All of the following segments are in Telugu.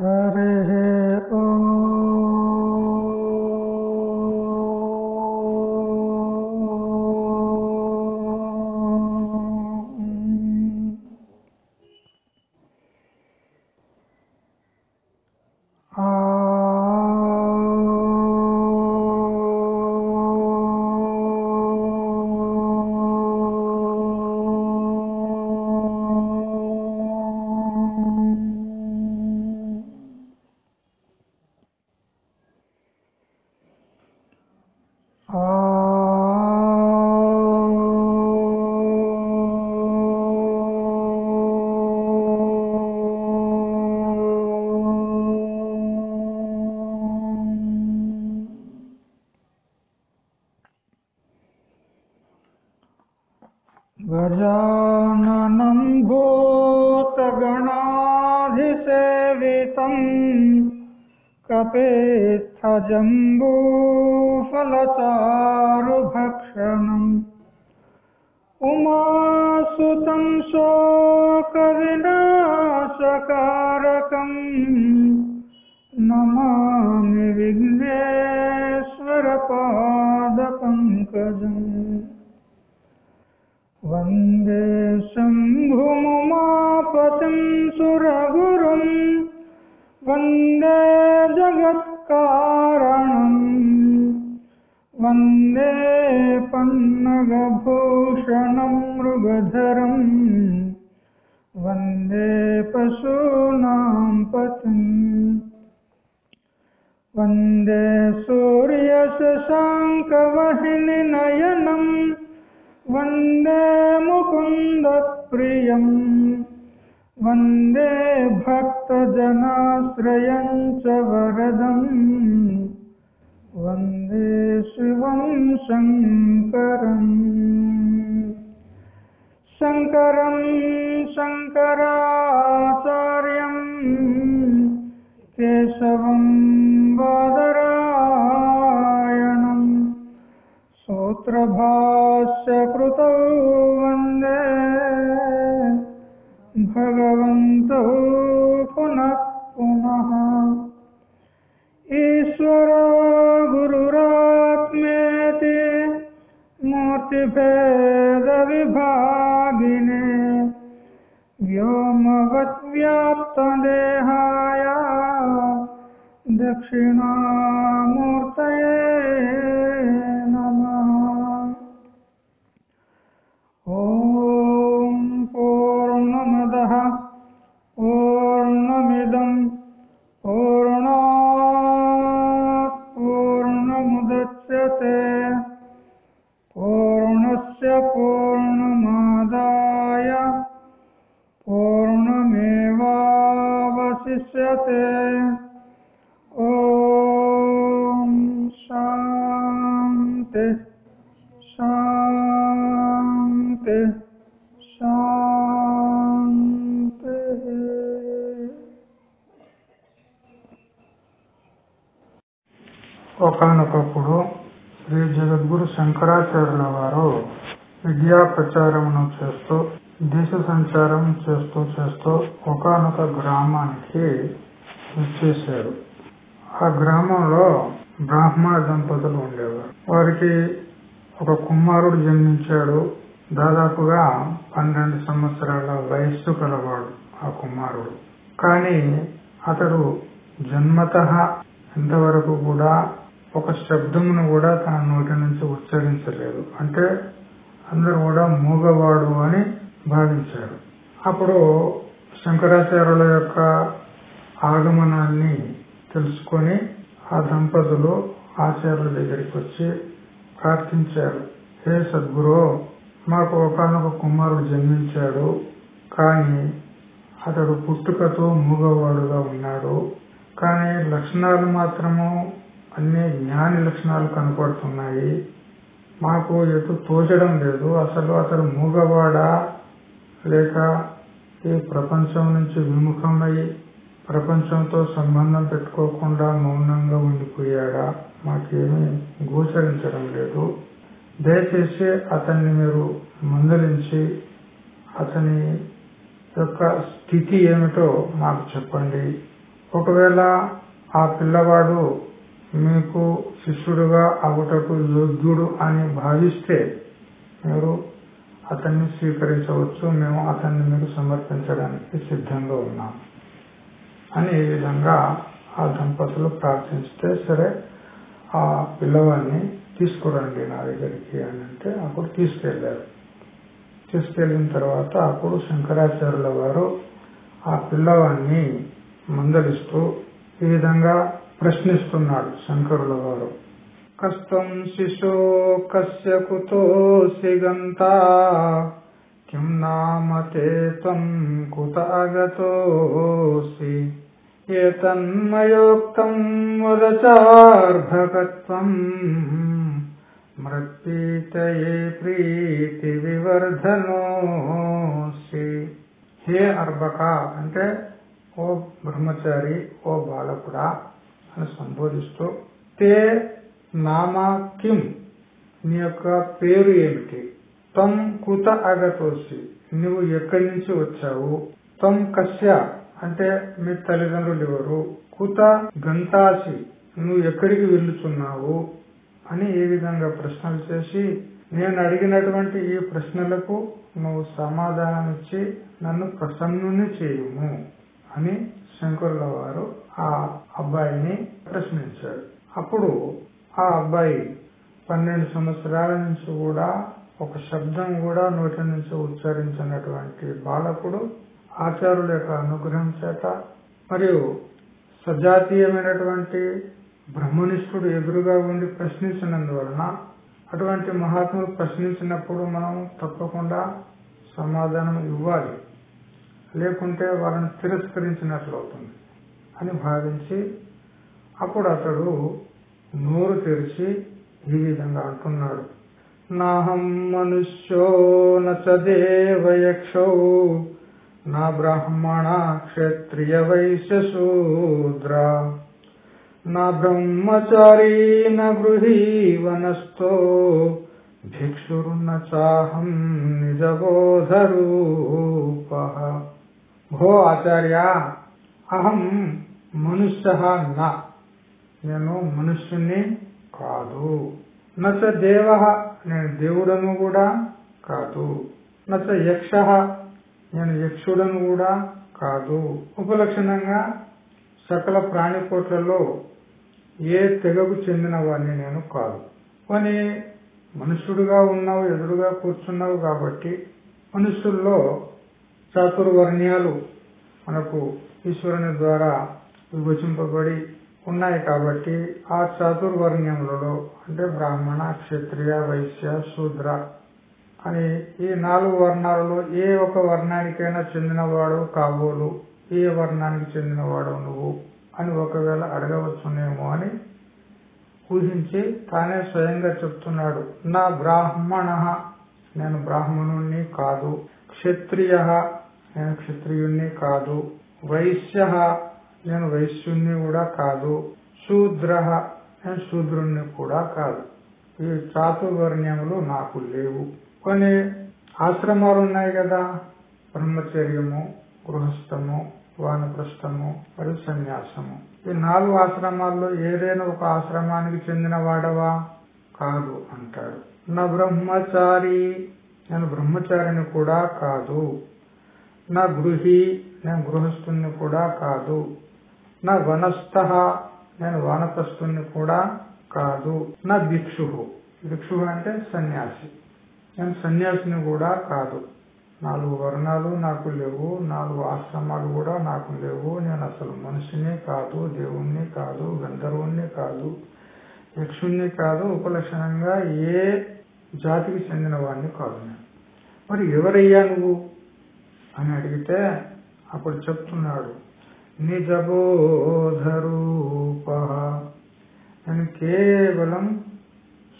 हरिः दक्षिणामूर्तये గ్రామానికి వచ్చేసారు ఆ గ్రామంలో బ్రాహ్మణ దంపతులు ఉండేవారు. వారికి ఒక కుమారుడు జన్మించాడు. దాదాపుగా పన్నెండు సంవత్సరాల వయస్సు కలవాడు ఆ కుమారుడు. కానీ అతడు జన్మత ఇంతవరకు కూడా ఒక శబ్దమును కూడా తన నోటి నుంచి ఉచ్చరించలేదు. అంటే అందరూ కూడా మూగవాడు అని భావించారు. అప్పుడు శంకరాచార్యుల యొక్క ఆగమనాన్ని తెలుసుకొని ఆ దంపతులు ఆచార్యుల దగ్గరికి వచ్చి ప్రార్థించారు. హే సద్గురు మాకు ఒకనొక కుమారుడు జన్మించాడు. కానీ అతడు పుట్టుకతో మూగవాడుగా ఉన్నాడు. కానీ లక్షణాలు మాత్రము అన్ని జ్ఞాని లక్షణాలు కనపడుతున్నాయి. మాకు ఎటు తోచడం లేదు. అసలు అతడు మూగవాడా లేక ఈ ప్రపంచం నుంచి విముఖమై ప్రపంచంతో సంబంధం పెట్టుకోకుండా మౌనంగా ఉండిపోయాడా? మాకేమీ గోచరించడం లేదు. దయచేసి అతన్ని మీరు మందలించి అతని యొక్క స్థితి ఏమిటో మాకు చెప్పండి. ఒకవేళ ఆ పిల్లవాడు మీకు శిష్యుడుగా అగుటకు యోగ్యుడు అని భావిస్తే మీరు అతన్ని స్వీకరించవచ్చు మేము అతన్ని మీకు సమర్పించడానికి సిద్ధంగా ఉన్నాం అని ఈ విధంగా ఆ దంపతులు ప్రార్థిస్తే సరే ఆ పిల్లవాడిని తీసుకురండి నా దగ్గరికి అని అంటే అప్పుడు తీసుకెళ్ళారు. తీసుకెళ్ళిన తర్వాత అప్పుడు శంకరాచార్యుల వారు ఆ పిల్లవాడిని మందలిస్తూ ఈ విధంగా ప్రశ్నిస్తున్నాడు శంకరుల వారు. కష్టం శిశో కస్య కుతోసి గంతా కిం నామతే త్వం కుత అగతోసి ఏతన్మయోక్తం వదచార్భకత్వం మృత్పీతయే ప్రీతి వివర్ధనోసి హే అర్భక అంటే ఓ బ్రహ్మచారి ఓ బాలకుడా అని సంబోధిస్తూ తే నామా కిం నీ యొక్క పేరు ఏమిటి? తం కుత అగతోసి నువ్వు ఎక్కడి నుంచి వచ్చావు? తం కశ్య అంటే మీ తల్లిదండ్రులు ఎవరు? కుత గంతాసి నువ్వు ఎక్కడికి వెళ్ళుచున్నావు? అని ఏ విధంగా ప్రశ్నలు చేసి నేను అడిగినటువంటి ఈ ప్రశ్నలకు నువ్వు సమాధానం ఇచ్చి నన్ను ప్రసన్నుని చేయుము అని శంకరుల వారు ఆ అబ్బాయిని ప్రశ్నించాడు అప్పుడు ఆ అబ్బాయి పన్నెండు సంవత్సరాల నుంచి కూడా ఒక శబ్దం కూడా నోటి నుంచి ఉచ్చరించినటువంటి బాలకుడు ఆచారుల యొక్క అనుగ్రహం చేత మరియు సజాతీయమైనటువంటి బ్రహ్మనిష్ఠుడు ఎదురుగా ఉండి ప్రశ్నించినందువలన అటువంటి మహాత్ములు ప్రశ్నించినప్పుడు మనం తప్పకుండా సమాధానం ఇవ్వాలి. లేకుంటే వాళ్ళని తిరస్కరించినట్లు అవుతుంది అని భావించి అప్పుడు అతడు నోరు తెరిచి ఈ విధంగా అంటున్నాడు నాహం మనుష్యో నచ దేవయక్షో నా బ్రాహ్మణ క్షత్రియ వైశ్య శూద్ర నా బ్రహ్మచారీ న గృహీ వనస్థో భిక్షుర్న చాహం నిజబోధరూప. భో ఆచార్య అహం మనుష్య నా. నేను మనుష్యుణ్ణి కాదు. నచ దేవ నేను దేవుడను కూడా కాదు. నచ యక్ష నేను యక్షుడను కూడా కాదు. ఉపలక్షణంగా సకల ప్రాణికోట్లలో ఏ తెగకు చెందిన వాడిని నేను కాదు. కానీ మనుష్యుడుగా ఉన్నావు ఎదురుగా కూర్చున్నావు కాబట్టి మనుష్యుల్లో చాతుర్వర్ణ్యాలు మనకు ఈశ్వరుని ద్వారా విభజింపబడి ఉన్నాయి కాబట్టి ఆ చాతుర్వర్ణ్యములలో అంటే బ్రాహ్మణ క్షత్రియ వైశ్య శూద్ర అని ఈ నాలుగు వర్ణాలలో ఏ ఒక వర్ణానికైనా చెందినవాడు కాబోలు ఏ వర్ణానికి చెందినవాడు నువ్వు అని ఒకవేళ అడగవచ్చునేమో అని ఊహించి తానే స్వయంగా చెప్తున్నాడు. నా బ్రాహ్మణ నేను బ్రాహ్మణుణ్ణి కాదు. క్షత్రియ నేను క్షత్రియుణ్ణి కాదు. వైశ్య నేను వైశ్యుణ్ణి కూడా కాదు శూద్ర నేను శూద్రుణ్ణి కూడా కాదు. ఈ చాతుర్వర్ణ్యములు నాకు లేవు. కొన్ని ఆశ్రమాలు ఉన్నాయి కదా బ్రహ్మచర్యము గృహస్థము వానప్రస్థము మరియు సన్యాసము. ఈ నాలుగు ఆశ్రమాల్లో ఏదైనా ఒక ఆశ్రమానికి చెందిన వాడవా? కాదు అంటాడు. నా బ్రహ్మచారి నేను బ్రహ్మచారిని కూడా కాదు. నా గృహి నేను గృహస్థుని కూడా కాదు. నా వనస్థ నేను వానప్రస్థుని కూడా కాదు. నా భిక్షు. భిక్షు అంటే సన్యాసి. నేను సన్యాసిని కూడా కాదు. నాలుగు వర్ణాలు నాకు లేవు నాలుగు ఆశ్రమాలు కూడా నాకు లేవు. నేను అసలు మనిషిని కాదు దేవుణ్ణి కాదు గంధర్వుణ్ణి కాదు యక్షుణ్ణి కాదు. ఉపలక్షణంగా ఏ జాతికి చెందిన వాడిని కాదు నేను. మరి ఎవరయ్యా నువ్వు? అని అడిగితే అప్పుడు చెప్తున్నాడు నిజబోధరూప నేను కేవలం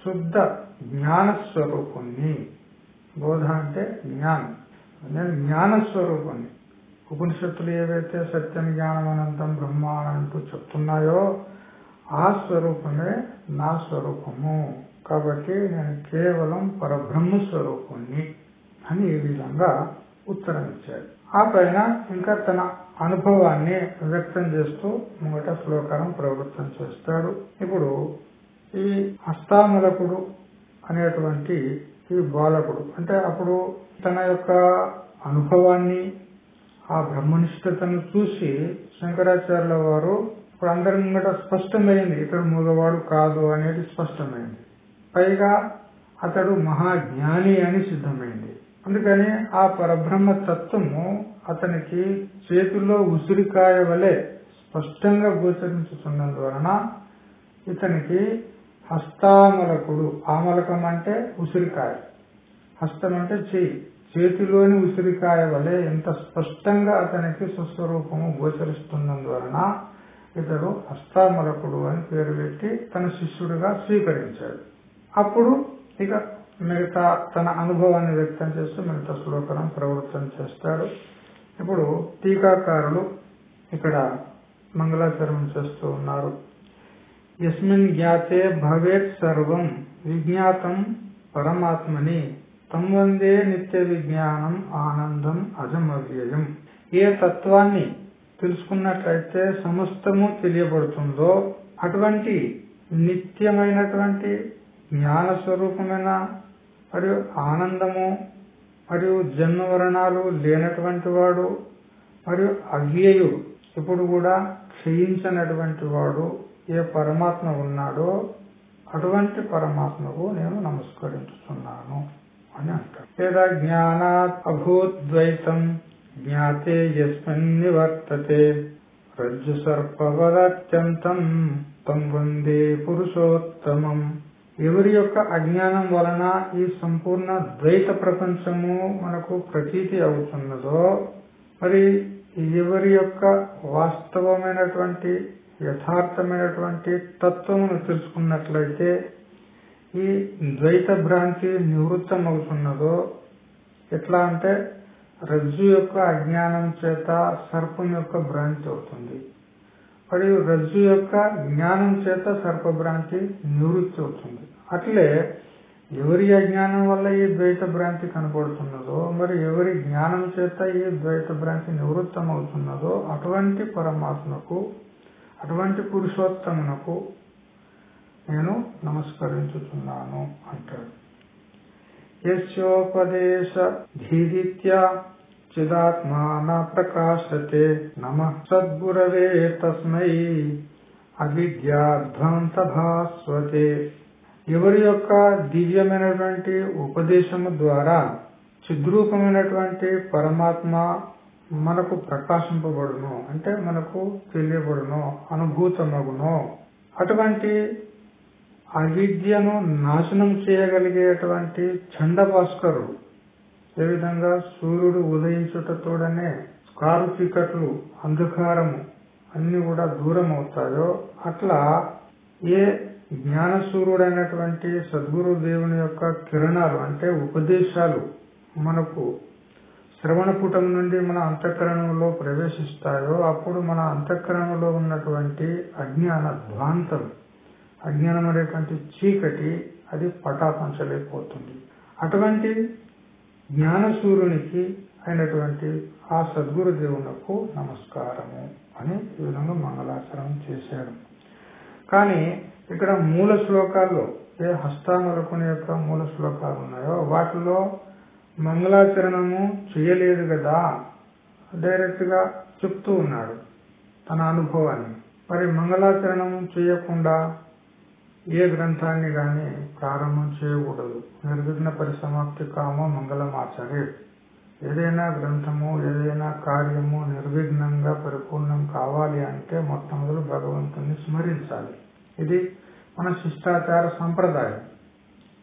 శుద్ధ జ్ఞానస్వరూపుణ్ణి. బోధ అంటే జ్ఞానం. నేను జ్ఞానస్వరూపుణ్ణి. ఉపనిషత్తులు ఏవైతే సత్యం జ్ఞానం అనంతం బ్రహ్మ అంటూ చెప్తున్నాయో ఆ స్వరూపమే నా స్వరూపము. కాబట్టి నేను కేవలం పరబ్రహ్మ స్వరూపుణ్ణి అని ఈ విధంగా ఉత్తరం ఇచ్చాడు ఆ పైన ఇంకా తన అనుభవాన్ని వ్యక్తం చేస్తూ మొదట శ్లోకారం ప్రవృత్తం చేస్తాడు. ఇప్పుడు ఈ హస్తామలకుడు అనేటువంటి ఈ బాలకుడు అంటే అప్పుడు తన యొక్క అనుభవాన్ని ఆ బ్రహ్మనిష్టతను చూసి శంకరాచార్యుల వారు ఇప్పుడు అందరి ముంగట స్పష్టమైంది ఇతడు మూలవాడు కాదు అనేది స్పష్టమైంది. పైగా అతడు మహాజ్ఞాని అని సిద్ధమైంది. అందుకని ఆ పరబ్రహ్మ తత్వము అతనికి చేతిలో ఉసిరికాయ వలె స్పష్టంగా గోచరించుతున్నందువలన ఇతనికి హస్తామలకుడు ఆమలకం అంటే ఉసిరికాయ. హస్తం అంటే చేయి. చేతిలోని ఉసిరికాయ వలె ఎంత స్పష్టంగా అతనికి స్వస్వరూపము గోచరిస్తున్నందువలన ఇతడు హస్తామలకుడు అని పేరు పెట్టి తన శిష్యుడిగా స్వీకరించాడు. అప్పుడు ఇక మిగతా తన అనుభవాన్ని వ్యక్తం చేస్తూ మిగతా శ్లోకనం ప్రవృత్తం చేస్తాడు. ఇప్పుడు టీకాకారులు ఇక్కడ మంగళాచరణం చేస్తూ ఉన్నారు. ఎస్మిన్ జ్ఞాతే భవేత్ సర్వం విజ్ఞాతం పరమాత్మని తం వందే నిత్య విజ్ఞానం ఆనందం అజమవ్యయం. ఏ తత్వాన్ని తెలుసుకున్నట్లయితే సమస్తము తెలియబడుతుందో అటువంటి నిత్యమైనటువంటి జ్ఞాన స్వరూపమైన మరియు ఆనందము మరియు జన్మవరణాలు లేనటువంటి వాడు మరియు అవ్యయు ఇప్పుడు కూడా క్షయించనటువంటి వాడు ఏ పరమాత్మ ఉన్నాడో అటువంటి పరమాత్మకు నేను నమస్కరించుతున్నాను అని అంటాడు. లేదా జ్ఞానాత్ అభూద్వైతం జ్ఞాతే ఎస్మిన్ నివర్తతే రజ్జు సర్పవదత్యంతం తం వందే పురుషోత్తమం ఎవరి యొక్క అజ్ఞానం వలన ఈ సంపూర్ణ ద్వైత ప్రపంచము మనకు ప్రతీతి అవుతున్నదో మరి ఎవరి యొక్క వాస్తవమైనటువంటి యథార్థమైనటువంటి తత్వమును తెలుసుకున్నట్లయితే ఈ ద్వైత భ్రాంతి నివృత్తం అవుతున్నదో ఎట్లా అంటే రజ్జు యొక్క అజ్ఞానం చేత సర్పం యొక్క భ్రాంతి అవుతుంది. మరియు రజ్జు యొక్క జ్ఞానం చేత సర్పభ్రాంతి నివృత్తి అవుతుంది. అట్లే ఎవరి అజ్ఞానం వల్ల ఈ ద్వైత భ్రాంతి కనబడుతున్నదో మరి ఎవరి జ్ఞానం చేత ఈ ద్వైత భ్రాంతి నివృత్తం అవుతున్నదో అటువంటి పరమాత్మకు అటువంటి పురుషోత్తమునకు నేను నమస్కరించుతున్నాను అంటాడు. యశోపదేశ ధీదిత్య చిదాత్మాన ప్రకాశతే నమ సద్గురవే తస్మై అవిద్యాధ్వంత భాస్వతే ఎవరి యొక్క దివ్యమైనటువంటి ఉపదేశము ద్వారా చిద్రూపమైనటువంటి పరమాత్మ మనకు ప్రకాశింపబడును అంటే మనకు తెలియబడును అనుభూతమగును. అటువంటి అవిద్యను నాశనం చేయగలిగేటువంటి చండభాస్కరుడు ఏ విధంగా సూర్యుడు ఉదయించుటతోడనే కారు చీకట్లు అంధకారము అన్ని కూడా దూరం అవుతాయో అట్లా ఏ జ్ఞాన సూర్యుడైనటువంటి సద్గురు దేవుని యొక్క కిరణాలు అంటే ఉపదేశాలు మనకు శ్రవణపుటం నుండి మన అంతఃకరణంలో ప్రవేశిస్తాయో అప్పుడు మన అంతఃకరణంలో ఉన్నటువంటి అజ్ఞాన ధ్వాంతం అజ్ఞానం అనేటువంటి చీకటి అది పటాపంచలేకపోతుంది. అటువంటి జ్ఞాన సూర్యునికి అయినటువంటి ఆ సద్గురు దేవునకు నమస్కారము అని ఈ విధంగా మంగళాచరణం చేశాడు. కానీ ఇక్కడ మూల శ్లోకాల్లో ఏ హస్తామలకుని యొక్క మూల శ్లోకాలు ఉన్నాయో వాటిలో మంగళాచరణము చేయలేదు కదా డైరెక్ట్గా చెప్తూ ఉన్నాడు తన అనుభవాన్ని. మరి మంగళాచరణం చేయకుండా ఏ గ్రంథాన్ని గాని ప్రారంభం చేయకూడదు. నిర్విఘ్న పరిసమాప్తి కామో మంగళమాచరే. ఏదైనా గ్రంథము ఏదైనా కార్యము నిర్విఘ్నంగా పరిపూర్ణం కావాలి అంటే మొట్టమొదలు భగవంతుని స్మరించాలి. ఇది మన శిష్టాచార సంప్రదాయం.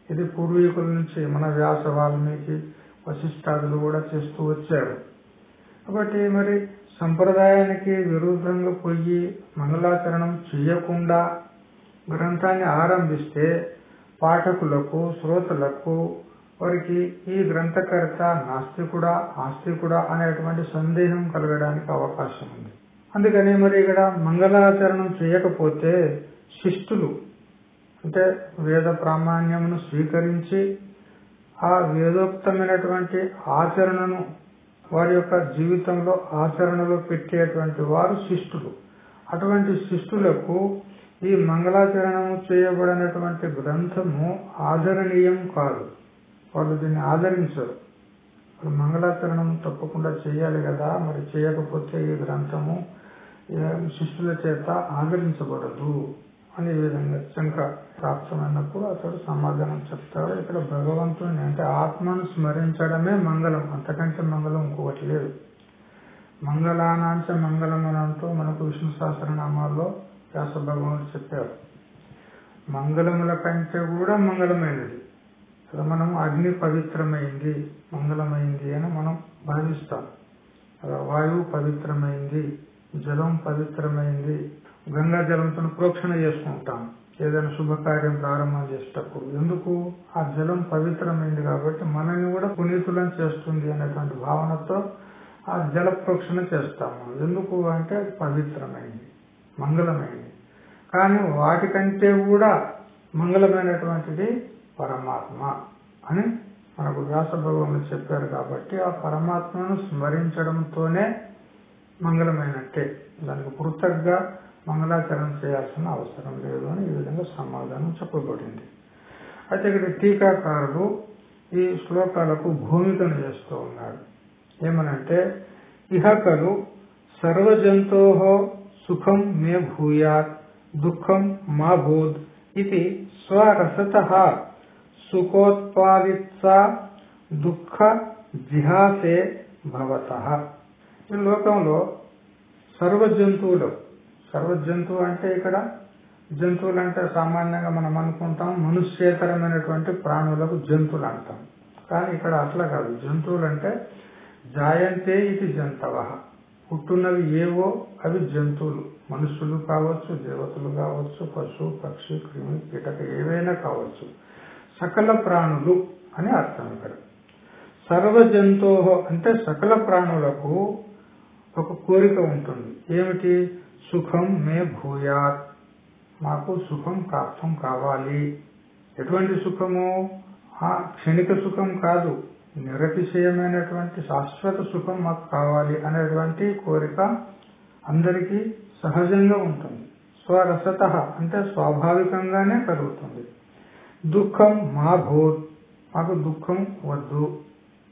ఇది పూర్వీకుల నుంచి మన వ్యాస వాల్మీకి వశిష్టాదులు కూడా చేస్తూ వచ్చారు. కాబట్టి మరి సంప్రదాయానికి విరుద్ధంగా పోయి మంగళాచరణం చేయకుండా గ్రంథాన్ని ఆరంభిస్తే పాఠకులకు శ్రోతలకు వారికి ఈ గ్రంథకర్త నాస్తికుడా ఆస్తికుడా అనేటువంటి సందేహం కలగడానికి అవకాశం ఉంది. అందుకని మరి ఇక్కడ మంగళాచరణం చేయకపోతే శిష్టులు అంటే వేద ప్రామాణ్యమును స్వీకరించి ఆ వేదోక్తమైనటువంటి ఆచరణను వారి యొక్క జీవితంలో ఆచరణలో పెట్టేటువంటి వారు శిష్టులు. అటువంటి శిష్టులకు ఈ మంగళాచరణము చేయబడినటువంటి గ్రంథము ఆదరణీయం కాదు. వాళ్ళు దీన్ని ఆదరించరు. ఇప్పుడు మంగళాచరణం తప్పకుండా చేయాలి కదా మరి చేయకపోతే ఈ గ్రంథము ఏ, శిష్యుల చేత ఆదరించబడదు అనే విధంగా శంక ప్రాప్తమైనప్పుడు అతడు సమాధానం చెప్తాడు. ఇక్కడ భగవంతుని అంటే ఆత్మను స్మరించడమే మంగళం. అంతకంటే మంగళం ఇంకొకటి లేదు. మంగళానాంచ మంగళం అని అంటూ మనకు విష్ణు సహస్రనామాల్లో వ్యాసభగవానుడు చెప్పారు. మంగళముల కంటే కూడా మంగళమైనది. కదా మనం అగ్ని పవిత్రమైంది మంగళమైంది అని మనం భావిస్తాం. అలా వాయువు పవిత్రమైంది జలం పవిత్రమైంది గంగా జలంతో ప్రోక్షణ చేసుకుంటాం. ఏదైనా శుభకార్యం ప్రారంభం చేసేటప్పుడు ఎందుకు? ఆ జలం పవిత్రమైంది కాబట్టి మనల్ని కూడా పునీతులను చేస్తుంది అనేటువంటి భావనతో ఆ జల ప్రోక్షణ చేస్తాము. ఎందుకు అంటే అది పవిత్రమైంది. మంగళమైనవి కానీ వాటికంటే కూడా మంగళమైనటువంటిది పరమాత్మ అని మనకు వ్యాస భగవానులు చెప్పారు కాబట్టి ఆ పరమాత్మను స్మరించడంతోనే మంగళమైనట్టే. దానికి పృథక్గా మంగళాచరణ చేయాల్సిన అవసరం లేదు అని ఈ విధంగా సమాధానం చెప్పబడింది. అయితే ఇక్కడ టీకాకారుడు ఈ శ్లోకాలకు భూమికను చేస్తూ ఉన్నాడు. ఏమనంటే ఇహకలు సర్వజంతో సుఖం మే భూయాత్ దుఃఖం మా భూద్ ఇది స్వరసత. సుఖోత్పాదిత్సా దుఃఖ జిహాసే భవత. ఈ లోకంలో సర్వ జంతువులు సర్వ జంతువు అంటే ఇక్కడ జంతువులు అంటే సామాన్యంగా మనం అనుకుంటాం మనుష్యేతరమైనటువంటి ప్రాణులకు జంతువులు అంటాం. కానీ ఇక్కడ అట్లా కాదు. జంతువులు అంటే జాయంతే ఇది జంతవ. పుట్టున్నవి ఏవో అవి జంతువులు. మనుషులు కావచ్చు దేవతలు కావచ్చు పశు పక్షి క్రిమి కీటక ఏవైనా కావచ్చు. సకల ప్రాణులు అని అర్థం ఇక్కడ. సర్వ జంతో అంటే సకల ప్రాణులకు ఒక కోరిక ఉంటుంది. ఏమిటి? సుఖం మే భూయాత్. మాకు సుఖం ప్రాప్తం కావాలి. ఎటువంటి సుఖము? ఆ క్షణిక సుఖం కాదు. నిరతిశయమైనటువంటి శాశ్వత సుఖం మాకు కావాలి అనేటువంటి కోరిక అందరికీ సహజంగా ఉంటుంది. స్వరసత అంటే స్వాభావికంగానే కలుగుతుంది. దుఃఖం మా భూత్ మాకు దుఃఖం వద్దు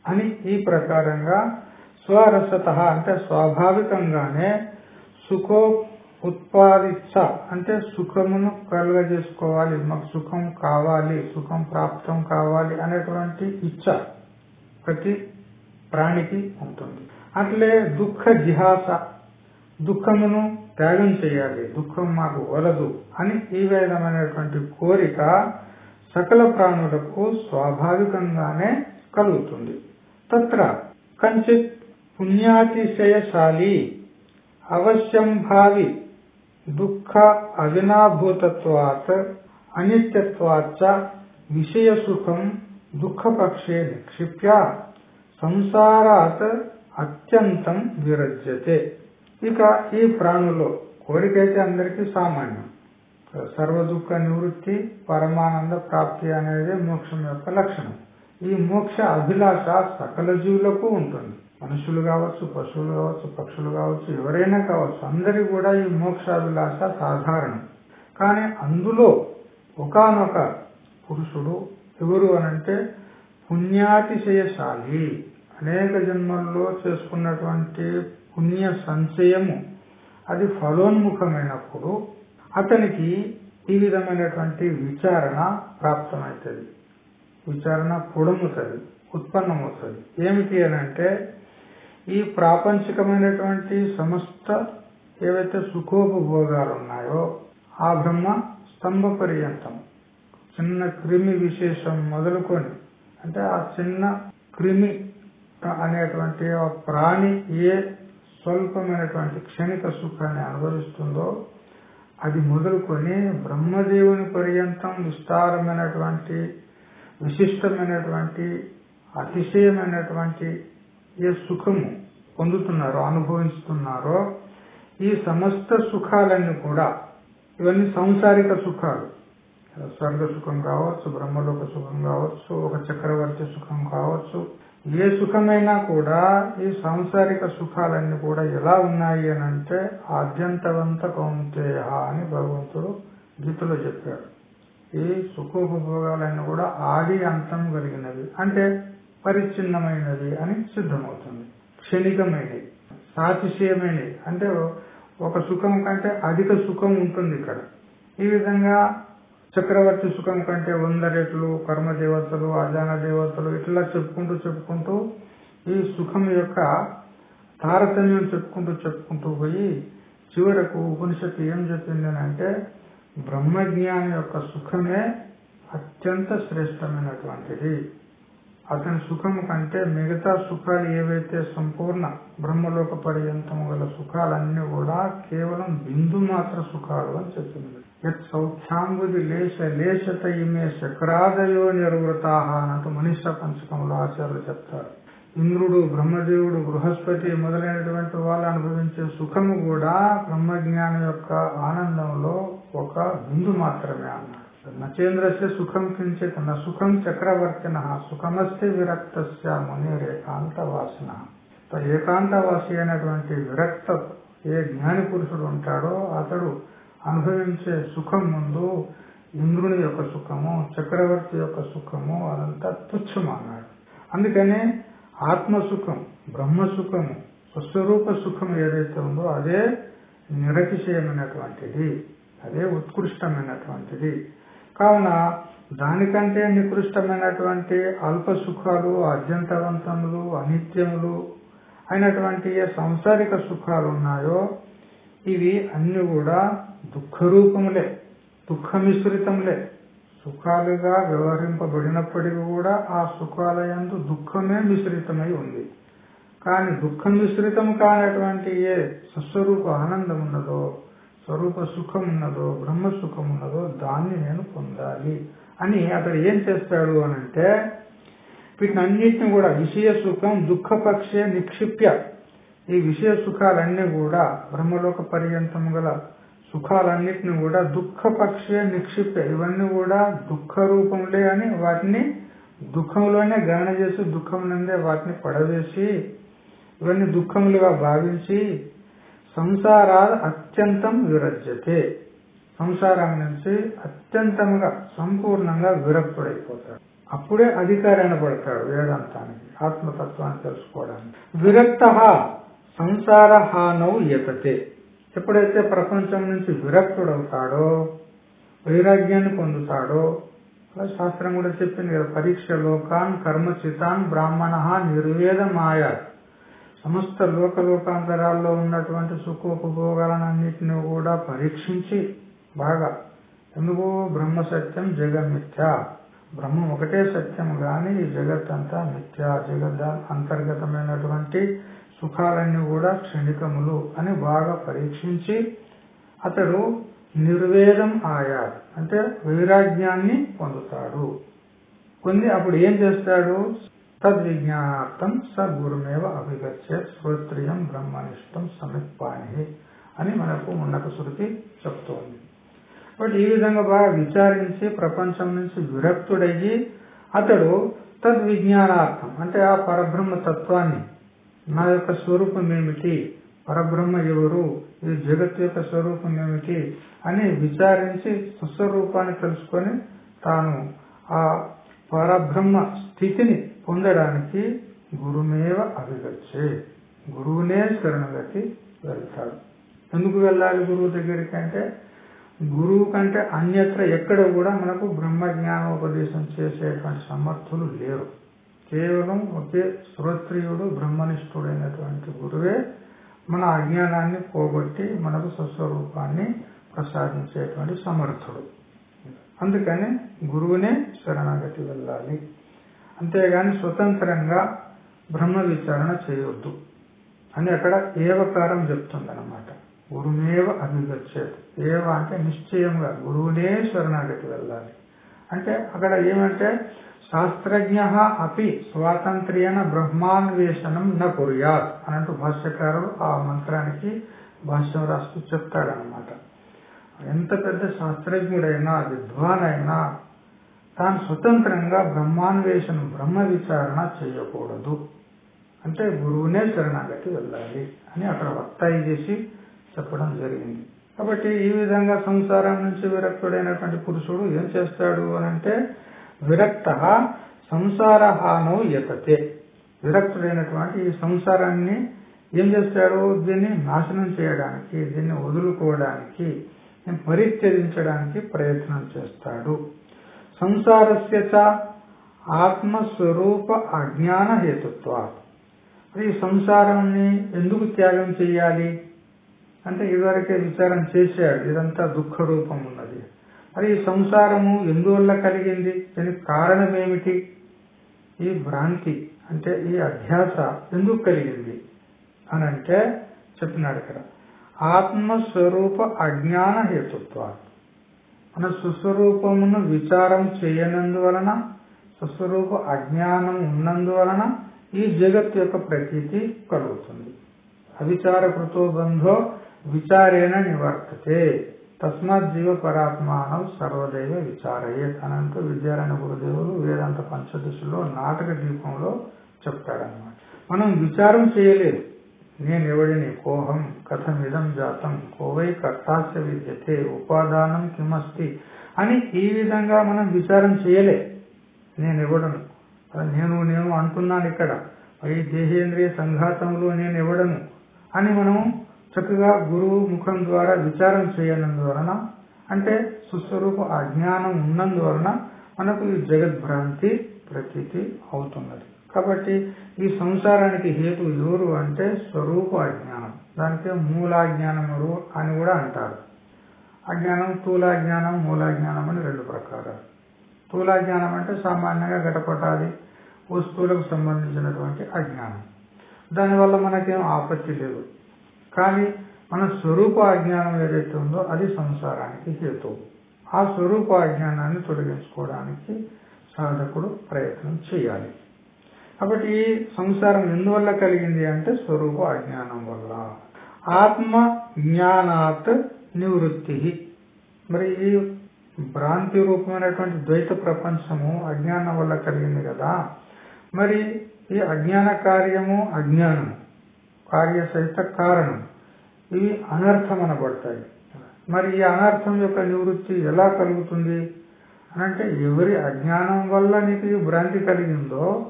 అని ఈ ప్రకారంగా స్వరసత అంటే స్వాభావికంగానే సుఖో ఉత్పాదిచ్చ అంటే సుఖమును కలుగజేసుకోవాలి. మాకు సుఖం కావాలి సుఖం ప్రాప్తం కావాలి అనేటువంటి ఇచ్చ ప్రతి ప్రాణికి ఉంటుంది. అట్లే దుఃఖ జిహాస దుఃఖమును త్యాగం చేయాలి. దుఃఖం మాకు వలదు అని ఈ విధమైనటువంటి కోరిక సకల ప్రాణులకు స్వాభావికంగానే కలుగుతుంది. తత్ర కంచిత్ పుణ్యాతిశయశాలి అవశ్యం భావి దుఃఖ అవినాభూతత్వాత్ అనిత్యత్వాచ విషయ సుఖం దుఃఖపక్షే నిక్షిప్య సంసారాత్ అత్యంతం విరజ్యతే. ఇక ఈ ప్రాణులో కోరికైతే అందరికీ సామాన్యం. సర్వ దుఃఖ నివృత్తి పరమానంద ప్రాప్తి అనేది మోక్షం యొక్క లక్షణం. ఈ మోక్ష అభిలాష సకల జీవులకు ఉంటుంది. మనుషులు కావచ్చు పశువులు కావచ్చు పక్షులు కావచ్చు ఎవరైనా కావచ్చు అందరి కూడా ఈ మోక్షాభిలాష సాధారణం. కానీ అందులో ఒకనొక పురుషుడు ఎవరు అనంటే పుణ్యాతిశయశాలి. అనేక జన్మల్లో చేసుకున్నటువంటి పుణ్య సంచయము అది ఫలోన్ముఖమైనప్పుడు అతనికి ఈ విధమైనటువంటి విచారణ ప్రాప్తమవుతుంది. విచారణ పొడముతుంది ఉత్పన్నమవుతుంది. ఏమిటి అని అంటే ఈ ప్రాపంచికమైనటువంటి సమస్త ఏవైతే సుఖోపభోగాలు ఉన్నాయో ఆ బ్రహ్మ స్తంభ పర్యంతం చిన్న క్రిమి విశేషం మొదలుకొని అంటే ఆ చిన్న క్రిమి అనేటువంటి ఆ ప్రాణి ఏ స్వల్పమైనటువంటి క్షణిక సుఖాన్ని అనుభవిస్తుందో అది మొదలుకొని బ్రహ్మదేవుని పర్యంతం విస్తారమైనటువంటి విశిష్టమైనటువంటి అతిశయమైనటువంటి ఏ సుఖము పొందుతున్నారో అనుభవిస్తున్నారో ఈ సమస్త సుఖాలన్నీ కూడా ఇవన్నీ సంసారిక సుఖాలు స్వర్గ సుఖం కావచ్చు బ్రహ్మలోక సుఖం కావచ్చు ఒక చక్రవర్తి సుఖం కావచ్చు ఏ సుఖమైనా కూడా ఈ సాంసారిక సుఖాలన్నీ కూడా ఎలా ఉన్నాయి అని అంటే ఆద్యంతవంత కౌంతేయ అని భగవంతుడు గీతలో చెప్పాడు. ఈ సుఖోపభోగాలన్నీ కూడా ఆది అంతం కలిగినవి అంటే పరిచ్ఛిన్నమైనది అని సిద్ధమవుతుంది. క్షణికమైనవి సాతిశయమైనవి అంటే ఒక సుఖం కంటే అధిక సుఖం ఉంటుంది ఇక్కడ. ఈ విధంగా చక్రవర్తి సుఖం కంటే వంద రెట్లు కర్మ దేవతలు అజాన దేవతలు ఇట్లా చెప్పుకుంటూ చెప్పుకుంటూ ఈ సుఖం యొక్క తారతమ్యం చెప్పుకుంటూ చెప్పుకుంటూ పోయి చివరకు ఉపనిషత్తు ఏం చెప్పింది అని అంటే బ్రహ్మజ్ఞాని యొక్క సుఖమే అత్యంత శ్రేష్టమైనటువంటిది. అతని సుఖం కంటే మిగతా సుఖాలు ఏవైతే సంపూర్ణ బ్రహ్మలోక పర్యంతం గల సుఖాలన్నీ కూడా కేవలం బిందు మాత్ర సుఖాలు అని చెప్పింది. యత్ సౌఖ్యాంబుది లేశ లేశత ఇమే శక్రాదయో నిర్వృతా మనిష పంచకంలో ఆచార్యులు చెప్తారు. ఇంద్రుడు బ్రహ్మదేవుడు బృహస్పతి మొదలైనటువంటి వాళ్ళు అనుభవించే సుఖము కూడా బ్రహ్మజ్ఞానం యొక్క ఆనందంలో ఒక బిందు మాత్రమే అన్నారు. నచేంద్రస్య సుఖం కించిత్ న సుఖం చక్రవర్తిన సుఖమస్తే విరక్తస్య మునిరేకాంత వాసన ఏకాంతవాసి అయినటువంటి విరక్త ఏ జ్ఞాని పురుషుడు ఉంటాడో అతడు అనుభవించే సుఖం ముందు ఇంద్రుని యొక్క సుఖము చక్రవర్తి యొక్క సుఖము అదంతా తుచ్చం అన్నాడు అందుకని ఆత్మసుఖం బ్రహ్మసుఖము స్వస్వరూప సుఖం ఏదైతే ఉందో అదే నిరతిశయమైనటువంటిది అదే ఉత్కృష్టమైనటువంటిది. కావున దానికంటే నికృష్టమైనటువంటి అల్ప సుఖాలు అద్యంతవంతములు అనిత్యములు అయినటువంటి ఏ సంసారిక సుఖాలు ఉన్నాయో ఇవి అన్ని కూడా దుఃఖరూపములే దుఃఖమిశ్రితములే. సుఖాలుగా వ్యవహరింపబడినప్పటికీ కూడా ఆ సుఖాలయందు దుఃఖమే మిశ్రితమై ఉంది. కానీ దుఃఖం మిశ్రితం కానటువంటి ఏ సస్వరూప ఆనందం ఉన్నదో స్వరూప సుఖం ఉన్నదో బ్రహ్మ సుఖం ఉన్నదో దాన్ని నేను పొందాలి అని అతడు ఏం చేస్తాడు అని అంటే అన్నింటినీ కూడా విషయ సుఖం దుఃఖపక్షే నిక్షిప్య ఈ విషయ సుఖాలన్నీ కూడా బ్రహ్మలోక పర్యంతం గల సుఖాలన్నిటిని కూడా దుఃఖపక్షే నిక్షిప్త. ఇవన్నీ కూడా దుఃఖ రూపంలే అని వాటిని దుఃఖంలోనే గణన చేసి దుఃఖం నుండే వాటిని పడవేసి ఇవన్నీ దుఃఖములుగా భావించి సంసారాలు అత్యంతం విరజ్యతే. సంసారం నుంచి అత్యంతంగా సంపూర్ణంగా విరక్తుడైపోతాడు. అప్పుడే అధికారైన పడతాడు వేదాంతానికి ఆత్మతత్వాన్ని తెలుసుకోవడానికి. విరక్త సంసార హానౌ యతతే. ఎప్పుడైతే ప్రపంచం నుంచి విరక్తుడవుతాడో వైరాగ్యాన్ని పొందుతాడో అలా శాస్త్రం కూడా చెప్పింది కదా పరీక్ష లోకాన్ కర్మచితాన్ బ్రాహ్మణ నిర్వేదమాయ. సమస్త లోకలోకాంతరాల్లో ఉన్నటువంటి సుఖోపభోగాలన్నింటినీ కూడా పరీక్షించి బాగా. ఎందుకు బ్రహ్మ సత్యం జగమిథ్య బ్రహ్మం ఒకటే సత్యం కానీ ఈ జగత్ అంతా మిథ్య. జగద్ అంతర్గతమైనటువంటి సుఖాలన్నీ కూడా క్షణికములు అని బాగా పరీక్షించి అతడు నిర్వేదం ఆయా అంటే వైరాగ్యాన్ని పొందుతాడు. పొంది అప్పుడు ఏం చేస్తాడు? తద్విజ్ఞానార్థం స గురుమేవ అభిగచ్చే శ్రోత్రియం బ్రహ్మనిష్టం సమిత్పాణి అని మనకు ఉన్నత శృతి చెప్తోంది. బట్ ఈ విధంగా బాగా విచారించి ప్రపంచం నుంచి విరక్తుడయ్యి అతడు తద్విజ్ఞానార్థం అంటే ఆ పరబ్రహ్మ తత్వాన్ని నా యొక్క స్వరూపం ఏమిటి పరబ్రహ్మ ఎవరు ఈ జగత్ యొక్క స్వరూపం ఏమిటి అని విచారించి సుస్వరూపాన్ని తెలుసుకొని తాను ఆ పరబ్రహ్మ స్థితిని పొందడానికి గురుమేవ అభిగచ్చే. గురువునే శరణగతి వెళ్తాడు. ఎందుకు వెళ్ళాలి గురువు దగ్గరికి అంటే గురువు కంటే అన్యత్ర ఎక్కడ కూడా మనకు బ్రహ్మ జ్ఞానోపదేశం చేసేటువంటి సమర్థులు లేరు. కేవలం ఒకే శ్రోత్రియుడు బ్రహ్మనిష్ఠుడైనటువంటి గురువే మన అజ్ఞానాన్ని పోగొట్టి మనకు స్వస్వరూపాన్ని ప్రసాదించేటువంటి సమర్థుడు. అందుకని గురువునే శరణాగతి వెళ్ళాలి. అంతేగాని స్వతంత్రంగా బ్రహ్మ విచారణ చేయొద్దు అని అక్కడ ఏవకారం చెప్తుందన్నమాట. గురుమేవ అభిగచ్చేది ఏవ అంటే నిశ్చయంగా గురువునే శరణాగతి వెళ్ళాలి. అంటే అక్కడ ఏమంటే శాస్త్రజ్ఞ అపి స్వాతంత్ర్యన బ్రహ్మాన్వేషణం న కుర్యాత్ అనంటూ భాష్యకారుడు ఆ మంత్రానికి భాష్యం రాస్తూ చెప్తాడనమాట ఎంత పెద్ద శాస్త్రజ్ఞుడైనా విద్వానైనా తాను స్వతంత్రంగా బ్రహ్మాన్వేషణం బ్రహ్మ విచారణ చేయకూడదు. అంటే గురువునే శరణాగతి వెళ్ళాలి అని అక్కడ వక్తాయి చేసి చెప్పడం జరిగింది. కాబట్టి ఈ విధంగా సంసారం నుంచి విరక్తుడైనటువంటి పురుషుడు ఏం చేస్తాడు అని అంటే విరక్త సంసారహానో యతతే. విరక్తుడైనటువంటి ఈ సంసారాన్ని ఏం చేస్తాడు? దీన్ని నాశనం చేయడానికి దీన్ని వదులుకోవడానికి పరిత్యజించడానికి ప్రయత్నం చేస్తాడు. సంసారస్య చ ఆత్మస్వరూప అజ్ఞాన హేతుత్వ ఈ సంసారాన్ని ఎందుకు త్యాగం చేయాలి? అంటే ఇదివరకే విచారం చేశాడు. ఇదంతా దుఃఖ రూపం ఉన్నది. మరి ఈ సంసారము ఎందువల్ల కలిగింది? దానికి కారణం ఏమిటి ఈ భ్రాంతి అంటే ఈ అధ్యాస ఎందుకు కలిగింది? అని అంటే చెప్పినాడు ఇక్కడ ఆత్మస్వరూప అజ్ఞాన హేతుత్వ మన సుస్వరూపమును విచారం చేయనందువలన సుస్వరూప అజ్ఞానం ఉన్నందువలన ఈ జగత్ యొక్క ప్రతీతి కలుగుతుంది. అవిచార కృతో బంధో విచారేణ నివర్తతే. తస్మాత్ జీవ పరాత్మానం సర్వదైవ విచారయే. అనంటూ విద్యారాయణ గురుదేవులు వేదాంత పంచదశలో నాటక దీపంలో చెప్తాడనమాట మనం విచారం చేయలేదు. నేను ఎవడిని కోహం కథమిదం జాతం. కోవై కర్తాస్య విద్యతే ఉపాదానం కిమస్తి అని ఈ విధంగా మనం విచారం చేయలే. నేను ఎవడను నేను నేను అంటున్నాను ఇక్కడ. ఈ దేహేంద్రియ సంఘాతంలో నేను ఎవడను అని మనం చక్కగా గురువు ముఖం ద్వారా విచారం చేయనందువలన అంటే సుస్వరూప అజ్ఞానం ఉన్నందువలన మనకు ఈ జగద్భ్రాంతి ప్రతీతి అవుతున్నది. కాబట్టి ఈ సంసారానికి హేతు ఎవరు అంటే స్వరూప అజ్ఞానం. దానికే మూలాజ్ఞానం అని కూడా అంటారు. అజ్ఞానం స్థూలాజ్ఞానం మూలాజ్ఞానం అని రెండు ప్రకారాలు. స్థూలాజ్ఞానం అంటే సామాన్యంగా గటపటాది వస్తువులకు సంబంధించినటువంటి అజ్ఞానం. దానివల్ల మనకేం ఆపత్తి లేదు. కానీ మన స్వరూప అజ్ఞానం ఏదైతే ఉందో అది సంసారానికి హేతు. ఆ స్వరూప అజ్ఞానాన్ని తొలగించుకోవడానికి సాధకుడు ప్రయత్నం చేయాలి. కాబట్టి ఈ సంసారం ఎందువల్ల కలిగింది అంటే స్వరూప అజ్ఞానం వల్ల. ఆత్మ జ్ఞానాత్ నివృత్తి. మరి ఈ భ్రాంతి రూపమైనటువంటి ద్వైత ప్రపంచము అజ్ఞానం వల్ల కలిగింది కదా. మరి ఈ అజ్ఞాన కార్యము అజ్ఞానము కార్య సహిత కారణం. ఇవి అనర్థం అనబడతాయి మరి ఈ అనర్థం యొక్క నివృత్తి ఎలా కలుగుతుంది? అంటే ఎవరి అజ్ఞానం వల్ల నీకు ఈ భ్రాంతి కలిగిందో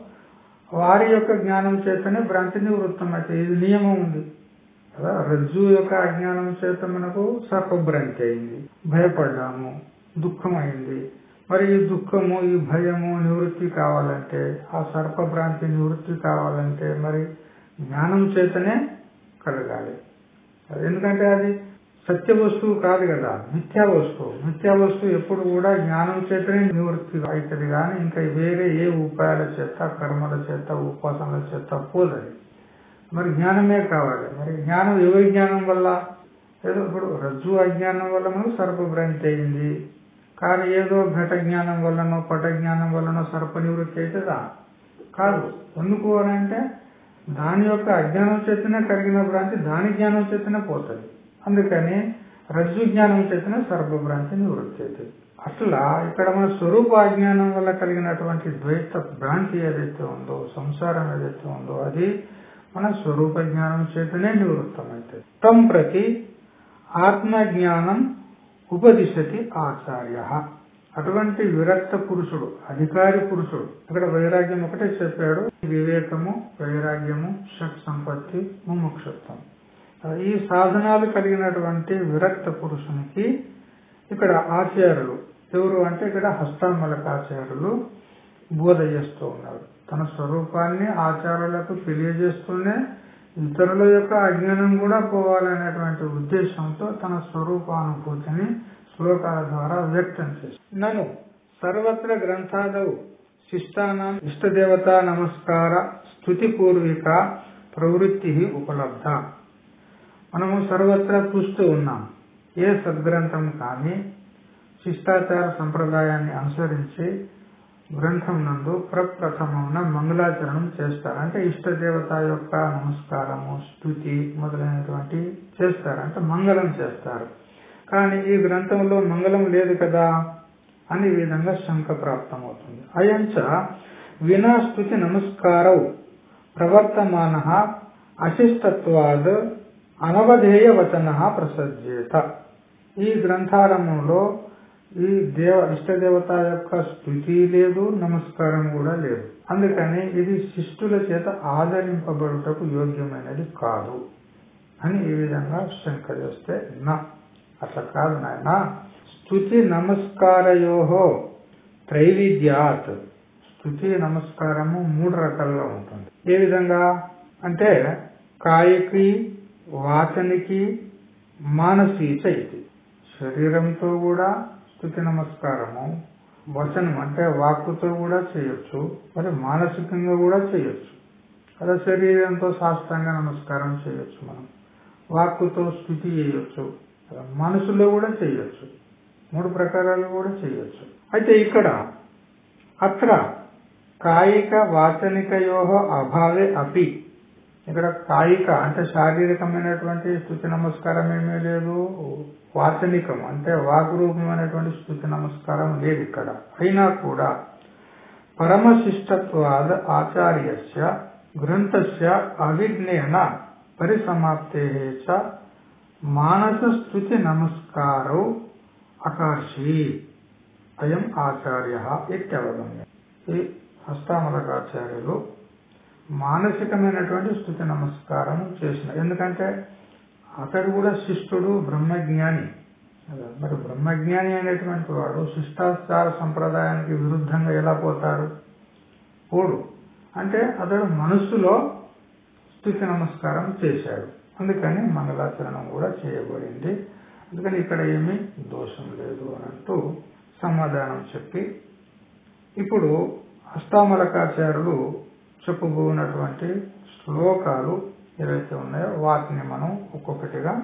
వారి యొక్క జ్ఞానం చేతనే భ్రాంతి నివృత్తం అయితే ఇది నియమం ఉంది. కదా? రజ్జు యొక్క అజ్ఞానం చేత మనకు సర్పభ్రాంతి అయింది. భయపడ్డాము దుఃఖం అయింది మరి ఈ దుఃఖము ఈ భయము నివృత్తి కావాలంటే ఆ సర్పభ్రాంతి నివృత్తి కావాలంటే మరి జ్ఞానం చేతనే కలగాలి. ఎందుకంటే అది సత్య వస్తువు కాదు కదా మిథ్యా వస్తువు. మిథ్యా వస్తువు ఎప్పుడు కూడా జ్ఞానం చేతనే నివృత్తి అవుతుంది కానీ ఇంకా వేరే ఏ ఉపాయాల చేత కర్మల చేత ఉపాసనల చేత పోదది మరి జ్ఞానమే కావాలి. మరి జ్ఞానం ఏ జ్ఞానం వల్ల? ఏదో ఇప్పుడు రజ్జు అజ్ఞానం వల్ల మనకు సర్పభ్రాంతి అయింది. కానీ ఏదో ఘట జ్ఞానం వల్లనో పట జ్ఞానం వల్లనో సర్ప నివృత్తి అవుతుందా కాదు. ఎందుకు అంటే దాని యొక్క అజ్ఞానం చేతనే కలిగిన భ్రాంతి దాని జ్ఞానం చేతనే పోతుంది. అందుకని రజ్జు జ్ఞానం చేతనే సర్వభ్రాంతి నివృత్తి అవుతుంది అట్లా ఇక్కడ మన స్వరూప అజ్ఞానం వల్ల కలిగినటువంటి ద్వైత భ్రాంతి ఏదైతే ఉందో సంసారం ఏదైతే ఉందో అది మన స్వరూప జ్ఞానం చేతనే నివృత్తం తం ప్రతి ఆత్మజ్ఞానం ఉపదిశతి ఆచార్య. అటువంటి విరక్త పురుషుడు అధికారి పురుషుడు ఇక్కడ వైరాగ్యం ఒకటే చెప్పాడు వివేకము వైరాగ్యము షట్ సంపత్తి ముముక్షత్వం. ఈ సాధనాలు కలిగినటువంటి విరక్త పురుషునికి ఇక్కడ ఆచార్యులు ఎవరు అంటే ఇక్కడ హస్తామలకాచార్యులు బోధ చేస్తూ ఉన్నారు. తన స్వరూపాన్ని ఆచారాలకు తెలియజేస్తూనే ఇతరుల యొక్క అజ్ఞానం కూడా పోవాలనేటువంటి ఉద్దేశంతో తన స్వరూపానుభూతిని శ్లోకాల ద్వారా వ్యక్తం చేస్తుంది నను సర్వత్ర గ్రంథాదవు శిష్టానం ఇష్టదేవత నమస్కార స్థుతి పూర్విక ప్రవృత్తి ఉపలబ్ధ. మనము సర్వత్రా చూస్తూ ఉన్నాం. ఏ సద్గ్రంథం కానీ శిష్టాచార సంప్రదాయాన్ని అనుసరించి గ్రంథం నందు ప్రప్రథమమున మంగళాచరణం చేస్తారు. అంటే ఇష్టదేవత యొక్క నమస్కారము స్థుతి మొదలైనటువంటి చేస్తారు. అంటే మంగళం చేస్తారు. కానీ ఈ గ్రంథంలో మంగళం లేదు కదా అని ఈ విధంగా శంక ప్రాప్తమవుతుంది. అయంచ వినా స్థుతి నమస్కారవు ప్రవర్తమాన అశిష్టత్వాద్ అనవధేయ వచన ప్రసజ్యేత. ఈ గ్రంథారంభంలో ఈ దేవ ఇష్టదేవత యొక్క స్థుతి లేదు నమస్కారం కూడా లేదు. అందుకని ఇది శిష్టుల చేత ఆదరింపబడుటకు యోగ్యమైనది కాదు అని ఈ విధంగా శంక చేస్తే నా. అట్లా కాదు నాయన. స్థుతి నమస్కారయోహో త్రైవిద్యాత్ స్థుతి నమస్కారము మూడు రకాలుగా ఉంటుంది. ఏ విధంగా? అంటే కాయకి వాచనికి మానసీ చైతి. శరీరంతో కూడా స్థుతి నమస్కారము వచనం అంటే వాక్కుతో కూడా చేయొచ్చు మరి మానసికంగా కూడా చేయొచ్చు. అదే శరీరంతో శాస్త్రంగా నమస్కారం చేయొచ్చు మనం. వాక్కుతో స్థుతి చేయొచ్చు. మనసులో కూడా చేయొచ్చు. మూడు ప్రకారాలు కూడా చేయొచ్చు. అయితే ఇక్కడ అత్ర కాయిక వాచనికయోహ అభావే అపి. ఇక్కడ కాయిక అంటే శారీరకమైనటువంటి స్థుతి నమస్కారం ఏమీ లేదు. వాచనికం అంటే వాగ్రూపమైనటువంటి స్థుతి నమస్కారం లేదు ఇక్కడ. అయినా కూడా పరమశిష్టత్వాద ఆచార్యస్య గ్రంథస్య అవిజ్ఞేన పరిసమాప్తే చ మానస స్థుతి నమస్కారో అకాశీ అయం ఆచార్య ఇత్యవగమ్య ఈ హస్తామలకాచార్యులు మానసికమైనటువంటి స్థుతి నమస్కారం చేసిన ఎందుకంటే అతడు కూడా శిష్టుడు బ్రహ్మజ్ఞాని. మరి బ్రహ్మజ్ఞాని అనేటువంటి వాడు శిష్టాచార సంప్రదాయానికి విరుద్ధంగా ఎలా పోతాడు? పోడు. అంటే అతడు మనస్సులో స్థుతి నమస్కారం చేశాడు. అందుకని మంగళాచరణం కూడా చేయబడింది. అందుకని ఇక్కడ ఏమీ దోషం లేదు అని అంటూ సమాధానం చెప్పి ఇప్పుడు అష్టామలకాచార్యులు చెప్పబోనటువంటి శ్లోకాలు ఏవైతే ఉన్నాయో వాటిని మనం ఒక్కొక్కటిగా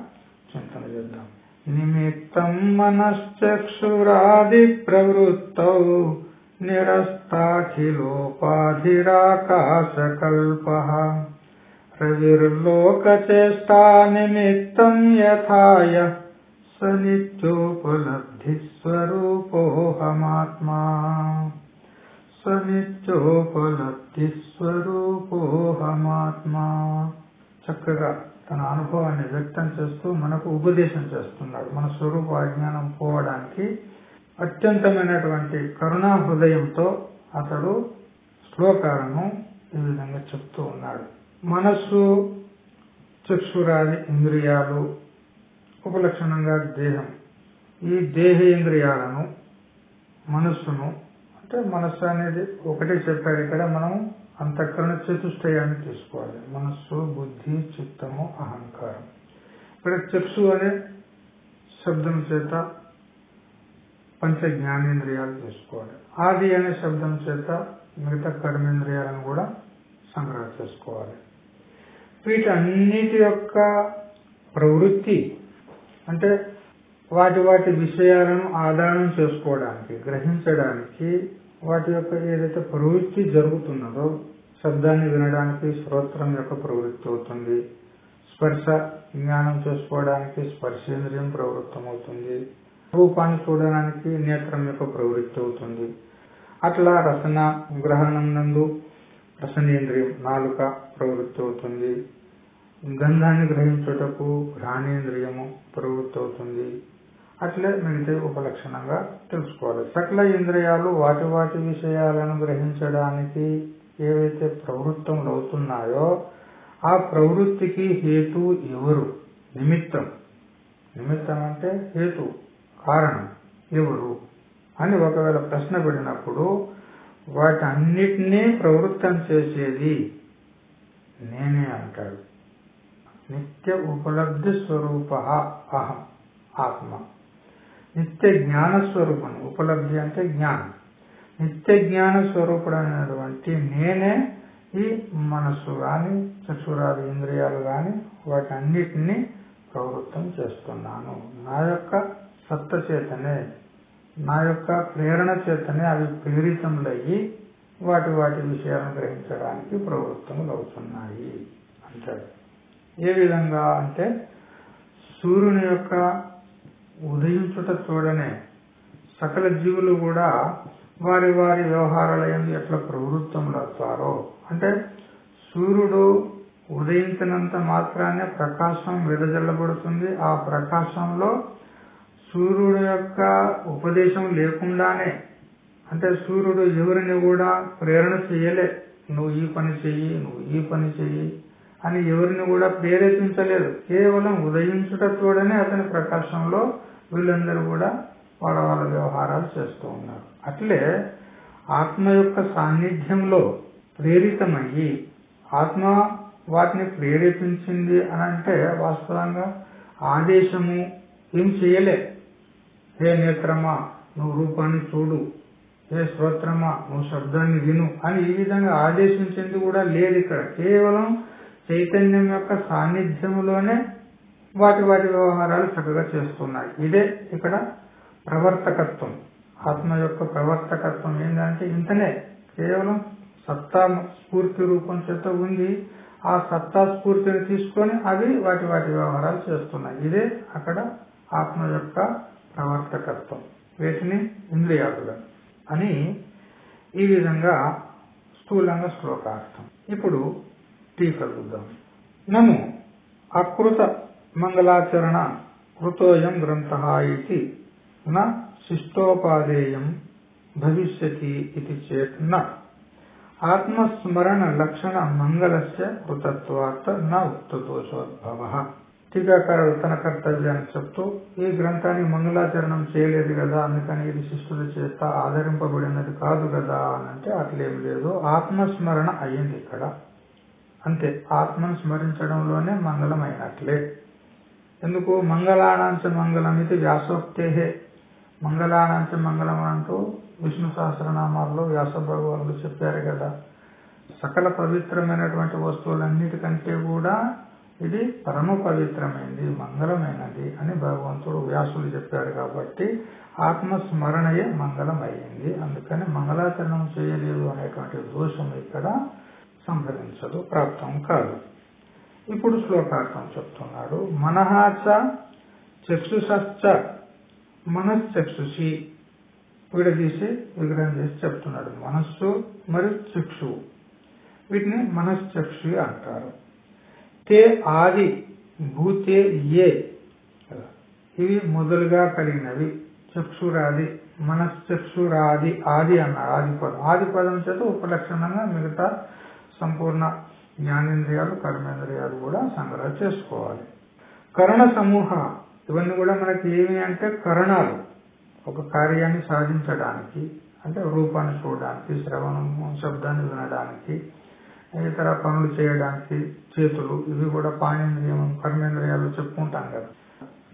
చింతన చేద్దాం. నిమిత్తం మనశ్చక్షురాది ప్రవృత్తౌ నిరస్తాఖిలోపాధిరాకాశకల్ప. రవిర్లోకచేష్టా నిమిత్తం యథాయ స నిత్యోపలబ్ధి స్వరూపోహమాత్మా స స్వరూపోహమాత్మా చక్కగా తన అనుభవాన్ని వ్యక్తం చేస్తూ మనకు ఉపదేశం చేస్తున్నాడు. మన స్వరూప అజ్ఞానం పోవడానికి అత్యంతమైనటువంటి కరుణా హృదయంతో అతడు శ్లోకాలను ఈ విధంగా చెప్తూ ఉన్నాడు. మనస్సు చక్షురాది ఇంద్రియాలు ఉపలక్షణంగా దేహం. ఈ దేహేంద్రియాలను మనస్సును అంటే మనస్సు అనేది ఒకటే చెప్పారు ఇక్కడ మనం అంతఃకరణ చతుష్టయాన్ని తీసుకోవాలి. మనస్సు బుద్ధి చిత్తము అహంకారం. ఇక్కడ చక్షు అనే శబ్దం చేత పంచ జ్ఞానేంద్రియాలు తీసుకోవాలి. ఆది అనే శబ్దం చేత మిగతా కర్మేంద్రియాలను కూడా సంగ్రహం చేసుకోవాలి. వీటన్నిటి యొక్క ప్రవృత్తి అంటే వాటి వాటి విషయాలను ఆధారం చేసుకోవడానికి గ్రహించడానికి వాటి యొక్క ఏదైతే ప్రవృత్తి జరుగుతున్నదో శబ్దాన్ని వినడానికి శ్రోత్రం యొక్క ప్రవృత్తి అవుతుంది. స్పర్శ జ్ఞానం చేసుకోవడానికి స్పర్శేంద్రియం ప్రవృత్తమవుతుంది. రూపాన్ని చూడడానికి నేత్రం యొక్క ప్రవృత్తి అవుతుంది. అట్లా రసన గ్రహణం నందు రసనేంద్రియం నాలుక ప్రవృత్తి అవుతుంది గంధాన్ని గ్రహించుటకు ఘ్రాణేంద్రియము ప్రవృత్తి అవుతుంది అట్లే మిగతా ఉపలక్షణంగా తెలుసుకోవాలి. సకల ఇంద్రియాలు వాటి వాటి విషయాలను గ్రహించడానికి ఏవైతే ప్రవృత్తములు అవుతున్నాయో ఆ ప్రవృత్తికి హేతు ఎవరు? నిమిత్తం. నిమిత్తం అంటే హేతు కారణం ఎవరు? అని ఒకవేళ ప్రశ్న పడినప్పుడు వాటి అన్నిటినీ ప్రవృత్తం చేసేది నేనే అంటాడు. నిత్య ఉపలబ్ధి స్వరూప అహం ఆత్మ. నిత్య జ్ఞాన స్వరూపం ఉపలబ్ధి అంటే జ్ఞానం. నిత్య జ్ఞాన స్వరూపుడైనటువంటి నేనే ఈ మనస్సు కానీ చక్షురాది ఇంద్రియాలు కానీ వాటన్నిటినీ ప్రవృత్తం చేస్తున్నాను. నా యొక్క సత్త చేతనే నా యొక్క ప్రేరణ చేతనే అవి ప్రేరితములయ్యి వాటి వాటి విషయాలను గ్రహించడానికి ప్రవృత్తములు అవుతున్నాయి అంటాడు. ఏ విధంగా అంటే సూర్యుని యొక్క ఉదయించుట చూడనే సకల జీవులు కూడా వారి వారి వ్యవహారాలయం ఎట్లా ప్రవృత్తములు అవుతారో. అంటే సూర్యుడు ఉదయించినంత మాత్రానే ప్రకాశం వెదజల్లబడుతుంది ఆ ప్రకాశంలో సూర్యుడు యొక్క ఉపదేశం లేకుండానే అంటే సూర్యుడు ఎవరిని కూడా ప్రేరణ చేయలే. నువ్వు ఈ పని చెయ్యి నువ్వు ఈ పని చెయ్యి అని ఎవరిని కూడా ప్రేరేపించలేదు. కేవలం ఉదయించుట తోడనే అతని ప్రకాశంలో వీళ్ళందరూ కూడా వాళ్ళ వాళ్ళ వ్యవహారాలు చేస్తూ ఉన్నారు. అట్లే ఆత్మ యొక్క సాన్నిధ్యంలో ప్రేరితమయ్యి ఆత్మ వాటిని ప్రేరేపించింది అని అంటే వాస్తవంగా ఆదేశము ఏం చేయలే. హే నేత్రమా నువ్వు రూపాన్ని చూడు. హే శ్రోత్రమా నువ్వు శబ్దాన్ని విను అని ఈ విధంగా ఆదేశించింది కూడా లేదు ఇక్కడ. కేవలం చైతన్యం యొక్క సాన్నిధ్యంలోనే వాటి వాటి వ్యవహారాలు చక్కగా చేస్తున్నాయి. ఇదే ఇక్కడ ప్రవర్తకత్వం. ఆత్మ యొక్క ప్రవర్తకత్వం ఏంటంటే ఇంతనే కేవలం సత్తా స్ఫూర్తి రూపం చేత ఉంది ఆ సత్తా స్ఫూర్తిని తీసుకొని అవి వాటి వాటి వ్యవహారాలు చేస్తున్నాయి. ఇదే అక్కడ ఆత్మ యొక్క ప్రవర్తకత్వం వీటిని ఇంద్రియాదులు అని ఈ విధంగా స్థూలంగా శ్లోకార్థం. ఇప్పుడు టీకలు చూద్దాం. నము అకృత మంగళాచరణ కృతోయం గ్రంథ ఇది నా శిష్టోపాధేయం భవిష్యతి ఇది చేత్ న. ఆత్మస్మరణ లక్షణ మంగళస్య కృతత్వాత్ న ఉక్తదోషోద్భవ టీకాకారుడు తన కర్తవ్యాన్ని చెప్తూ ఈ గ్రంథాన్ని మంగళాచరణం చేయలేదు కదా అందుకని ఇది శిష్యుల చేత ఆదరింపబడినది కాదు కదా అని అంటే అట్లేం లేదు. ఆత్మస్మరణ అయ్యింది ఇక్కడ. అంతే ఆత్మను స్మరించడంలోనే మంగళమైనట్లే. ఎందుకు? మంగళానాంచ మంగళం ఇది వ్యాసోక్తే మంగళానాంచ మంగళం అంటూ విష్ణు సహస్రనామాల్లో వ్యాస భగవానులు చెప్పారు కదా. సకల పవిత్రమైనటువంటి వస్తువులన్నిటికంటే కూడా ఇది పరమ పవిత్రమైనది మంగళమైనది అని భగవంతుడు వ్యాసులు చెప్పాడు కాబట్టి ఆత్మస్మరణయే మంగళమైంది. అందుకని మంగళాచరణం చేయలేదు అనేటువంటి దోషం ఇక్కడ సంభవించదు ప్రాప్తం కాదు. ఇప్పుడు శ్లోకార్థం చెప్తున్నాడు మనహాచ చక్షుషశ్చ మనశ్చక్షుషి విడదీసి విగ్రహం చేసి చెప్తున్నాడు మనస్సు మరియు చక్షువు వీటిని మనశ్చక్షు అంటారు. తే ఆది భూతే ఏ? ఇవి మొదలుగా కలిగినవి. చక్షురాది మనశ్చక్షురాది ఆది అన్నారు. ఆది ఆదిపదం చేత ఉపలక్షణంగా మిగతా సంపూర్ణ జ్ఞానేంద్రియాలు కర్మేంద్రియాలు కూడా సంగ్రహ చేసుకోవాలి. కరణ సమూహ. ఇవన్నీ కూడా మనకి ఏమి అంటే కరణాలు. ఒక కార్యాన్ని సాధించడానికి అంటే రూపాన్ని చూడడానికి శ్రవణము శబ్దాన్ని వినడానికి ఇతర పనులు చేయడానికి చేతులు ఇవి కూడా పాణేంద్రియం కర్మేంద్రియాలు చెప్పుకుంటాం కదా.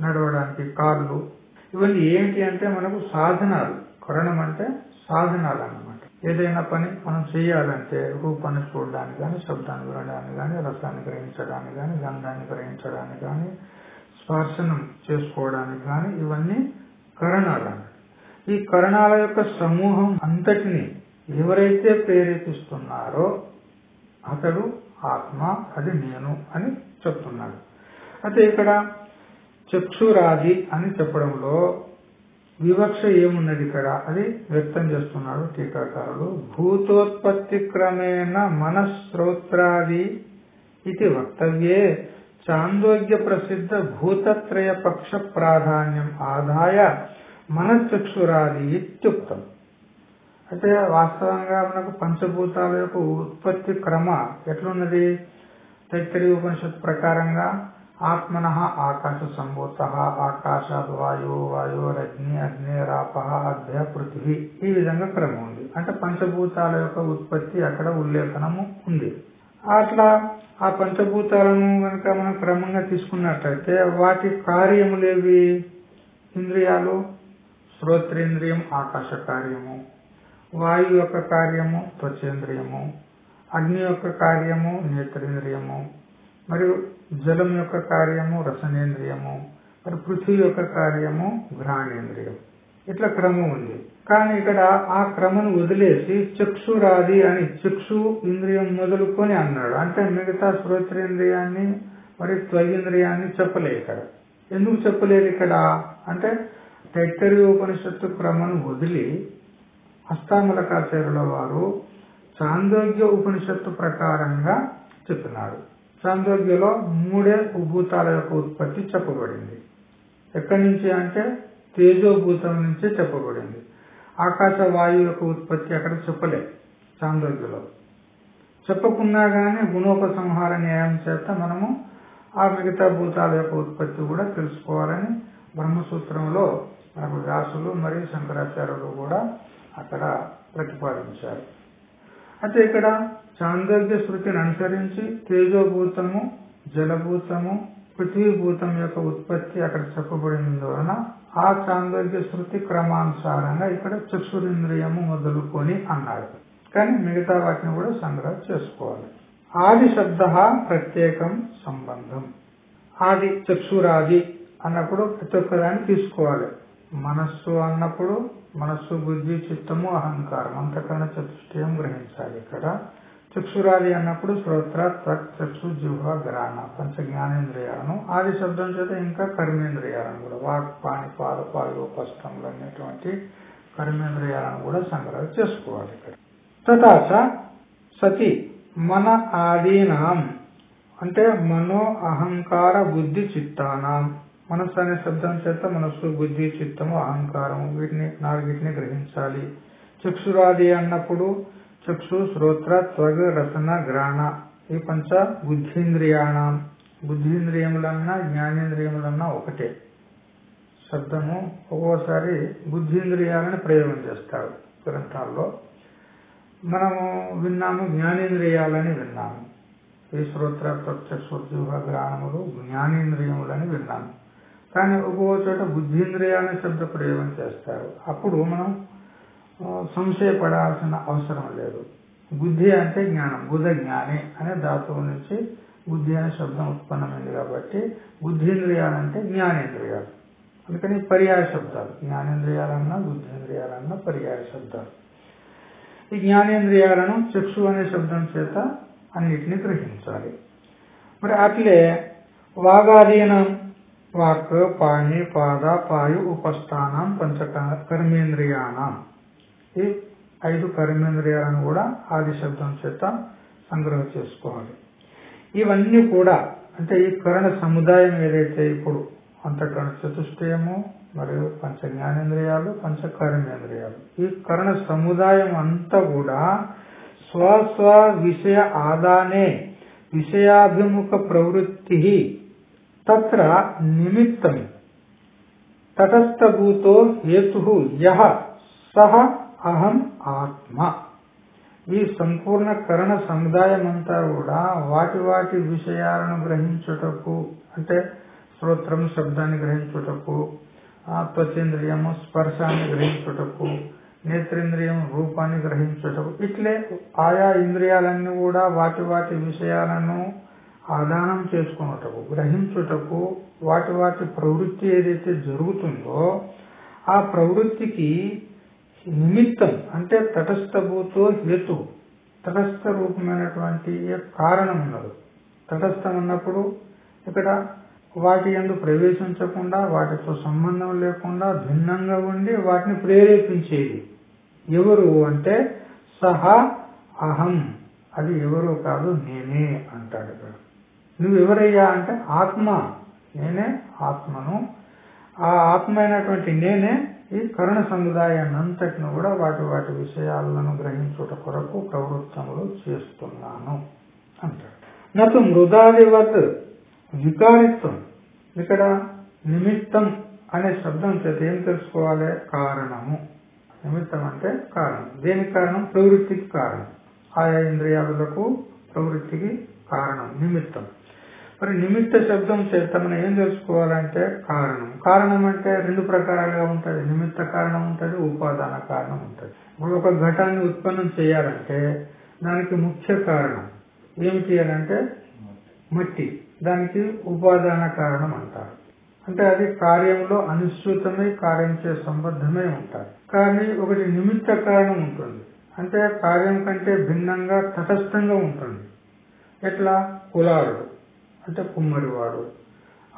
నడవడానికి కాళ్ళు. ఇవన్నీ ఏంటి అంటే మనకు సాధనాలు. కరణం అంటే సాధనాలు అన్నమాట ఏదైనా పని మనం చేయాలంటే రూపాన్ని చూడడానికి కానీ శబ్దాన్ని వినడానికి కానీ రసాన్ని గ్రహించడానికి కానీ గంధాన్ని గ్రహించడానికి కానీ స్పర్శనం చేసుకోవడానికి కానీ ఇవన్నీ కరణాలు. ఈ కరణాల యొక్క సమూహం అంతటిని ఎవరైతే ప్రేరేపిస్తున్నారో అతడు ఆత్మ అది నేను అని చెప్తున్నాడు. అయితే ఇక్కడ చక్షురాది అని చెప్పడంలో వివక్ష ఏమున్నది ఇక్కడ? అది వ్యక్తం చేస్తున్నాడు టీకాకారుడు. భూతోత్పత్తి క్రమేణ మనశ్రోత్రాది ఇది వక్తవ్యే. చాందోగ్య ప్రసిద్ధ భూతత్రయ పక్ష ప్రాధాన్యం ఆదాయ మనశ్చక్షురాది ఇత్యుక్తం. అయితే వాస్తవంగా మనకు పంచభూతాల యొక్క ఉత్పత్తి క్రమ ఎట్లున్నది? తైత్తరి ఉపనిషత్ ప్రకారంగా ఆత్మన ఆకాశ సంభూత ఆకాశాద్ వాయు వాయురగ్ని అగ్ని రాప అభ్య పృథివీ ఈ విధంగా క్రమం ఉంది. అంటే పంచభూతాల యొక్క ఉత్పత్తి అక్కడ ఉల్లేఖనము ఉంది. అట్లా ఆ పంచభూతాలను కనుక మనం క్రమంగా తీసుకున్నట్లయితే వాటి కార్యములేవి? ఇంద్రియాలు శ్రోత్రేంద్రియం ఆకాశ కార్యము. వాయు యొక్క కార్యము త్వచేంద్రియము అగ్ని యొక్క కార్యము నేత్రేంద్రియము మరియు జలం యొక్క కార్యము రసనేంద్రియము మరి పృథ్వీ యొక్క కార్యము ఘ్రాణేంద్రియం ఇట్లా క్రమం ఉంది. కానీ ఇక్కడ ఆ క్రమను వదిలేసి చక్షురాది అని చక్షు ఇంద్రియం మొదలుకొని అన్నాడు. అంటే మిగతా శ్రోత్రేంద్రియాన్ని మరి త్వగింద్రియాన్ని చెప్పలేదు ఇక్కడ. ఎందుకు చెప్పలేదు ఇక్కడ? అంటే తైత్తరీయ ఉపనిషత్తు క్రమను వదిలి హస్తామలకాచార్యుల వారు చాందోగ్య ఉపనిషత్తు ప్రకారంగా చెప్పినారు చాందోగ్యలో మూడే భూతాల యొక్క ఉత్పత్తి చెప్పబడింది. ఎక్కడి నుంచి అంటే తేజోభూతం నుంచే చెప్పబడింది. ఆకాశ వాయువు యొక్క ఉత్పత్తి అక్కడ చెప్పలే చాందోగ్యలో చెప్పకున్నా గానీ గుణోపసంహార న్యాయం చేత మనము ఆ మిగతా భూతాల యొక్క ఉత్పత్తి కూడా తెలుసుకోవాలని బ్రహ్మసూత్రంలో మనకు వ్యాసులు మరియు శంకరాచార్యులు కూడా అక్కడ ప్రతిపాదించారు. అయితే ఇక్కడ చాందోగ్య శృతిని అనుసరించి తేజోభూతము జలభూతము పృథ్వీభూతం యొక్క ఉత్పత్తి అక్కడ చెప్పబడినందువలన ఆ చాందోగ్య శృతి క్రమానుసారంగా ఇక్కడ చక్షురింద్రియము మొదలుకొని అన్నాడు కానీ మిగతా వాటిని కూడా సంగ్రహం చేసుకోవాలి. ఆది శబ్ద ప్రత్యేకం సంబంధం. ఆది చక్షురాది అన్నప్పుడు ప్రతి ఒక్కదాన్ని తీసుకోవాలి. మనస్సు అన్నప్పుడు మనస్సు బుద్ధి చిత్తము అహంకారం అంతకన్నా చతుష్టయం గ్రహించాలి ఇక్కడ. చక్షురాది అన్నప్పుడు శ్రోత్ర తక్ చక్షు జిహ్వ గ్రాణ పంచ జ్ఞానేంద్రియాలను ఆది శబ్దం చేత ఇంకా కర్మేంద్రియాలను కూడా వాక్ పాణి పాద పాయు ఉపస్థములు అనేటువంటి కర్మేంద్రియాలను కూడా సంగ్రహం చేసుకోవాలి ఇక్కడ. తథాచ సతి మన ఆదీనాం అంటే మనో అహంకార బుద్ధి చిత్తానాం. మనస్సు అనే శబ్దం చేత మనస్సు బుద్ధి చిత్తము అహంకారము వీటిని నాలుగిటిని గ్రహించాలి. చక్షురాది అన్నప్పుడు చక్షు శ్రోత్ర త్వగ రసన గ్రాణ ఈ పంచ బుద్ధీంద్రియాణం. బుద్ధింద్రియములన్నా జ్ఞానేంద్రియములన్నా ఒకటే. శబ్దము ఒక్కోసారి బుద్ధింద్రియాలని ప్రయోగం చేస్తారు గ్రంథాల్లో. మనము విన్నాము జ్ఞానేంద్రియాలని విన్నాము. ఈ శ్రోత్ర ప్రత్యక్షోద్యోగ గ్రాణములు జ్ఞానేంద్రియములని విన్నాము. కానీ ఒక్కో చోట బుద్ధీంద్రియాలని శబ్ద ప్రయోగం చేస్తారు. అప్పుడు మనం సంశయపడాల్సిన అవసరం లేదు. బుద్ధి అంటే జ్ఞానం బుధ జ్ఞాని అనే ధాతువు నుంచి బుద్ధి అనే శబ్దం ఉత్పన్నమైంది కాబట్టి బుద్ధీంద్రియాలంటే జ్ఞానేంద్రియాలు. అందుకని పర్యాయ శబ్దాలు. జ్ఞానేంద్రియాలన్నా బుద్ధింద్రియాలన్నా పర్యాయ శబ్దాలు. ఈ జ్ఞానేంద్రియాలను చక్షు అనే శబ్దం చేత అన్నిటిని గ్రహించాలి. మరి అట్లే వాగాధీనం వాక్ పాణి పాద పాయు ఉపస్థానం పంచ కర్మేంద్రియానం ఈ ఐదు కర్మేంద్రియాలను కూడా ఆది శబ్దం చేత సంగ్రహం చేసుకోవాలి. ఇవన్నీ కూడా అంటే ఈ కరణ సముదాయం ఏదైతే ఇప్పుడు అంతకరణ చతుష్టయము మరియు పంచ జ్ఞానేంద్రియాలు పంచ కర్మేంద్రియాలు ఈ కరణ సముదాయం అంతా కూడా స్వస్వ విషయ ఆదానే విషయాభిముఖ ప్రవృత్తి తత్ర నిమిత్తం తటస్థభూతో హేతు యహ సహ అహం ఆత్మ ఈ సంపూర్ణ కరణ సముదాయం అంతా కూడా వాటి వాటి విషయాలను గ్రహించుటకు అంటే శ్రోత్రం శబ్దాన్ని గ్రహించుటకు త్వచేంద్రియము స్పర్శాన్ని గ్రహించుటకు నేత్రేంద్రియం రూపాన్ని గ్రహించుటకు ఇట్లే ఆయా ఇంద్రియాలన్నీ కూడా వాటి వాటి విషయాలను ఆదానం చేసుకున్నటకు గ్రహించుటకు వాటి వాటి ప్రవృత్తి ఏదైతే జరుగుతుందో ఆ ప్రవృత్తికి నిమిత్తం అంటే తటస్థభూతో హేతు తటస్థ రూపమైనటువంటి కారణం ఉన్నది తటస్థం అన్నప్పుడు ఇక్కడ వాటి ఎందు ప్రవేశించకుండా వాటితో సంబంధం లేకుండా భిన్నంగా ఉండి వాటిని ప్రేరేపించేది. ఎవరు అంటే సహా అహం. అది ఎవరు కాదు నేనే అంటాడు నువ్వెవరయ్యా నువ్వు అంటే ఆత్మ. నేనే ఆత్మను. ఆ ఆత్మ అయినటువంటి నేనే ఈ కరుణ సముదాయాన్నంతటిని కూడా వాటి వాటి విషయాలను గ్రహించుట కొరకు ప్రవృత్తములు చేస్తున్నాను అంటాడు. నటు మృదాదివత్ వికారిత్వం. ఇక్కడ నిమిత్తం అనే శబ్దం చేత ఏం తెలుసుకోవాలి? కారణము. నిమిత్తం అంటే కారణం. దేనికి కారణం? ప్రవృత్తికి కారణం. ఆయా ఇంద్రియాలకు ప్రవృత్తికి కారణం. నిమిత్తం. మరి నిమిత్త శబ్దం చేత మనం ఏం తెలుసుకోవాలంటే కారణం. కారణం అంటే రెండు ప్రకారాలుగా ఉంటుంది. నిమిత్త కారణం ఉంటుంది ఉపాదాన కారణం ఉంటుంది. ఇప్పుడు ఒక ఘటాన్ని ఉత్పన్నం చేయాలంటే దానికి ముఖ్య కారణం ఏమిటి అని అంటే మట్టి. దానికి ఉపాదాన కారణం అంటారు. అంటే అది కార్యంలో అనుసృతమై కార్యం చే సంబద్ధమై ఉంటారు. కానీ ఒకటి నిమిత్త కారణం ఉంటుంది. అంటే కార్యం కంటే భిన్నంగా తటస్థంగా ఉంటుంది. ఎట్లా? కులారుడు అంటే కుమ్మరివాడు.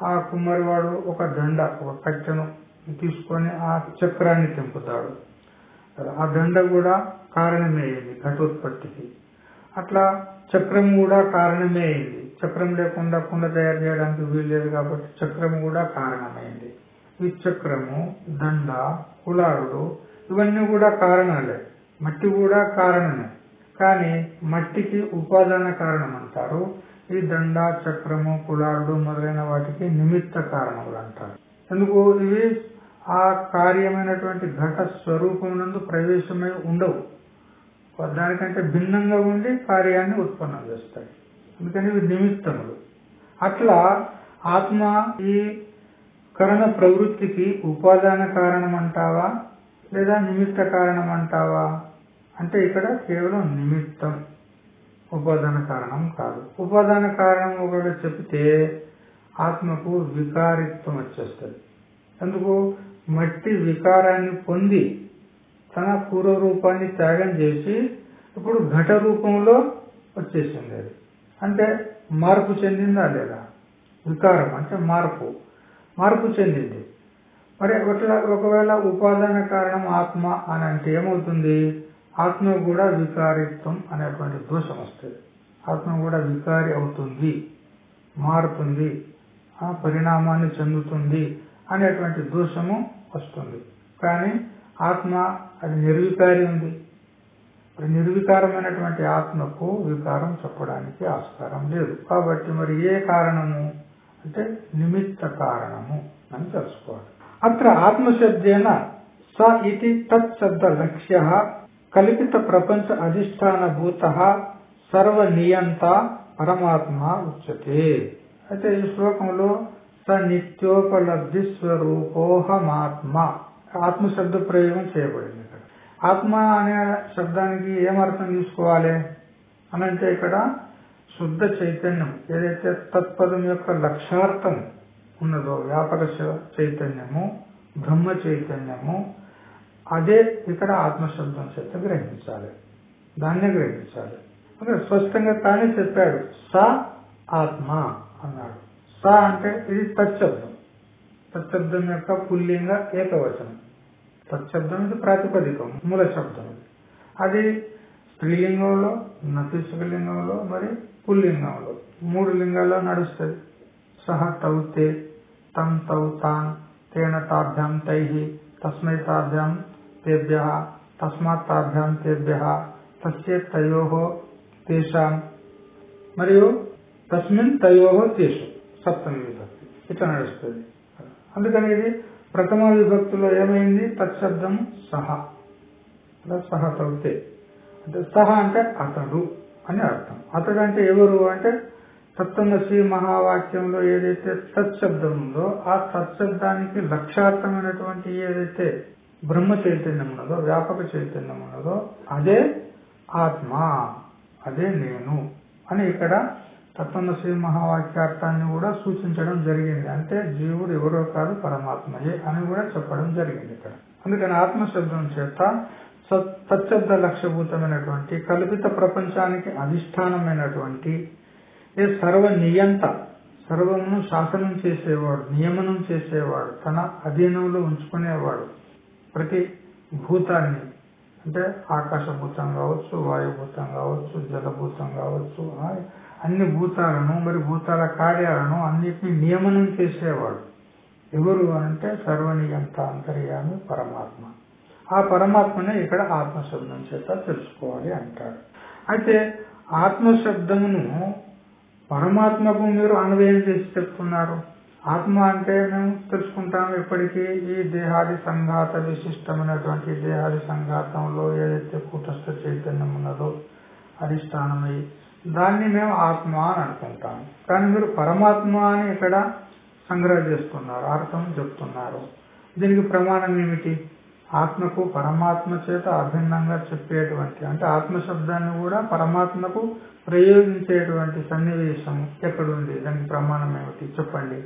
ఆ కుమ్మరివాడు ఒక దండ ఒక కట్టెను తీసుకొని ఆ చక్రాన్ని తెంపుతాడు. ఆ దండ కూడా కారణమే అయింది ఘటోత్పత్తికి. అట్లా చక్రం కూడా కారణమే అయింది చక్రం లేకుండా కుండ తయారు చేయడానికి వీల్లేదు కాబట్టి చక్రం కూడా కారణమైంది. ఈ చక్రము దండ కులారుడు ఇవన్నీ కూడా కారణాలే. మట్టి కూడా కారణమే. కానీ మట్టికి ఉపాదాన కారణం అంటారు ఈ దండ చక్రము కులారుడు మొదలైన వాటికి నిమిత్త కారణములు అంటారు. ఎందుకు? ఇవి ఆ కార్యమైనటువంటి ఘట స్వరూపం నందు ప్రవేశమై ఉండవు. దానికంటే భిన్నంగా ఉండి కార్యాన్ని ఉత్పన్నం చేస్తాయి. అందుకని ఇవి నిమిత్తములు. అట్లా ఆత్మ ఈ కరణ ప్రవృత్తికి ఉపాదాన కారణం అంటావా లేదా నిమిత్త కారణం అంటావా అంటే ఇక్కడ కేవలం నిమిత్తం. ఉపాదాన కారణం కాదు. ఉపాదాన కారణం ఒకటి చెప్తే ఆత్మకు వికారిత్వం వచ్చేస్తుంది. ఎందుకు? మట్టి వికారాన్ని పొంది తన పూర్వ రూపాన్ని త్యాగం చేసి ఇప్పుడు ఘట రూపంలో వచ్చేసింది అది. అంటే మార్పు చెందిందా లేదా? వికారం అంటే మార్పు. మార్పు చెందింది. మరి ఒకవేళ ఉపాదాన కారణం ఆత్మ అని అంటే ఏమవుతుంది? ఆత్మ కూడా వికారిత్వం అనేటువంటి దోషం వస్తుంది. ఆత్మ కూడా వికారి అవుతుంది మారుతుంది ఆ పరిణామాన్ని చెందుతుంది అనేటువంటి దోషము వస్తుంది. కానీ ఆత్మ అది నిర్వికారి ఉంది. మరి నిర్వికారమైనటువంటి ఆత్మకు వికారం చెప్పడానికి ఆస్కారం లేదు. కాబట్టి మరి ఏ కారణము? అంటే నిమిత్త కారణము అని తెలుసుకోవాలి. అత్ర ఆత్మశబ్దేన స ఇది తత్శబ్ద లక్ష్య కల్పిత ప్రపంచ అధిష్టాన భూత సర్వ నియంత పరమాత్మ ఉచ్యతే. అయితే ఈ శ్లోకంలో స నిత్యోపలబ్ధి స్వరూపోహమాత్మ ఆత్మ శబ్ద ప్రయోగం చేయబడింది ఇక్కడ. ఆత్మ అనే శబ్దానికి ఏమర్థం తీసుకోవాలి? అనంటే ఇక్కడ శుద్ధ చైతన్యం ఏదైతే తత్పదం యొక్క లక్ష్యార్థం ఉన్నదో వ్యాపక చైతన్యము బ్రహ్మ చైతన్యము అదే ఇక్కడ ఆత్మశబ్దం చేత గ్రహించాలి. దాన్నే గ్రహించాలి. అంటే స్పష్టంగా తానే చెప్పాడు. స ఆత్మ అన్నాడు. స అంటే ఇది తచ్చబ్దం. తచ్చబ్దం యొక్క పుల్లింగ ఏకవచనం. తచ్చబ్దం ఇది ప్రాతిపదికం మూల శబ్దం. అది స్త్రీలింగంలో నపుంసకలింగంలో మరి పుల్లింగంలో. మూడు లింగాల్లో నడుస్తుంది. సహ తౌతే తం తౌ తాన్ తేన తాభ్యాం తై తస్మై తాభ్యాం తేభ్య తస్మాత్ తాభ్యాం తేభ్య తస్యే తయో తేషాం మరియు తస్మిన్ తయో తేషు సప్తమి విభక్తి ఇట్లా నడుస్తుంది అందుకని ఇది ప్రథమ విభక్తిలో ఏమైంది? తత్శబ్దం సహ। సహ తగ్గితే అంటే సహ అంటే అతడు అని అర్థం। అతడు అంటే ఎవరు అంటే తత్వమసి మహావాక్యంలో ఏదైతే తత్శబ్దం ఉందో ఆ తత్శబ్దానికి లక్ష్యార్థమైనటువంటి ఏదైతే బ్రహ్మ చైతన్యం ఉన్నదో వ్యాపక చైతన్యం ఉన్నదో అదే ఆత్మ అదే నేను అని ఇక్కడ తత్వమసి మహావాక్యార్థాన్ని కూడా సూచించడం జరిగింది. అంటే జీవుడు ఎవరో కాదు పరమాత్మయే అని కూడా చెప్పడం జరిగింది ఇక్కడ. అందుకని ఆత్మశబ్దం చేత తత్శబ్ద లక్ష్యభూతమైనటువంటి కల్పిత ప్రపంచానికి అధిష్టానమైనటువంటి ఏ సర్వ నియంత సర్వమును శాసనం చేసేవాడు నియమనం చేసేవాడు తన అధీనంలో ఉంచుకునేవాడు ప్రతి భూతాన్ని అంటే ఆకాశభూతం కావచ్చు వాయుభూతం కావచ్చు జలభూతం కావచ్చు అన్ని భూతాలను మరి భూతాల కార్యాలను అన్నిటినీ నియమనం చేసేవాడు. ఎవరు అంటే సర్వనియంత అంతర్యామి పరమాత్మ. ఆ పరమాత్మనే ఇక్కడ ఆత్మశబ్దం చేత తెలుసుకోవాలి అంటాడు. అయితే ఆత్మశబ్దమును పరమాత్మకు మీరు అన్వయం చేసి చెప్తున్నారు. ఆత్మ అంటే మేము తెలుసుకుంటాం ఎప్పటికీ ఈ దేహాది సంఘాత విశిష్టమైనటువంటి దేహాది సంఘాతంలో ఏదైతే కూటస్థ చైతన్యం ఉన్నదో అధిష్టానమై దాన్ని మేము ఆత్మ అని అనుకుంటాం కానీ మీరు పరమాత్మ అని ఇక్కడ సంగ్రహ చేస్తున్నారు అర్థం చెప్తున్నారు. దీనికి ప్రమాణం ఏమిటి? ఆత్మకు పరమాత్మ చేత అభిన్నంగా చెప్పేటువంటి అంటే ఆత్మ శబ్దాన్ని కూడా పరమాత్మకు ప్రయోగించేటువంటి సన్నివేశం ఎక్కడుంది? దానికి ప్రమాణం ఏమిటి? చెప్పండి.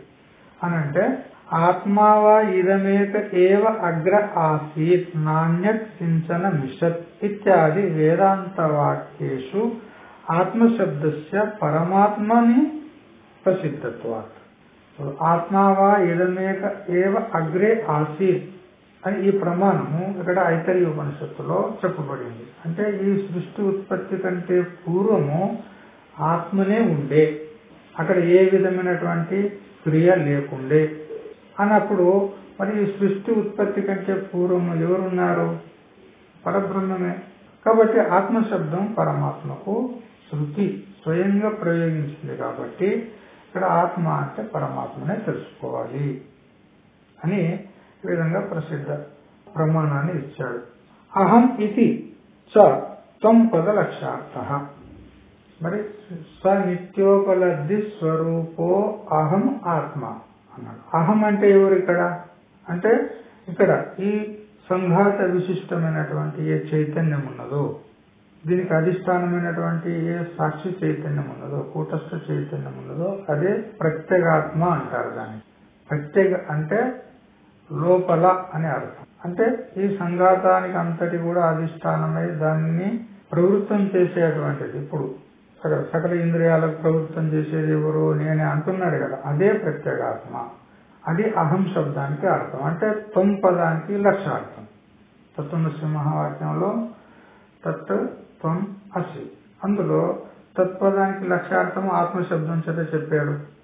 అని అంటే ఆత్మావా ఇదమేక ఏవ అగ్ర ఆసీత్ నాణ్యత్ సించన మిషత్ ఇత్యాది వేదాంత వాక్యేషు ఆత్మశబ్దస్య పరమాత్మని ప్రసిద్ధత్వాత్. ఆత్మావా ఇదమేక ఏవ అగ్రే ఆసీత్ అని ఈ ప్రమాణము ఇక్కడ ఐతరి ఉపనిషత్తులో చెప్పబడింది. అంటే ఈ సృష్టి ఉత్పత్తి కంటే పూర్వము ఆత్మనే ఉండే. అక్కడ ఏ విధమైనటువంటి క్రియ లేకుండే. అన్నప్పుడు మరి ఈ సృష్టి ఉత్పత్తి కంటే పూర్వము ఎవరున్నారు? పరబ్రహ్మమే. కాబట్టి ఆత్మ శబ్దం పరమాత్మకు శృతి స్వయంగా ప్రయోగించింది కాబట్టి ఇక్కడ ఆత్మ అంటే పరమాత్మనే తెలుసుకోవాలి అని ఈ విధంగా ప్రసిద్ధ ప్రమాణాన్ని ఇచ్చాడు. అహం ఇది చ త్వం పద లక్ష్యార్థ. మరి స నిత్యోపలబ్ధి స్వరూపో అహం ఆత్మ అన్నాడు. అహం అంటే ఎవరు ఇక్కడ? అంటే ఇక్కడ ఈ సంఘాత విశిష్టమైనటువంటి ఏ చైతన్యం ఉన్నదో దీనికి అధిష్టానమైనటువంటి ఏ సాక్షి చైతన్యం ఉన్నదో కూటస్థ చైతన్యం ఉన్నదో అదే ప్రత్యేగాత్మ అంటారు దాన్ని. ప్రత్యేక అంటే లోపల అని అర్థం. అంటే ఈ సంఘాతానికి అంతటి కూడా అధిష్టానమై దాన్ని ప్రవృత్తం చేసేటువంటిది ఇప్పుడు. సకల సకల ఇంద్రియాలకు ప్రవృత్తం చేసేది ఎవరు నేనే అంటున్నాడు కదా. అదే ప్రత్యేగాత్మ. అది అహం శబ్దానికి అర్థం. అంటే త్వం పదానికి లక్ష్యార్థం. తత్వమసి మహావాక్యంలో తత్ త్వం అసి అందులో తత్పదానికి లక్ష్యార్థం ఆత్మశబ్దం చేత చెప్పాడు.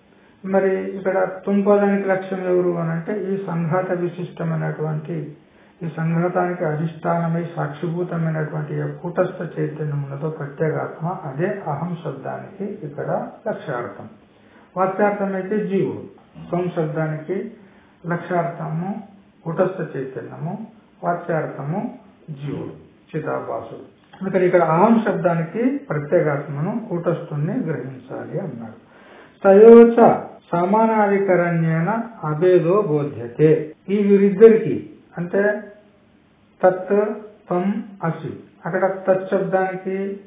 మరి ఇక్కడ తుంపదానికి లక్ష్యం ఎవరు అని అంటే ఈ సంఘాత విశిష్టమైనటువంటి ఈ సంఘాతానికి అధిష్టానమై సాక్షిభూతమైనటువంటి కూటస్థ చైతన్యం ఉన్నదో ప్రత్యేగాత్మ అదే అహం శబ్దానికి ఇక్కడ లక్ష్యార్థం. వాచ్యార్థం అయితే జీవుడు. స్వం శబ్దానికి లక్ష్యార్థము కూటస్థ చైతన్యము వాచ్యార్థము జీవుడు చిదాభాసుడు అందుకని ఇక్కడ అహం శబ్దానికి ప్రత్యేగాత్మను కూటస్థుణ్ణి గ్రహించాలి అన్నాడు. తయోచ సమానాధికరణ్యేన అభేదో బోధ్యతే. ఈ వీరిద్దరికి అంటే తత్ త్వం అసి. అక్కడ తత్ శబ్దానికి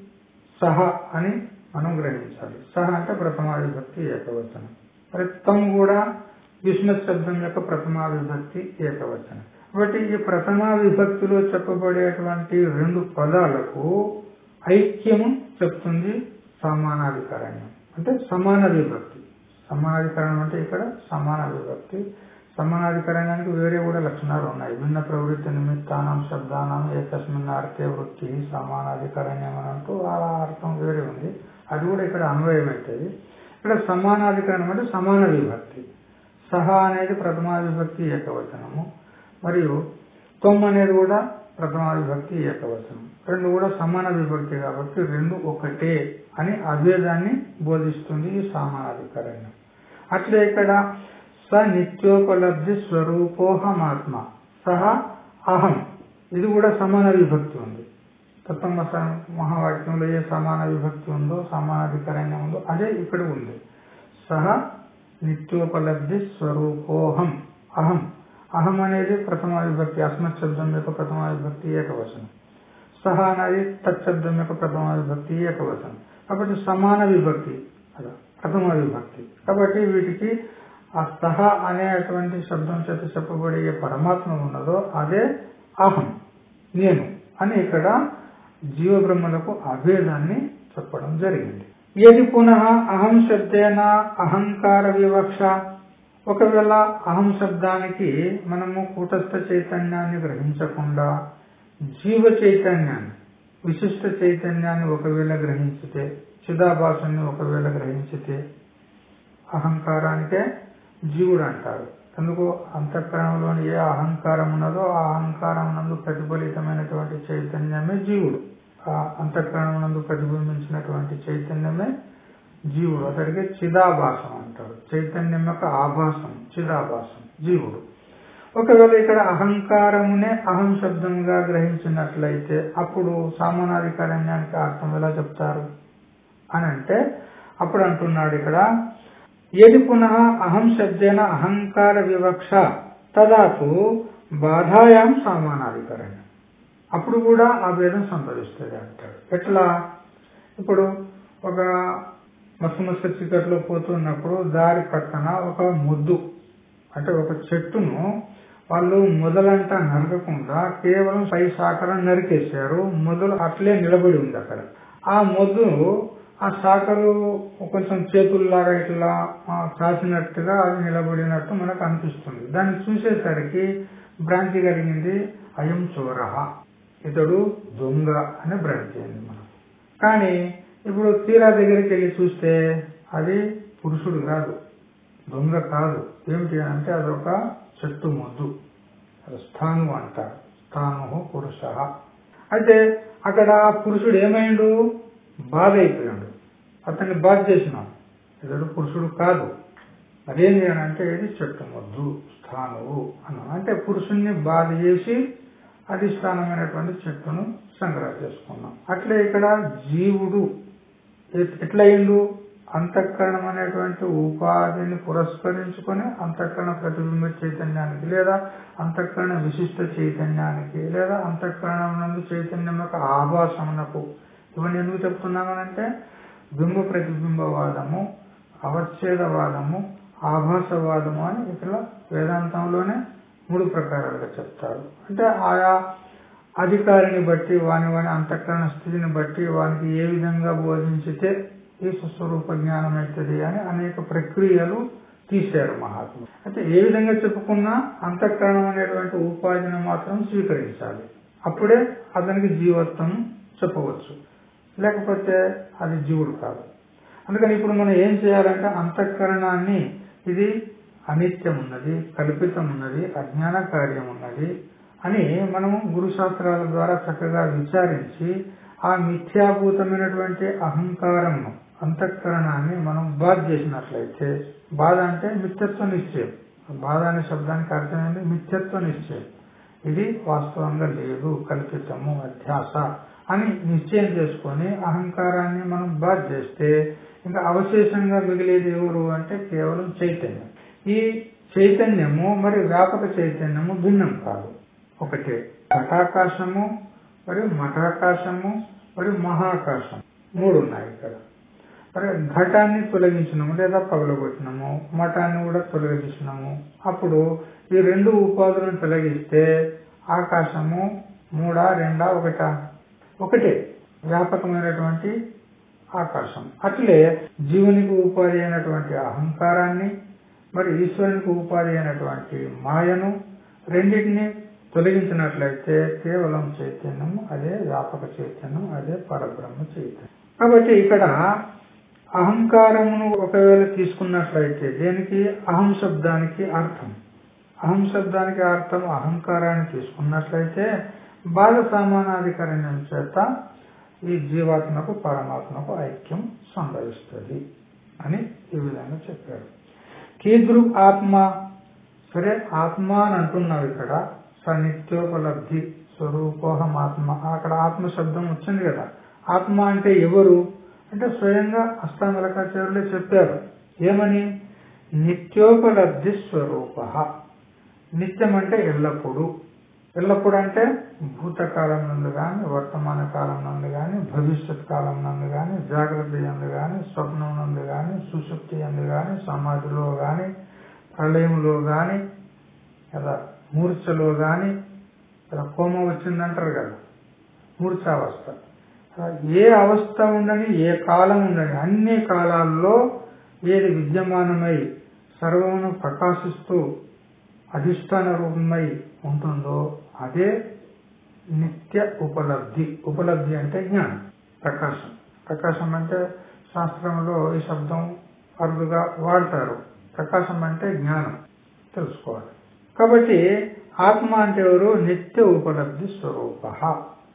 సహ అని మనం గ్రహించాలి. సహ అంటే ప్రథమా విభక్తి ఏకవచనం. మరి త్వం కూడా విష్ణు శబ్దం యొక్క ప్రథమా విభక్తి ఏకవచనం. కాబట్టి ఈ ప్రథమా విభక్తిలో చెప్పబడేటువంటి రెండు పదాలకు ఐక్యము చెప్తుంది సమానాధికరణ్యం. అంటే సమాన విభక్తి సమానాధికరణం అంటే ఇక్కడ సమాన విభక్తి సమానాధికరణానికి వేరే కూడా లక్షణాలు ఉన్నాయి. భిన్న ప్రవృత్తి నిమిత్తానం శబ్దానం ఏకస్మిన్ అర్థే వృత్తి సమానాధికరణ్యం అంటూ ఆ అర్థం వేరే ఉంది. అది కూడా ఇక్కడ అన్వయం అవుతుంది. ఇక్కడ సమానాధికరణం అంటే సమాన విభక్తి. సహా అనేది ప్రథమా విభక్తి ఏకవచనము. మరియు తొమ్ అనేది కూడా ప్రథమా విభక్తి ఏకవచనం రెండు కూడా సమాన విభక్తి కాబట్టి రెండు ఒకటే అని అభేదాన్ని బోధిస్తుంది ఈ సమానాధికరణ్యం అట్లే ఇక్కడ స నిత్యోపలబ్ధి స్వరూపోహమాత్మ సహ అహం ఇది కూడా సమాన విభక్తి ఉంది. తత్వ మహావాక్యంలో ఏ సమాన విభక్తి ఉందో సమానాధికరంగా ఉందో అదే ఇక్కడ ఉంది. సహ నిత్యోపలబ్ధి స్వరూపోహం. అహం. అహం అనేది ప్రథమ విభక్తి అస్మశబ్దం యొక్క ప్రథమ విభక్తి ఏకవచనం. సహ అనేది తత్శబ్దం యొక్క ప్రథమ విభక్తి ఏకవచనం. కాబట్టి సమాన విభక్తి అదా ప్రథమ విభక్తి. కాబట్టి వీటికి ఆ సహ అనేటువంటి శబ్దం చేత చెప్పబడే ఏ పరమాత్మ ఉన్నదో అదే అహం నేను అని ఇక్కడ జీవబ్రహ్మలకు అభేదాన్ని చెప్పడం జరిగింది. ఏది పునః అహం శబ్దేన అహంకార వివక్ష? ఒకవేళ అహం శబ్దానికి మనము కూటస్థ చైతన్యాన్ని గ్రహించకుండా జీవ చైతన్యాన్ని విశిష్ట చైతన్యాన్ని ఒకవేళ గ్రహించితే చిదాభాషాన్ని ఒకవేళ గ్రహించితే అహంకారానికే జీవుడు అంటారు. అందుకు అంతఃకరణంలోని ఏ అహంకారం ఉన్నదో ఆ అహంకారం నందు ప్రతిఫలితమైనటువంటి చైతన్యమే జీవుడు. ఆ అంతఃకరణం నందు ప్రతిబింబించినటువంటి చైతన్యమే జీవుడు. అతడికి చిదాభాసం అంటారు. చైతన్యం యొక్క ఆభాసం చిదాభాసం జీవుడు. ఒకవేళ ఇక్కడ అహంకారమునే అహం శబ్దంగా గ్రహించినట్లయితే అప్పుడు సామానాధికారణ్యానికి అర్థం ఎలా చెప్తారు? అని అంటే అప్పుడు అంటున్నాడు ఇక్కడ ఏది పునః అహం శబ్దేన అహంకార వివక్ష తదాపు బాధాయాం సామానాధికరణ అప్పుడు కూడా ఆ భేదం సంభవిస్తుంది అంటాడు. ఎట్లా? ఇప్పుడు ఒక మస్తు మస్తు చీకట్లో పోతున్నప్పుడు దారి పక్కన ఒక ముద్దు అంటే ఒక చెట్టును వాళ్ళు మొదలంతా నరకకుండా కేవలం పై సాకరం నరికేశారు మొదలు అట్లే నిలబడి ఉంది అక్కడ. ఆ మొద్దు ఆ శాఖలు కొంచెం చేతుల్లాగా ఇట్లా ఆ, చాచినట్టుగా అది నిలబడినట్టు మనకు అనిపిస్తుంది. దాన్ని చూసేసరికి భ్రాంతి కలిగింది అయం చోరహ. ఇతడు దొంగ అని భ్రాంతి అయింది మనకు. కానీ ఇప్పుడు తీరా దగ్గరికి వెళ్ళి చూస్తే అది పురుషుడు కాదు దొంగ కాదు. ఏమిటి అంటే అదొక చెట్టు మొద్దు. స్థాను అంటారు. స్థాను పురుష. అయితే అక్కడ ఆ పురుషుడు ఏమైండు? బాధ అయిపోయాడు. అతన్ని బాధ చేసినాం ఇతడు పురుషుడు కాదు. అదేం అని అంటే ఇది చెట్టు మొద్దు స్థానువు అంటే పురుషుణ్ణి బాధ చేసి అధిష్టానమైనటువంటి చెట్టును సంగ్రహ చేసుకున్నాం. అట్లే ఇక్కడ జీవుడు ఎట్లయిండు? అంతఃకరణం అనేటువంటి ఉపాధిని పురస్కరించుకొని అంతఃకరణ ప్రతిబింబ చైతన్యానికి లేదా అంతఃకరణ విశిష్ట చైతన్యానికి లేదా అంతఃకరణం నందు చైతన్యం యొక్క ఆభాసమునకు. ఇవన్నీ ఎందుకు చెప్తున్నామనంటే బింబ ప్రతిబింబవాదము అవచ్ఛేదవాదము ఆభాసవాదము అని ఇట్లా వేదాంతంలోనే మూడు ప్రకారాలుగా చెప్తారు. అంటే ఆయా అధికారిని బట్టి వాని వాని అంతఃకరణ స్థితిని బట్టి వానికి ఏ విధంగా బోధించితే ఈ సుస్వరూప జ్ఞానం అవుతుంది అని అనేక ప్రక్రియలు తీశారు మహాత్ములు. అయితే ఏ విధంగా చెప్పుకున్నా అంతఃకరణం అనేటువంటి ఉపాధిని మాత్రం స్వీకరించాలి. అప్పుడే అతనికి జీవత్వం చెప్పవచ్చు. లేకపోతే అది జీవుడు కాదు. అందుకని ఇప్పుడు మనం ఏం చేయాలంటే అంతఃకరణాన్ని ఇది అనిత్యం ఉన్నది కల్పితం ఉన్నది అజ్ఞాన కార్యం ఉన్నది అని మనము గురు శాస్త్రాల ద్వారా చక్కగా విచారించి ఆ మిథ్యాభూతమైనటువంటి అహంకారం అంతఃకరణాన్ని మనం బాధ చేసినట్లయితే బాధ అంటే మిథ్యత్వ నిశ్చయం. బాధ అనే శబ్దానికి అర్థమైంది మిథ్యత్వ నిశ్చయం. ఇది వాస్తవంగా లేదు. కల్పితము అధ్యాస. అని నిశ్చయం చేసుకొని అహంకారాన్ని మనం బాధ చేస్తే ఇంకా అవశేషంగా మిగిలేది ఎవరు అంటే కేవలం చైతన్యం. ఈ చైతన్యము మరి వ్యాపక చైతన్యము భిన్నం కాదు. ఒకటే ఘటాకాశము మరియు మఠాకాశము మరియు మహాకాశం మూడు ఉన్నాయి ఇక్కడ. మరి ఘటాన్ని తొలగించినము లేదా పగలగొట్టినము మఠాన్ని కూడా తొలగించినాము. అప్పుడు ఈ రెండు ఉపాధులను తొలగిస్తే ఆకాశము మూడా రెండా ఒకటా? ఒకటే వ్యాపకమైనటువంటి ఆకాశం. అట్లే జీవునికి ఉపాధి అయినటువంటి అహంకారాన్ని మరి ఈశ్వరునికి ఉపాధి అయినటువంటి మాయను రెండింటిని తొలగించినట్లయితే కేవలం చైతన్యం అదే వ్యాపక చైతన్యం అదే పరబ్రహ్మ చైతన్యం. కాబట్టి ఇక్కడ అహంకారమును ఒకవేళ తీసుకున్నట్లయితే దేనికి? అహం శబ్దానికి అర్థం. అహం శబ్దానికి అర్థం అహంకారాన్ని తీసుకున్నట్లయితే బాల సమానాధికరణ్యం చేత ఈ జీవాత్మకు పరమాత్మకు ఐక్యం సంభవిస్తుంది అని ఈ విధంగా చెప్పారు. కీదృ ఆత్మ సరే ఆత్మ అని అంటున్నావు ఇక్కడ సనిత్యోపలబ్ధి స్వరూపోహం ఆత్మ. అక్కడ ఆత్మ శబ్దం వచ్చింది కదా. ఆత్మ అంటే ఎవరు? అంటే స్వయంగా అష్టాంగలకాచార్యులే చెప్పారు. ఏమని? నిత్యోపలబ్ధి స్వరూప. నిత్యం అంటే ఎల్లప్పుడూ. ఎల్లప్పుడు అంటే భూతకాలం నుండి కానీ వర్తమాన కాలం నుండి కానీ భవిష్యత్ కాలం నుండి కానీ జాగ్రత్త ఎందు కానీ స్వప్నం నుండి కానీ సుశుక్తి ఎందు కానీ సమాధిలో కానీ ప్రళయంలో కానీ లేదా మూర్ఛలో కానీ ఇలా కోమ వచ్చిందంటారు కదా మూర్ఛావస్థ. ఏ అవస్థ ఉండని ఏ కాలం ఉండని అన్ని కాలాల్లో ఏది విద్యమానమై సర్వమును ప్రకాశిస్తూ అధిష్టాన రూపమై ఉంటుందో అదే నిత్య ఉపలబ్ధి. ఉపలబ్ధి అంటే జ్ఞానం ప్రకాశం. ప్రకాశం అంటే శాస్త్రంలో ఈ శబ్దం అరుదుగా వాడతారు. ప్రకాశం అంటే జ్ఞానం తెలుసుకోవాలి. కాబట్టి ఆత్మ అంటే ఎవరు? నిత్య ఉపలబ్ధి స్వరూప.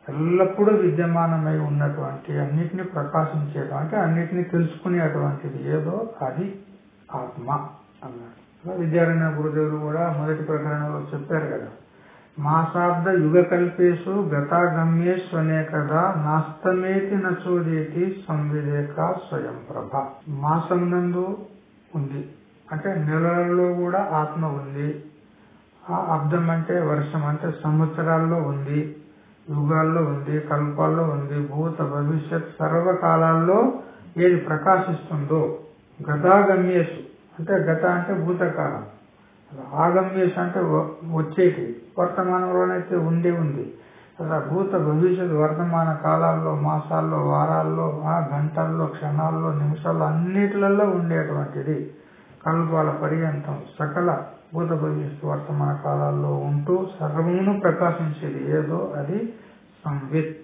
ఎల్లప్పుడూ విద్యమానమై ఉన్నటువంటి అన్నిటిని ప్రకాశించేటువంటి అన్నిటిని తెలుసుకునేటువంటిది ఏదో అది ఆత్మ అన్నాడు. విద్యారాయణ గురుదేవులు కూడా మొదటి ప్రకరణలో చెప్పారు కదా మాసాబ్ద యుగ కల్పేషు గతాగమ్యేష్వనే కదా నాస్తమేతి నచోదేతి సంవిదేక స్వయం ప్రభ. మాసం నందు ఉంది. అంటే నెలలలో కూడా ఆత్మ ఉంది. ఆ అబ్దం అంటే వర్షం అంటే సంవత్సరాల్లో ఉంది యుగాల్లో ఉంది కల్పాల్లో ఉంది భూత భవిష్యత్ సర్వకాలాల్లో ఏది ప్రకాశిస్తుందో గతాగమ్యేషు. అంటే గత అంటే భూతకాలం. రాగం ఆగమ్యేషు అంటే వచ్చేటి. వర్తమానంలోనైతే ఉండే ఉంది. కదా భూత భవిష్యత్ వర్తమాన కాలాల్లో మాసాల్లో వారాల్లో ఆ గంటల్లో క్షణాల్లో నిమిషాల్లో అన్నిటిలలో ఉండేటువంటిది. కల్పాల పర్యంతం సకల భూత భవిష్యత్ వర్తమాన కాలాల్లో ఉంటూ సర్వమును ప్రకాశించేది ఏదో అది సంవిత్.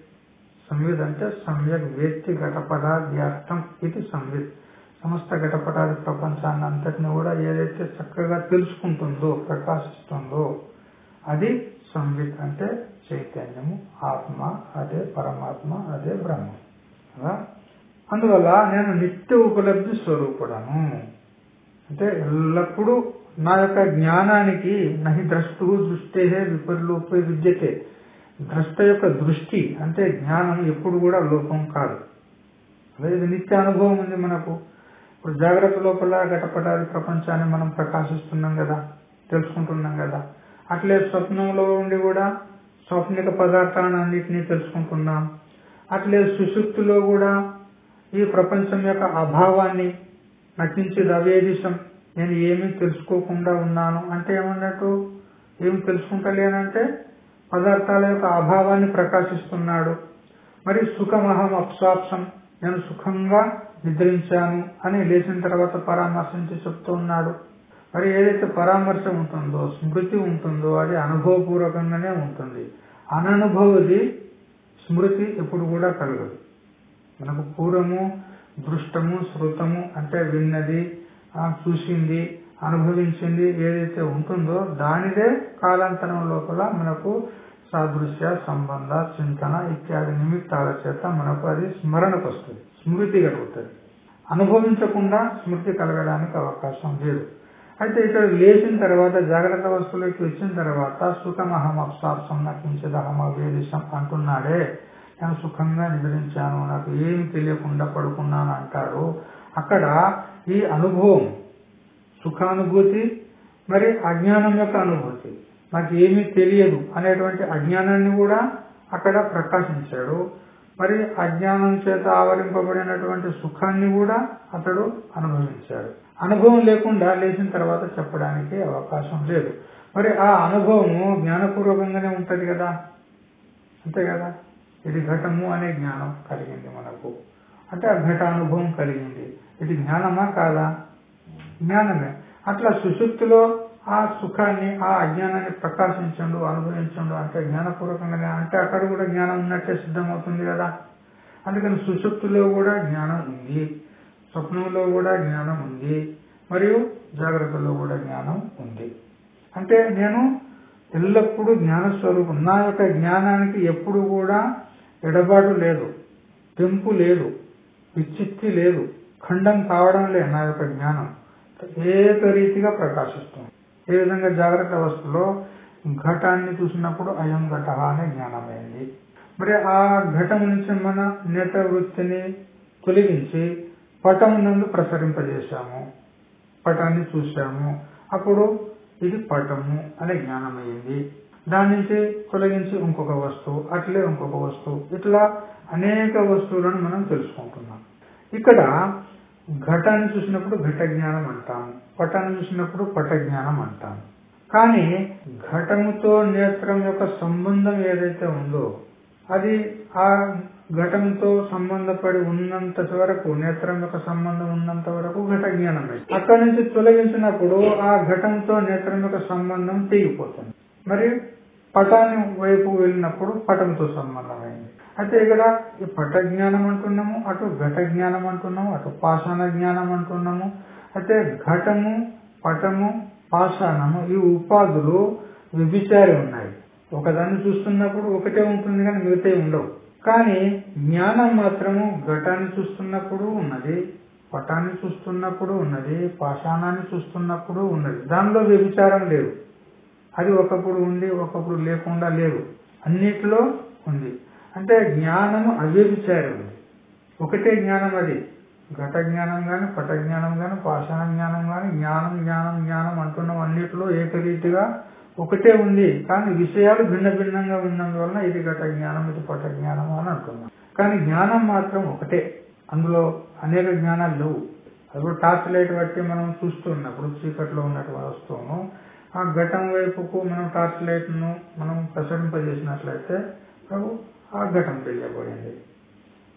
సంవిత్ అంటే సమ్యక్ వ్యక్తి ఘటపదార్థ్యార్థం ఇది సంవిత్. సమస్త ఘటపటాది ప్రపంచాన్ని అంతటిని కూడా ఏదైతే చక్కగా తెలుసుకుంటుందో ప్రకాశిస్తుందో అది సంవిత్ అంటే చైతన్యము ఆత్మ అదే పరమాత్మ అదే బ్రహ్మ. కదా? అందువల్ల నేను నిత్య ఉపలబ్ధి స్వరూపుడను. అంటే ఎల్లప్పుడూ నా యొక్క జ్ఞానానికి నహి ద్రష్టు దృష్టే విపర్లోపే విద్యతే. ద్రష్ట యొక్క దృష్టి అంటే జ్ఞానం ఎప్పుడు కూడా లోపం కాదు. అదే ఇది నిత్య అనుభవం ఉంది మనకు. ఇప్పుడు జాగ్రత్త లోపల ఘటపటాది ప్రపంచాన్ని మనం ప్రకాశిస్తున్నాం కదా తెలుసుకుంటున్నాం కదా. అట్లే స్వప్నంలో ఉండి కూడా స్వప్నిక పదార్థాలను అన్నింటినీ తెలుసుకుంటున్నాం. అట్లే సుశుక్తిలో కూడా ఈ ప్రపంచం యొక్క అభావాన్ని నటించి రవేదిశం నేను ఏమీ తెలుసుకోకుండా ఉన్నాను. అంటే ఏమన్నట్టు? ఏమి తెలుసుకుంటలేనంటే పదార్థాల యొక్క అభావాన్ని ప్రకాశిస్తున్నాడు. మరి సుఖమహం అప్సాప్సం నేను సుఖంగా నిద్రించాను అని లేచిన తర్వాత పరామర్శించి చెప్తూ ఉన్నాడు. మరి ఏదైతే పరామర్శ ఉంటుందో స్మృతి ఉంటుందో అది అనుభవపూర్వకంగానే ఉంటుంది. అననుభవది స్మృతి ఎప్పుడు కూడా కలగదు. మనకు పూర్వము దృష్టము శృతము అంటే విన్నది చూసింది అనుభవించింది ఏదైతే ఉంటుందో దానిదే కాలాంతరం లోపల మనకు సాదృశ్య సంబంధ చింతన ఇత్యాది నిమిత్తాల చేత మనకు అది స్మరణకు వస్తుంది స్మృతి కలుగుతుంది. అనుభవించకుండా స్మృతి కలగడానికి అవకాశం లేదు. అయితే ఇక్కడ లేచిన తర్వాత జాగ్రత్త వస్తువులోకి వచ్చిన తర్వాత సుఖమహం అప్సాప్సం నకించదహమ వేదిశం అంటున్నాడే. నేను సుఖంగా నిద్రించాను నాకు ఏమి తెలియకుండా పడుకున్నాను అంటాడు. అక్కడ ఈ అనుభవం సుఖానుభూతి మరి అజ్ఞానం యొక్క అనుభవం నాకు ఏమీ తెలియదు అనేటువంటి అజ్ఞానాన్ని కూడా అక్కడ ప్రకాశించాడు. మరి అజ్ఞానం చేత ఆవరింపబడినటువంటి సుఖాన్ని కూడా అతడు అనుభవించాడు. అనుభవం లేకుండా లేచిన తర్వాత చెప్పడానికి అవకాశం లేదు. మరి ఆ అనుభవము జ్ఞానపూర్వకంగానే ఉంటది కదా? అంతే కదా? ఇది ఘటము అనే జ్ఞానం కలిగింది మనకు. అంటే ఆ ఘట అనుభవం కలిగింది. ఇది జ్ఞానమా కాదా? జ్ఞానమే. అట్లా సుశుక్తిలో ఆ సుఖాన్ని ఆ అజ్ఞానాన్ని ప్రకాశించండు అనుభవించండు అంటే జ్ఞానపూర్వకంగానే. అంటే అక్కడ కూడా జ్ఞానం ఉన్నట్టే సిద్ధమవుతుంది కదా. అందుకని సుశుక్తిలో కూడా జ్ఞానం ఉంది. స్వప్నంలో కూడా జ్ఞానం ఉంది. మరియు జాగ్రత్తలో కూడా జ్ఞానం ఉంది. అంటే నేను ఎల్లప్పుడూ జ్ఞానస్వరూపం. నా యొక్క జ్ఞానానికి ఎప్పుడు కూడా ఎడబాటు లేదు. తెంపు లేదు. విచ్చిత్తి లేదు. ఖండం కావడం లేదు నా యొక్క జ్ఞానం. ఏకరీతిగా ప్రకాశిస్తుంది. ఏ విధంగా జాగ్రత్త అవస్థలో ఘటాన్ని చూసినప్పుడు అయం ఘట అనే జ్ఞానమైంది. మరి ఆ ఘటం నుంచి మన నేత వృత్తిని తొలగించి పటం నందు ప్రసరింపజేశాము. పటాన్ని చూశాము. అప్పుడు ఇది పటము అనే జ్ఞానమైంది. దాని నుంచి తొలగించి ఇంకొక వస్తువు అట్లే ఇంకొక వస్తువు ఇట్లా అనేక వస్తువులను మనం తెలుసుకుంటున్నాం. ఇక్కడ ఘటాన్ని చూసినప్పుడు ఘట జ్ఞానం అంటాము. పటం చూసినప్పుడు పట జ్ఞానం అంటాము కానీ ఘటముతో నేత్రం యొక్క సంబంధం ఏదైతే ఉందో అది ఆ ఘటంతో సంబంధపడి ఉన్నంత వరకు నేత్రం యొక్క సంబంధం ఉన్నంత వరకు ఘట జ్ఞానమే అక్కడి నుంచి తొలగించినప్పుడు ఆ ఘటంతో నేత్రం యొక్క సంబంధం తెగిపోతుంది. మరి పటాన్ని వైపు వెళ్ళినప్పుడు పటంతో సంబంధమైంది అయితే ఇక్కడ ఈ పట జ్ఞానం అంటున్నాము అటు ఘట జ్ఞానం అంటున్నాము అటు పాషాణ జ్ఞానం అంటున్నాము అయితే ఘటము పటము పాషాణము ఈ ఉపాధులు విభిచారి ఉన్నాయి. ఒకదాన్ని చూస్తున్నప్పుడు ఒకటే ఉంటుంది కానీ మిగతా ఉండవు. కానీ జ్ఞానం మాత్రము ఘటాన్ని చూస్తున్నప్పుడు ఉన్నది పటాన్ని చూస్తున్నప్పుడు ఉన్నది పాషాణాన్ని చూస్తున్నప్పుడు ఉన్నది. దానిలో వ్యభిచారం లేదు అది ఒకప్పుడు ఉండి ఒకప్పుడు లేకుండా లేదు అన్నిటిలో ఉంది. అంటే జ్ఞానము అవ్యభిచారం ఉంది. ఒకటే జ్ఞానం అది. ఘట జ్ఞానం గాని పట జ్ఞానం గాని పాషాణ జ్ఞానం గాని జ్ఞానం జ్ఞానం జ్ఞానం అంటున్నాం అన్నిటిలో ఏకరీతిగా ఒకటే ఉంది. కానీ విషయాలు భిన్న భిన్నంగా ఉన్నందువలన ఇది ఘట జ్ఞానం ఇది పట జ్ఞానం అని అంటున్నాం. కానీ జ్ఞానం మాత్రం ఒకటే. అందులో అనేక జ్ఞానాలు లేవు. అది టార్చ్ లైట్ బట్టి మనం చూస్తున్నప్పుడు చీకట్లో ఉన్నటువంటి వస్తువును ఆ ఘటం వైపుకు మనం టార్చ్ లైట్ను మనం ప్రసరింపజేసినట్లయితే ఆ ఘటం తెలియబడింది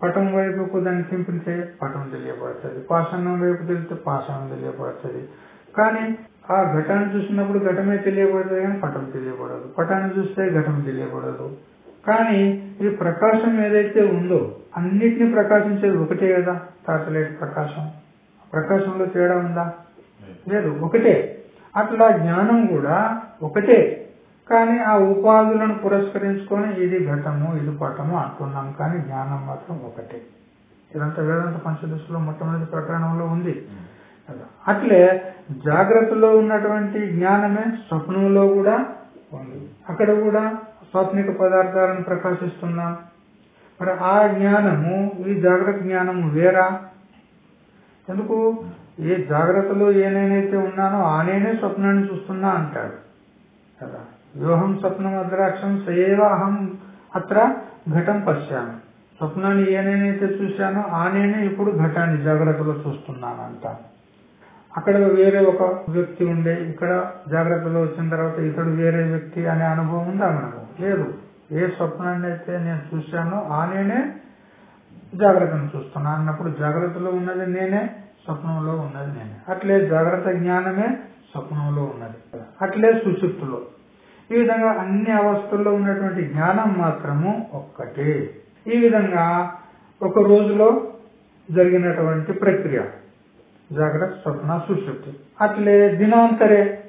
పటం వైపుకు దాన్ని చింపించే పటం తెలియబడుతుంది పాషాణం వైపు తెలిస్తే పాషాణం తెలియబడుతుంది కానీ ఆ ఘటాన్ని చూసినప్పుడు ఘటమే తెలియబడుతుంది కానీ పటం తెలియబడదు పటాన్ని చూస్తే ఘటం తెలియబడదు కానీ ఈ ప్రకాశం ఏదైతే ఉందో అన్నిటిని ప్రకాశించేది ఒకటే కదా? టార్చలైట్ ప్రకాశం. ప్రకాశంలో తేడా ఉందా? లేదు ఒకటే. అట్లా జ్ఞానం కూడా ఒకటే. కానీ ఆ ఉపాధులను పురస్కరించుకొని ఇది ఘటము ఇది పటము అంటున్నాం కానీ జ్ఞానం మాత్రం ఒకటే. ఇదంతా వేదాంత పంచదశలో మొట్టమొదటి ప్రకరణంలో ఉంది. అట్లే జాగ్రత్తలో ఉన్నటువంటి జ్ఞానమే స్వప్నంలో కూడా ఉంది. అక్కడ కూడా స్వాప్నిక పదార్థాలను ప్రకాశిస్తున్నాం. మరి ఆ జ్ఞానము ఈ జాగ్రత్త జ్ఞానము వేరా? ఎందుకు? ఏ జాగ్రత్తలో ఏ నేనైతే ఉన్నానో ఆ నేనే స్వప్నాన్ని చూస్తున్నా అంటాడు. కదా? వ్యూహం స్వప్నం అద్రాక్షం సయేవ అహం. అత్ర ఘటం పశ్యాను స్వప్నాన్ని ఏనేనైతే చూశానో ఆ నేనే ఇప్పుడు ఘటాన్ని జాగ్రత్తలో చూస్తున్నాను అంట అక్కడ వేరే ఒక వ్యక్తి ఉండే ఇక్కడ జాగ్రత్తలో వచ్చిన తర్వాత ఇతడు వేరే వ్యక్తి అనే అనుభవం ఉందా మనకు లేదు. ఏ స్వప్నాన్ని అయితే నేను చూశానో ఆ నేనే జాగ్రత్తను చూస్తున్నా అన్నప్పుడు జాగ్రత్తలో ఉన్నది నేనే స్వప్నంలో ఉన్నది నేనే. అట్లే జాగ్రత్త జ్ఞానమే స్వప్నంలో ఉన్నది. అట్లే సుషుప్తులో ఈ విధంగా అన్ని అవస్థల్లో ఉన్నటువంటి జ్ఞానం మాత్రము ఒక్కటే. ఈ విధంగా ఒక రోజులో జరిగినటువంటి ప్రక్రియ. జాగ్రత్త స్వప్న సుశుద్ధి. అట్లే దినాంతరే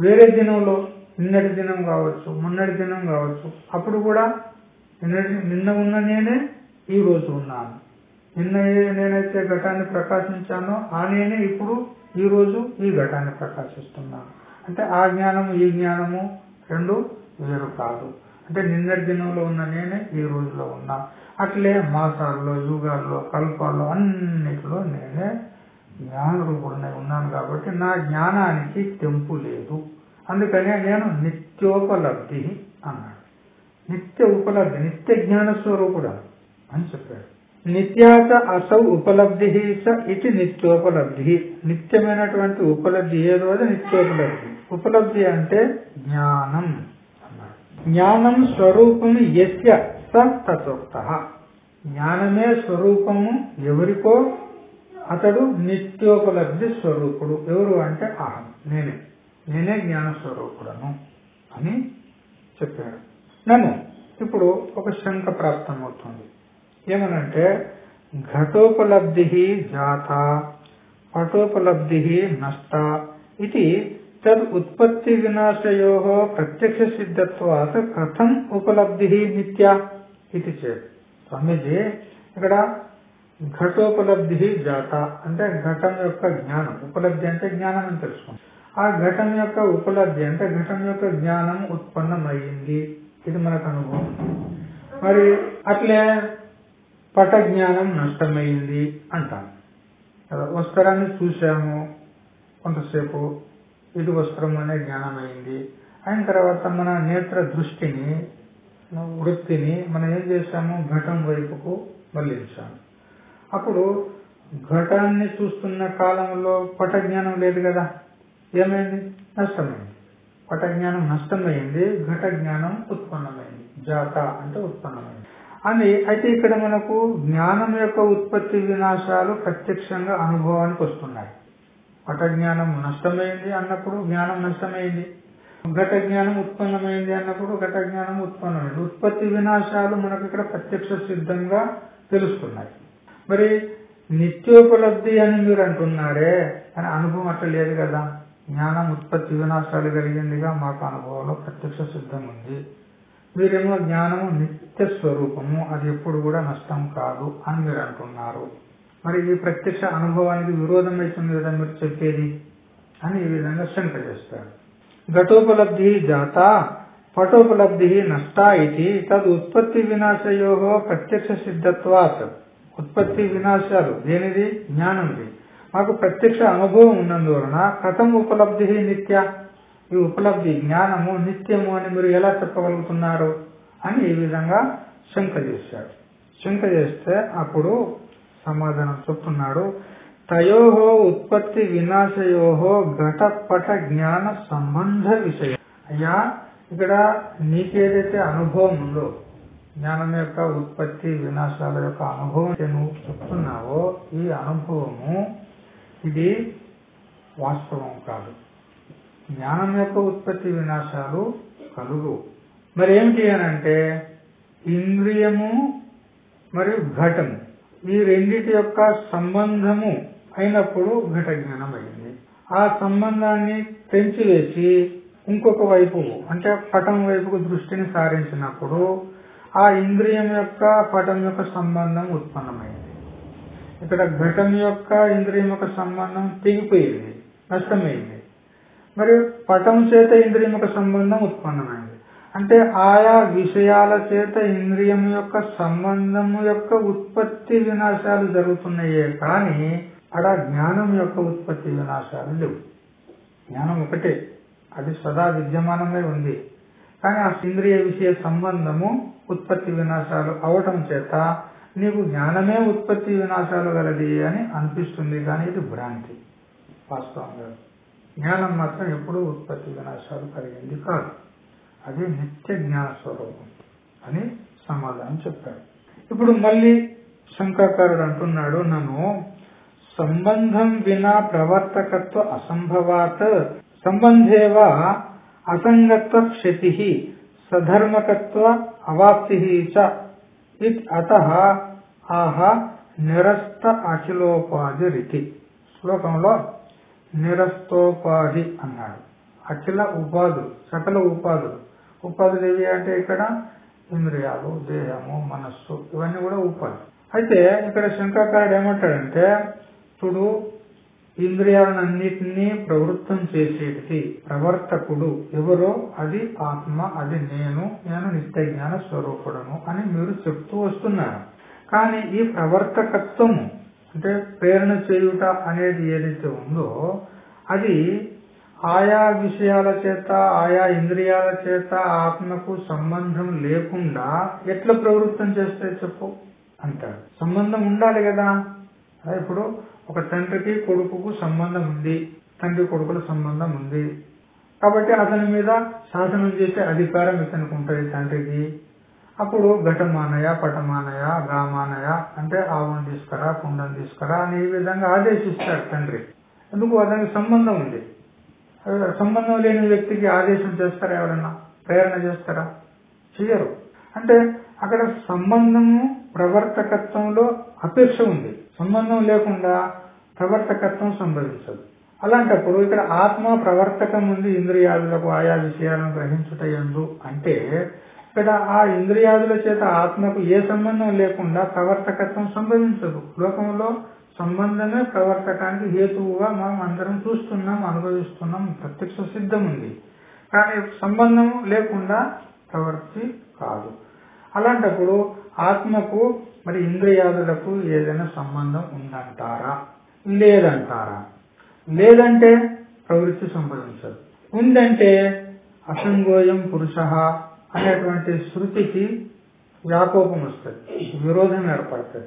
వేరే దినంలో నిన్నటి దినం కావచ్చు మొన్నటి దినం కావచ్చు అప్పుడు కూడా నిన్నటి నిన్న ఉన్న నేనే ఈ రోజు ఉన్నాను. నిన్న నేనైతే ఘటాన్ని ప్రకాశించానో ఆ నేనే ఇప్పుడు ఈ రోజు ఈ ఘటాన్ని ప్రకాశిస్తున్నాను. అంటే ఆ జ్ఞానము ఈ జ్ఞానము రెండు వేరు కాదు. అంటే నిన్నటి దినంలో ఉన్న నేనే ఈ రోజులో ఉన్నా అట్లే మాసాల్లో యుగాల్లో కల్పాల్లో అన్నిటిలో నేనే జ్ఞాన రూపుడునే ఉన్నాను కాబట్టి నా జ్ఞానానికి తెంపు లేదు. అందుకనే నేను నిత్యోపలబ్ధి అన్నాడు. నిత్య ఉపలబ్ధి నిత్య జ్ఞాన స్వరూపుడు అని చెప్పాడు. నిత్యాచ అసౌ ఉపలబ్ధి స ఇది నిత్యోపలబ్ధి. నిత్యమైనటువంటి ఉపలబ్ధి ఏదో అది నిత్యోపలబ్ధి. ఉపలబ్ధి అంటే జ్ఞానం. జ్ఞానం స్వరూపము ఎస్య స తత్వక్త. జ్ఞానమే స్వరూపము ఎవరికో అతడు నిత్యోపలబ్ధి స్వరూపుడు. ఎవరు అంటే అహం నేనే. నేనే జ్ఞాన స్వరూపుడను అని చెప్పాడు. నన్ను ఇప్పుడు ఒక శంక ప్రాప్తమవుతుంది. ఏమనంటే ఘటోపలబ్ధి జాత పటోపలబ్ధి నష్ట ఇది తద్ ఉత్పత్తి వినాశయో ప్రత్యక్ష సిద్ధత్వాత్ కథం ఉపలబ్ధి నిత్య ఇది చేత్. స్వామీజీ ఇక్కడ ఘటోపలబ్ధి జాత అంటే ఘటం యొక్క జ్ఞానం. ఉపలబ్ధి అంటే జ్ఞానం అని తెలుసుకోండి. ఆ ఘటం యొక్క ఉపలబ్ధి అంటే ఘటం యొక్క జ్ఞానం ఉత్పన్నమయ్యింది. ఇది మనకు అనుభవం. మరి అట్లే పట జ్ఞానం నష్టమైంది అంటాం కదా వస్త్రాన్ని చూసాము కొంతసేపు ఇది వస్త్రం అనే జ్ఞానం అయింది అయిన తర్వాత మన నేత్ర దృష్టిని వృత్తిని మనం ఏం చేశాము? ఘటం వైపుకు మళ్ళించాము. అప్పుడు ఘటాన్ని చూస్తున్న కాలంలో పట జ్ఞానం లేదు కదా. ఏమైంది? నష్టమైంది. పట జ్ఞానం నష్టమైంది ఘట జ్ఞానం ఉత్పన్నమైంది. జాత అంటే ఉత్పన్నమైంది. అని అయితే ఇక్కడ మనకు జ్ఞానం యొక్క ఉత్పత్తి వినాశాలు ప్రత్యక్షంగా అనుభవానికి వస్తున్నాయి. పట జ్ఞానం నష్టమైంది అన్నప్పుడు జ్ఞానం నష్టమైంది. ఘట జ్ఞానం ఉత్పన్నమైంది అన్నప్పుడు ఘట జ్ఞానం ఉత్పన్నమైంది. ఉత్పత్తి వినాశాలు మనకు ఇక్కడ ప్రత్యక్ష సిద్ధంగా తెలుస్తున్నాయి. మరి నిత్యోపలబ్ధి అని మీరు అంటున్నారే అని అనుభవం అట్లా లేదు కదా. జ్ఞానం ఉత్పత్తి వినాశాలు కలిగిందిగా మాకు అనుభవంలో ప్రత్యక్ష సిద్ధం ఉంది. మీరేమో జ్ఞానము నిత్య స్వరూపము అది ఎప్పుడు కూడా నష్టం కాదు అని మీరు అంటున్నారు. మరి ఈ ప్రత్యక్ష అనుభవానికి విరోధం అవుతుంది కదా మీరు చెప్పేది? అని ఈ విధంగా శంక చేస్తారు. ఘటోపలబ్ధి జాత పటోపలబ్ధి నష్ట ఇది తద్ ఉత్పత్తి వినాశయో ప్రత్యక్ష సిద్ధత్వాత్. ఉత్పత్తి వినాశాలు దేనిది? జ్ఞానంది మాకు ప్రత్యక్ష అనుభవం ఉన్నందువలన కథం ఉపలబ్ధి నిత్య. ఈ ఉపలబ్ధి జ్ఞానము నిత్యము అని మీరు ఎలా చెప్పగలుగుతున్నారు అని ఈ విధంగా శంక చేశాడు. శంక చేస్తే అప్పుడు సమాధానం చెప్తున్నాడు. తయో ఉత్పత్తి వినాశయో ఘటపట జ్ఞాన సంబంధ విషయం. అయ్యా ఇక్కడ నీకేదైతే అనుభవం ఉందో జ్ఞానం యొక్క ఉత్పత్తి వినాశాల యొక్క అనుభవం నువ్వు చెప్తున్నావో ఈ అనుభవము ఇది వాస్తవం కాదు. జ్ఞానం యొక్క ఉత్పత్తి వినాశాలు కలుగు. మరి ఏమిటి అనంటే ఇంద్రియము మరియు ఘటము ఈ రెండిటి యొక్క సంబంధము అయినప్పుడు ఘట జ్ఞానం అయింది ఆ సంబంధాన్ని పెంచివేసి ఇంకొక వైపు అంటే పటం వైపుకు దృష్టిని సారించినప్పుడు ఆ ఇంద్రియం యొక్క పటం యొక్క సంబంధం ఉత్పన్నమైంది. ఇక్కడ ఘటం యొక్క ఇంద్రియం యొక్క సంబంధం తెగిపోయింది నష్టమైంది. మరియు పటం చేత ఇంద్రియం యొక్క సంబంధం ఉత్పన్నమైంది అంటే ఆయా విషయాల చేత ఇంద్రియం యొక్క సంబంధము యొక్క ఉత్పత్తి వినాశాలు జరుగుతున్నాయే కానీ అక్కడ జ్ఞానం యొక్క ఉత్పత్తి వినాశాలు లేవు. జ్ఞానం ఒకటే అది సదా విద్యమానమై ఉంది. కానీ ఆ ఇంద్రియ విషయ సంబంధము ఉత్పత్తి వినాశాలు అవటం చేత నీకు జ్ఞానమే ఉత్పత్తి వినాశాలు గలది అని అనిపిస్తుంది కానీ ఇది భ్రాంతి. వాస్తవంగా జ్ఞానం మాత్రం ఎప్పుడూ ఉత్పత్తి వినాశాలు కలిగింది కాదు. అది నిత్య జ్ఞాన స్వరూపం అని సమాధానం చెప్పాడు ఇప్పుడు మళ్ళీ శంకాకారుడు అంటున్నాడు నన్ను సంబంధం వినా ప్రవర్తకత్వ అసంభవాత్ సంబంధేవ అసంగత్వ క్షతి సధర్మకత్వ అవాప్తి చ. అత ఆహ నిరస్త అఖిలోపాధి రీతి శ్లోకంలో నిరస్తోపాధి అన్నాడు. అఖిల ఉపాధులు సకల ఉపాధులు. ఉపాధులు ఏవి అంటే ఇక్కడ ఇంద్రియాలు దేహము మనస్సు ఇవన్నీ కూడా ఉపాధి. అయితే ఇక్కడ శంకాకారుడు ఏమంటాడంటే చూడు ఇంద్రియాలన్నింటినీ ప్రవృత్తం చేసేది ప్రవర్తకుడు ఎవరో అది ఆత్మ అది నేను నేను నిత్య జ్ఞాన స్వరూపుడను అని మీరు చెప్తూ వస్తున్నారు. కానీ ఈ ప్రవర్తకత్వము అంటే ప్రేరణ చేయుట అనేది ఏదైతే ఉందో అది ఆయా విషయాల చేత ఆయా ఇంద్రియాల చేత ఆత్మకు సంబంధం లేకుండా ఎట్లా ప్రవృత్తం చేస్తే చెప్పు అంటాడు. సంబంధం ఉండాలి కదా. ఇప్పుడు ఒక తండ్రికి కొడుకుకు సంబంధం ఉంది. తండ్రి కొడుకుల సంబంధం ఉంది. కాబట్టి అతని మీద శాసనం చేసే అధికారం ఇతనికి ఉంటుంది తండ్రికి. అప్పుడు ఘటమానయ పటమానయ గామానయ అంటే ఆవును తీసుకురా కుండను తీసుకురా అని ఈ విధంగా ఆదేశిస్తాడు తండ్రి. ఎందుకు? అతనికి సంబంధం ఉంది. సంబంధం లేని వ్యక్తికి ఆదేశం చేస్తారా ఎవరన్నా? ప్రేరణ చేస్తారా? చెయ్యరు. అంటే అక్కడ సంబంధము ప్రవర్తకత్వంలో అపేక్ష ఉంది. సంబంధం లేకుండా ప్రవర్తకత్వం సంభవించదు. అలాంటప్పుడు ఇక్కడ ఆత్మ ప్రవర్తకం ఉంది ఇంద్రియాదులకు ఆయా విషయాలను గ్రహించుట ఎందు అంటే ఇక్కడ ఆ ఇంద్రియాదుల చేత ఆత్మకు ఏ సంబంధం లేకుండా ప్రవర్తకత్వం సంభవించదు లోకంలో సంబంధమే ప్రవర్తకానికి హేతువుగా మనం అందరం చూస్తున్నాం అనుభవిస్తున్నాం ప్రత్యక్ష సిద్ధం ఉంది కానీ సంబంధం లేకుండా ప్రవృత్తి కాదు. అలాంటప్పుడు ఆత్మకు మరి ఇంద్రియాదులకు ఏదైనా సంబంధం ఉందంటారా? లేదంటారా? లేదంటే ప్రవృత్తి సంభవించదు. ఉందంటే అసంగోయం పురుష అనేటువంటి శృతికి వ్యాకోపం వస్తుంది విరోధం ఏర్పడుతుంది.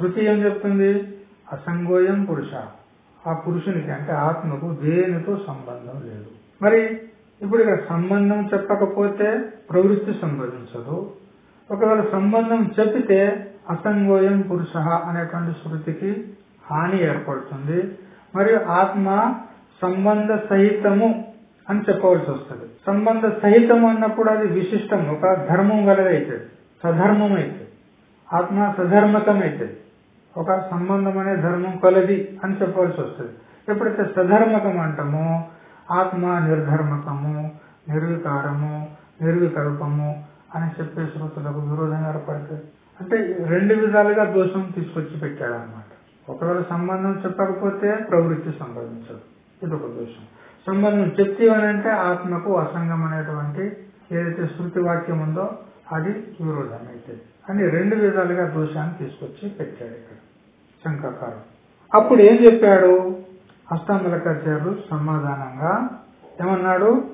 శృతి ఏం చెప్తుంది? అసంగోయం పురుష. ఆ పురుషునికి అంటే ఆత్మకు దేనితో సంబంధం లేదు. మరి ఇప్పుడు ఇక్కడ సంబంధం చెప్పకపోతే ప్రవృత్తి సంభవించదు. ఒకవేళ సంబంధం చెప్పితే అసంగోయం పురుష అనేటువంటి శృతికి హాని ఏర్పడుతుంది. మరియు ఆత్మ సంబంధ సహితము అని చెప్పవలసి వస్తుంది. సంబంధ సహితం అన్నప్పుడు అది విశిష్టం ఒక ధర్మం గలదైతుంది సధర్మం అయితే ఆత్మ సధర్మకం అవుతుంది ఒక సంబంధం అనే ధర్మం కలది అని చెప్పవలసి వస్తుంది. ఎప్పుడైతే సధర్మకం అంటామో ఆత్మ నిర్ధర్మకము నిర్వికారము నిర్వికల్పము అని చెప్పే శ్రోతులకు విరోధంగా ఏర్పడుతుంది అంటే రెండు విధాలుగా దోషం తీసుకొచ్చి పెట్టాడు అనమాట ఒకవేళ సంబంధం చెప్పకపోతే ప్రవృత్తి సంబంధించదు ఇది ఒక దోషం. సంబంధం చెప్తేవనంటే ఆత్మకు అసంగం అనేటువంటి ఏదైతే శృతి వాక్యం ఉందో అది విరోధం అయితే అని రెండు విధాలుగా దోషాన్ని తీసుకొచ్చి పెట్టాడు ఇక్కడ. శంకాకారం అప్పుడు ఏం చెప్పాడు? హస్తాంబలకాచార్యులు సమాధానంగా ఏమన్నాడు?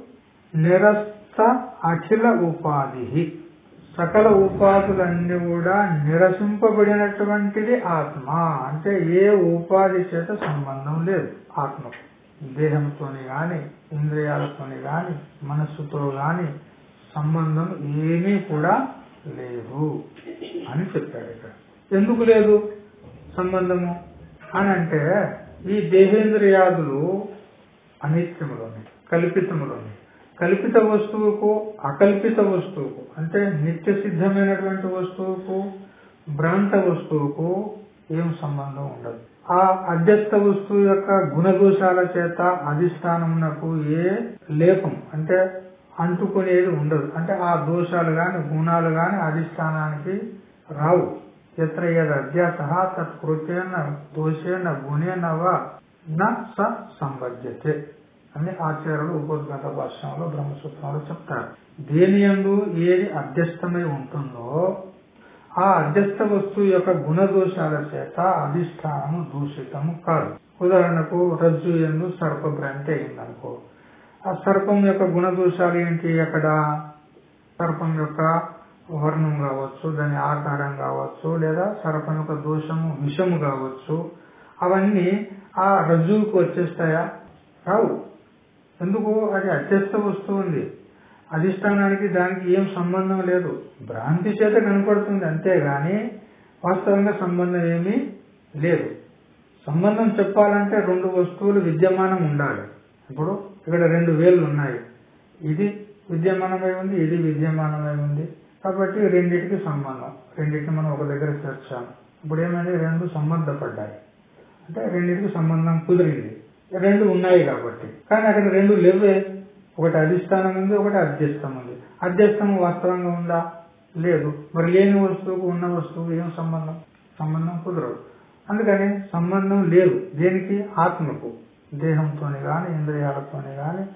నిరస్త అఖిల ఉపాధి సకల ఉపాధులన్నీ కూడా నిరసింపబడినటువంటిది ఆత్మ. అంటే ఏ ఉపాధి చేత సంబంధం లేదు ఆత్మకు. దేహంతోని గాని ఇంద్రియాలతోని గాని మనస్సుతో గాని సంబంధం ఏమీ కూడా లేదు అని చెప్పాడు ఇక్కడ. ఎందుకు లేదు సంబంధము? అని అంటే ఈ దేహేంద్రియాదులు అనిత్యములోని కల్పితములోని. కల్పిత వస్తువుకు అకల్పిత వస్తువుకు అంటే నిత్య సిద్ధమైనటువంటి వస్తువుకు భ్రాంత వస్తువుకు ఏం సంబంధం ఉండదు. ఆ అధ్యస్థ వస్తువు యొక్క గుణదోషాల చేత అధిష్టానమునకు ఏ లేపం అంటే అంటుకునేది ఉండదు. అంటే ఆ దోషాలు గాని గుణాలు గాని అధిష్టానానికి రావు. ఎత్ర యద్ అధ్యాస తత్కృతేన దోషేన గుణేన వా న స సంబధ్యతే అని ఆచార్యులు ఉపోద్గత భాష్యంలో బ్రహ్మసూత్రంలో చెప్తారు. దేని యందు ఏది అధ్యస్థమై ఉంటుందో ఆ అధ్యస్థ వస్తువు యొక్క గుణదోషాల చేత అధిష్టానము దూషితము కాదు. ఉదాహరణకు రజ్జు ఎందు సర్పభ్రాంతి అయిందనుకో. ఆ సర్పం యొక్క గుణదోషాలు ఏంటి? అక్కడ సర్పం యొక్క వర్ణం కావచ్చు దాని ఆకారం కావచ్చు లేదా సర్పం యొక్క దోషము విషము కావచ్చు. అవన్నీ ఆ రజ్జువుకు వచ్చేస్తాయా? రావు. ఎందుకు? అది అత్యస్త వస్తువు ఉంది. అధిష్టానానికి దానికి ఏం సంబంధం లేదు. భ్రాంతి చేత కనపడుతుంది అంతేగాని వాస్తవంగా సంబంధం ఏమీ లేదు. సంబంధం చెప్పాలంటే రెండు వస్తువులు విద్యమానం ఉండాలి. ఇప్పుడు ఇక్కడ రెండు వేళ్ళు ఉన్నాయి. ఇది విద్యమానమై ఉంది ఇది విద్యమానమై ఉంది. కాబట్టి రెండింటికి సంబంధం. రెండింటిని మనం ఒక దగ్గర చేర్చాము. ఇప్పుడు ఏమైంది? రెండు సంబంధపడ్డాయి. అంటే రెండింటికి సంబంధం కుదిరింది. రెండు ఉన్నాయి కాబట్టి. కానీ అక్కడ రెండు లేవే. ఒకటి అధిష్టానం ఉంది ఒకటి అధ్యస్థం ఉంది. అధ్యస్థం వాస్తవంగా ఉందా? లేదు. మరి లేని వస్తువుకు ఉన్న వస్తువు ఏం సంబంధం? సంబంధం కుదరదు. అందుకని సంబంధం లేదు. దేనికి? ఆత్మకు. దేహంతోని గాని ఇంద్రియాలతోని గాని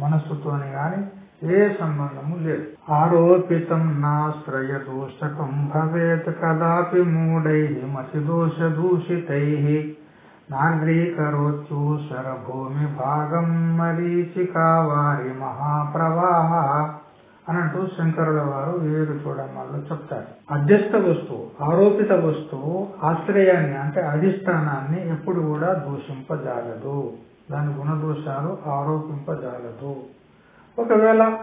మనస్సుతోని గాని ఏ సంబంధము లేదు. ఆరోపితం నాశ్రయ దోషకం భవేత్ కదాపి మూఢై మసి దోష దూషితై నాగ్రీకరోత్యూసర భూమి భాగం మరీచికా వారి మహాప్రవాహ అనంటూ శంకరుల వారు వేరు చూడమల్లో చెప్తారు. అధ్యస్థ వస్తువు ఆరోపిత వస్తువు ఆశ్రయాన్ని అంటే అధిష్టానాన్ని ఎప్పుడు కూడా దూషింపజాలదు. దాని గుణదోషాలు ఆరోపింపజాలదు. ఒకవేళ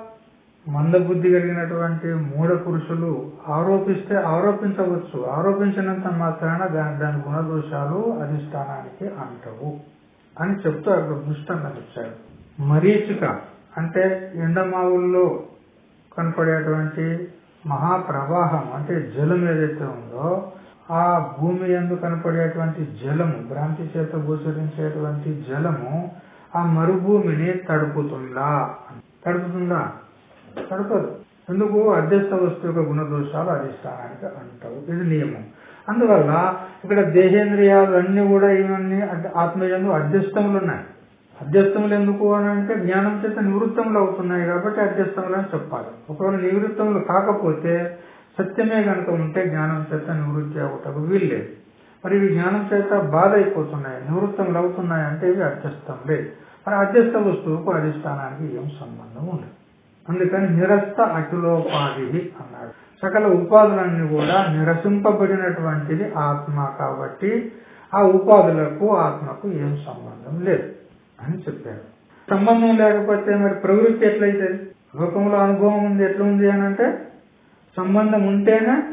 మందబుద్ధి కలిగినటువంటి మూఢ పురుషులు ఆరోపిస్తే ఆరోపించవచ్చు. ఆరోపించినంత మాత్రాన దాని దాని గుణదోషాలు అధిష్టానానికి అంటవు అని చెప్తూ అక్కడ దృష్టంగా ఇచ్చాడు మరీచిక అంటే ఎండమావుల్లో కనపడేటువంటి మహాప్రవాహం అంటే జలం ఏదైతే ఉందో ఆ భూమి ఎందు కనపడేటువంటి జలము భ్రాంతి చేత గోచరించేటువంటి జలము ఆ మరుభూమిని తడుపుతుందా? తడుపుతుందా? తడపదు ఎందుకు? అధ్యస్థ వస్తువు యొక్క గుణదోషాలు అధిష్టానానికి అంటావు. ఇది నియమం. అందువల్ల ఇక్కడ దేహేంద్రియాలు అన్ని కూడా ఇవన్నీ ఆత్మయందు అధ్యస్థములు ఉన్నాయి. అధ్యస్థములు ఎందుకు అని అంటే జ్ఞానం చేత నివృత్తములు అవుతున్నాయి కాబట్టి అధ్యస్థములు అని చెప్పాలి. ఒకవేళ నివృత్తములు కాకపోతే సత్యమే కనుక ఉంటే జ్ఞానం చేత నివృత్తి అవుటకు వీల్లేదు. మరి ఇవి జ్ఞానం చేత బాధ అయిపోతున్నాయి నివృత్తములు అవుతున్నాయి అంటే ఇవి అధ్యస్థంలే మరి అధ్యస్థ వస్తువుకు అధిష్టానానికి ఏం సంబంధం ఉండదు. అందుకని నిరస్త అటులోపాధి అన్నాడు సకల ఉపాధులన్నీ కూడా నిరసింపబడినటువంటిది ఆత్మ కాబట్టి ఆ ఉపాధులకు ఆత్మకు ఏం సంబంధం లేదు అని చెప్పారు. సంబంధం లేకపోతే మరి ప్రవృత్తి ఎట్లయితే? లోకంలో అనుభవం ఉంది ఎట్లా ఉంది అని అంటే సంబంధం ఉంటేనే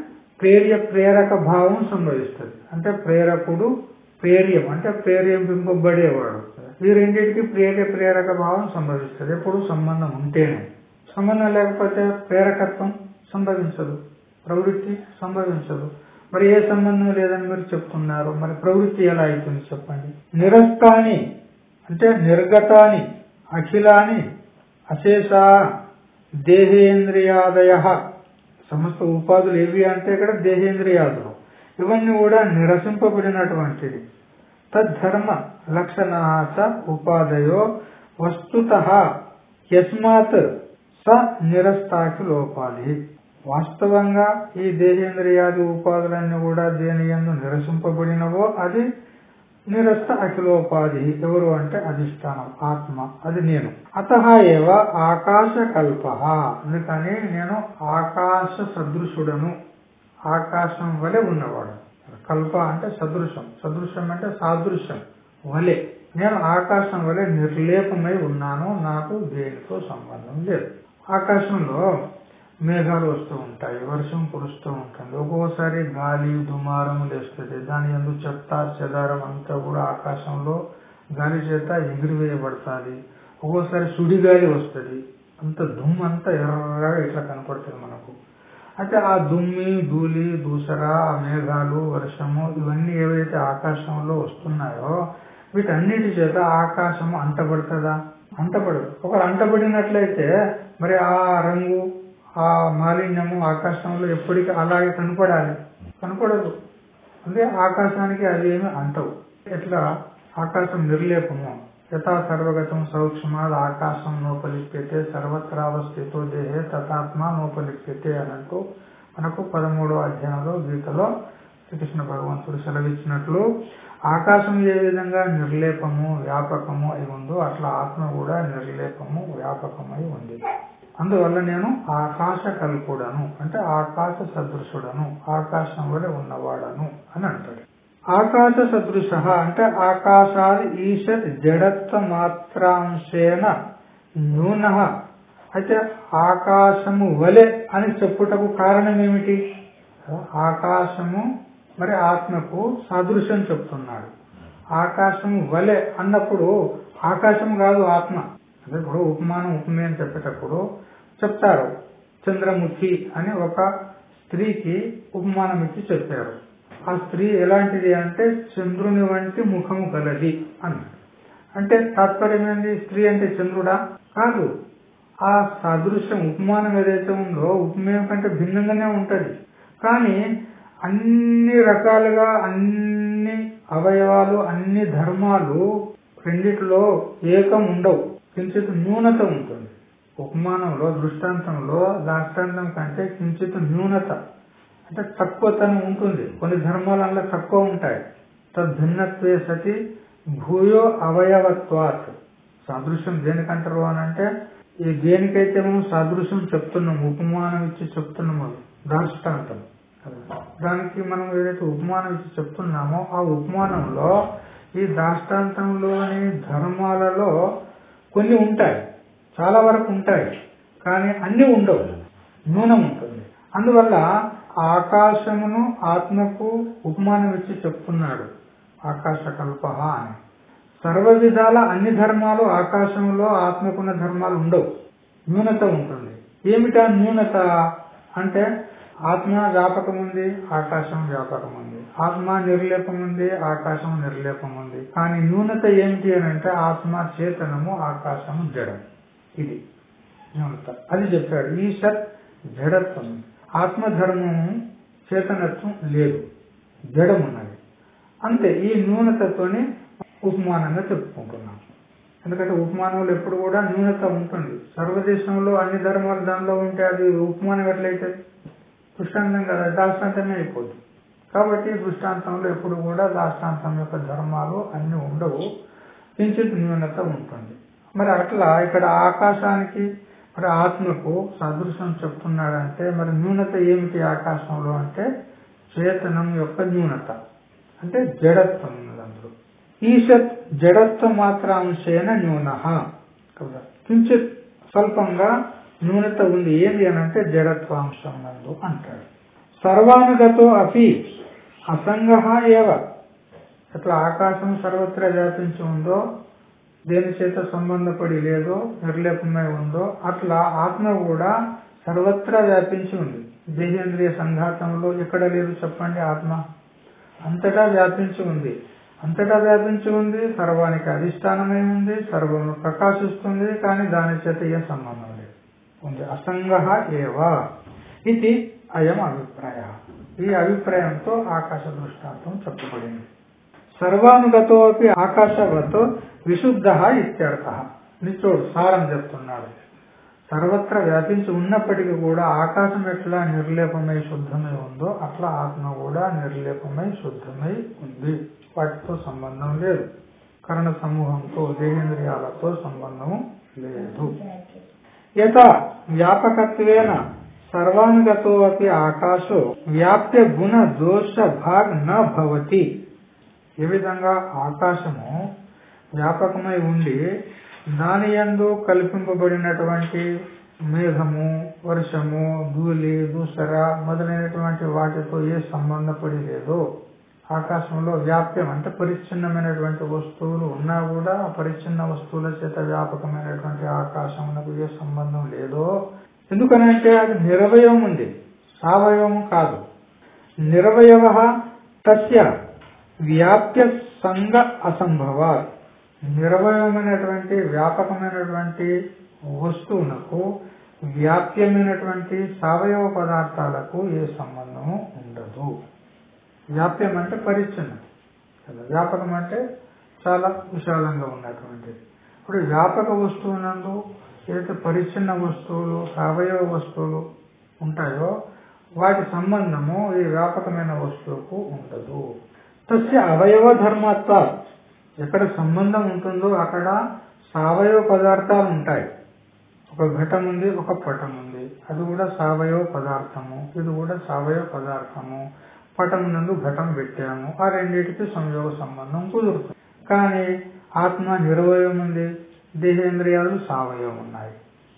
ప్రేర్య ప్రేరక భావం సంభవిస్తుంది. అంటే ప్రేరకుడు ప్రేర్యం అంటే ప్రేరేపింపబడేవాడు ఈ రెండింటికి ప్రేర్య ప్రేరక భావం సంభవిస్తుంది. ఎప్పుడు సంబంధం ఉంటేనే. సంబంధం లేకపోతే ప్రేరకత్వం సంభవించదు. ప్రవృత్తి సంభవించదు. మరి ఏ సంబంధం లేదని మీరు చెప్తున్నారు? మరి ప్రవృత్తి ఎలా అవుతుంది చెప్పండి. నిరస్తాని అంటే నిర్గతాని అఖిలాని అశేష దేహేంద్రియాదయ. సమస్త ఉపాధులు ఏవి అంటే ఇక్కడ దేహేంద్రియాదులు. ఇవన్నీ కూడా నిరసింపబడినటువంటిది తద్ధర్మ లక్షణాచ ఉపాధయో వస్తుత. యస్మాత్ స నిరస్తాకి లోపాలి. వాస్తవంగా ఈ దేహేంద్రియాది ఉపాధులన్నీ కూడా దేని ఎందు నిరసింపబడినవో అది నిరస్త అఖిలోపాధి. ఎవరు అంటే అధిష్టానం ఆత్మ. అది నేను. అత ఏవ ఆకాశ కల్ప అందుకని నేను ఆకాశ సదృశుడను. ఆకాశం వలె ఉన్నవాడు. కల్ప అంటే సదృశం. సదృశం అంటే సాదృశ్యం వలె. నేను ఆకాశం వలె నిర్లేపమై ఉన్నాను. నాకు దేనితో సంబంధం లేదు. ఆకాశంలో మేఘాలు వస్తూ ఉంటాయి వర్షం కురుస్తూ ఉంటుంది. ఒక్కోసారి గాలి దుమారం లేస్తుంది. దాని ఎందుకు చెత్త చెదారం అంతా కూడా ఆకాశంలో గాలి చేత ఎగిరివేయబడుతుంది. ఒక్కోసారి సుడిగాలి వస్తుంది. అంత దుమ్ము అంతా ఎర్రగా ఇట్లా కనపడుతుంది మనకు. అయితే ఆ దుమ్మి ధూళి దూసర ఆ మేఘాలు వర్షము ఇవన్నీ ఏవైతే ఆకాశంలో వస్తున్నాయో వీటన్నిటి చేత ఆకాశము అంటబడుతుందా? అంటపడదు. ఒకరు అంటపడినట్లయితే మరి ఆ రంగు ఆ మాలిన్యము ఆకాశంలో ఎప్పటికీ అలాగే కనపడాలి. కనపడదు. అంటే ఆకాశానికి అది ఏమి అంటవు. ఎట్లా? ఆకాశం నిర్లేపము. యథా సర్వగతం సౌక్ష్మాద్ ఆకాశం నోపలిప్యతే సర్వత్రావస్థితో దేహే తథాత్మ నోపలిప్యతే అనంటూ మనకు పదమూడో అధ్యాయంలో గీతలో శ్రీకృష్ణ భగవంతుడు సెలవిచ్చినట్లు ఆకాశం ఏ విధంగా నిర్లేపము వ్యాపకము అయి ఉందో అట్లా ఆత్మ కూడా నిర్లేపము వ్యాపకమై ఉంది. అందువల్ల నేను ఆకాశ కల్పుడను అంటే ఆకాశ సదృశుడను ఆకాశం వలె ఉన్నవాడను అని అంటాడు. ఆకాశ సదృశ అంటే ఆకాశాది ఈషత్ జడత్వ మాత్రాంశేన న్యూన. అయితే ఆకాశము వలె అని చెప్పుటకు కారణం ఏమిటి? ఆకాశము మరి ఆత్మకు సాదృశ్యం చెప్తున్నాడు. ఆకాశం వలె అన్నప్పుడు ఆకాశం కాదు ఆత్మ. అదే ఇప్పుడు ఉపమానం ఉపమేయం చెప్పేటప్పుడు చెప్తారు. చంద్రముఖి అని ఒక స్త్రీకి ఉపమానం ఇచ్చి చెప్పారు. ఆ స్త్రీ ఎలాంటిది అంటే చంద్రుని వంటి ముఖము గలది అని అంటే తాత్పర్యం ఏంది? స్త్రీ అంటే చంద్రుడా? కాదు. ఆ సాదృశ్యం ఉపమానం ఏదైతే ఉందో ఉపమేయం కంటే భిన్నంగానే ఉంటది. కానీ అన్ని రకాలుగా అన్ని అవయవాలు అన్ని ధర్మాలు రెండిట్లో ఏకం ఉండవు. కించిత్ న్యూనత ఉంటుంది. ఉపమానంలో దృష్టాంతంలో దాష్టాంతం కంటే కించిత్ న్యూనత. అంటే తక్కువతనం ఉంటుంది. కొన్ని ధర్మాలు అందులో తక్కువ ఉంటాయి. తద్భిన్నత్వే సతి భూయో అవయవత్వాత్. సాదృశ్యం దేనికంటారు అని అంటే ఈ దేనికైతే మనం సాదృశ్యం చెప్తున్నాము ఉపమానం ఇచ్చి చెప్తున్నాము దాష్టాంతం. దానికి మనం ఏదైతే ఉపమానం ఇచ్చి చెప్తున్నామో ఆ ఉపమానంలో ఈ దాష్టాంతంలోని ధర్మాలలో కొన్ని ఉంటాయి. చాలా వరకు ఉంటాయి. కానీ అన్ని ఉండవు. నూనె ఉంటుంది. అందువల్ల ఆకాశమును ఆత్మకు ఉపమానం ఇచ్చి చెప్తున్నాడు ఆకాశ కల్ప అని. సర్వ విధాల అన్ని ధర్మాలు ఆకాశంలో ఆత్మకున్న ధర్మాలు ఉండవు. న్యూనత ఉంటుంది. ఏమిటా న్యూనత అంటే ఆత్మ వ్యాపకం ఉంది ఆకాశం వ్యాపకం ఉంది ఆత్మ నిర్లేపం ఉంది ఆకాశం నిర్లేపం ఉంది కానీ న్యూనత ఏంటి అని అంటే ఆత్మ చేతనము ఆకాశము జడం. ఇది న్యూనత. అది చెప్పాడు. ఈ సత్ జడత్వం. ఆత్మధర్మము చేతనత్వం లేదు. జడం ఉన్నది అంతే ఈ న్యూనతతోనే ఉపమానంగా చెప్పుకుంటున్నాం. ఎందుకంటే ఉపమానంలో ఎప్పుడు కూడా న్యూనత ఉంటుంది. సర్వదేశంలో అన్ని ధర్మాలు దానిలో ఉంటే అది ఉపమానం ఎట్లయితే? దృష్టాంతం కదా దాష్టాంతమే అయిపోద్ది. కాబట్టి దృష్టాంతంలో ఎప్పుడు కూడా దాష్టాంతం యొక్క ధర్మాలు అన్ని ఉండవు. కించిత్ న్యూనత ఉంటుంది. మరి అట్లా ఇక్కడ ఆకాశానికి మరి ఆత్మకు సదృశం చెప్తున్నాడంటే మరి న్యూనత ఏమిటి ఆకాశంలో అంటే చేతనం యొక్క న్యూనత. అంటే జడత్వం ఉన్నదందరూ ఈషత్ జడత్వ మాత్రాంశేన న్యూన. కదా? కించిత్ స్వల్పంగా న్యూనత ఉంది. ఏంటి అని అంటే జడత్వాంశం నందు అంటాడు. సర్వానుగతో అపి అసంగ ఏవ. అట్లా ఆకాశం సర్వత్రా వ్యాపించి ఉందో దేని చేత సంబంధపడి లేదో నిర్లేపమై ఉందో అట్లా ఆత్మ కూడా సర్వత్రా వ్యాపించి ఉంది. దేహేంద్రియ సంఘాతంలో ఎక్కడ లేదు చెప్పండి ఆత్మ. అంతటా వ్యాపించి ఉంది. అంతటా వ్యాపించి ఉంది సర్వానికి అధిష్టానమై ఉంది సర్వము ప్రకాశిస్తుంది కానీ దాని చేత ఏ సంబంధం ఉంది అసంగ ఏవా ఇది అయం అభిప్రాయ. ఈ అభిప్రాయంతో ఆకాశ దృష్టాంతం చెప్పబడింది. సర్వానుగతో ఆకాశవతో విశుద్ధ ఇత్యర్థ. నిచోడు సారం చెప్తున్నాడు. సర్వత్ర వ్యాపించి ఉన్నప్పటికీ కూడా ఆకాశం ఎట్లా నిర్లేపమై శుద్ధమై ఉందో అట్లా ఆత్మ కూడా నిర్లేపమై శుద్ధమై ఉంది. వాటితో సంబంధం లేదు. కరణ సమూహంతో దేహేంద్రియాలతో సంబంధం లేదు. యత వ్యాపకత్వేన సర్వానుగతో అపి ఆకాశో వ్యాప్య గుణ దోష భాగ్ నవతి ఏ విధంగా ఆకాశము వ్యాపకమై ఉండి దాని యందు కల్పింపబడినటువంటి మేఘము వర్షము ధూళి దూసర మొదలైనటువంటి వాటితో ఏ సంబంధపడి లేదో ఆకాశంలో వ్యాప్యం అంటే పరిచ్ఛిన్నమైనటువంటి వస్తువులు ఉన్నా కూడా పరిచ్ఛిన్న వస్తువుల చేత వ్యాపకమైనటువంటి ఆకాశమునకు ఏ సంబంధం లేదో. ఎందుకనంటే అది నిరవయం ఉంది. సావయవం కాదు. నిరవయవ తస్య వ్యాప్య సంగ అసంభవ నిరవయమైనటువంటి వ్యాపకమైనటువంటి వస్తువునకు వ్యాప్యమైనటువంటి సావయవ పదార్థాలకు ఏ సంబంధము ఉండదు. వ్యాప్యం అంటే పరిచ్ఛిన్నం. కదా వ్యాపకం అంటే చాలా విశాలంగా ఉన్నటువంటిది. ఇప్పుడు వ్యాపక వస్తువునందు ఏదైతే పరిచ్ఛిన్న వస్తువులు సవయవ వస్తువులు ఉంటాయో వాటి సంబంధము ఈ వ్యాపకమైన వస్తువుకు ఉండదు. తస్య అవయవ ధర్మత్వ ఎక్కడ సంబంధం ఉంటుందో అక్కడ సావయవ పదార్థాలు ఉంటాయి. ఒక ఘటం ఉంది ఒక పటం ఉంది అది కూడా సావయవ పదార్థము. ఇది కూడా సావయవ పదార్థము. పటం నందు ఘటం పెట్టాము. ఆ రెండింటికి సంయోగ సంబంధం కుదురుతుంది. కానీ ఆత్మ నిర్వయం ఉంది. దేహేంద్రియాలు సావయవం ఉన్నాయి.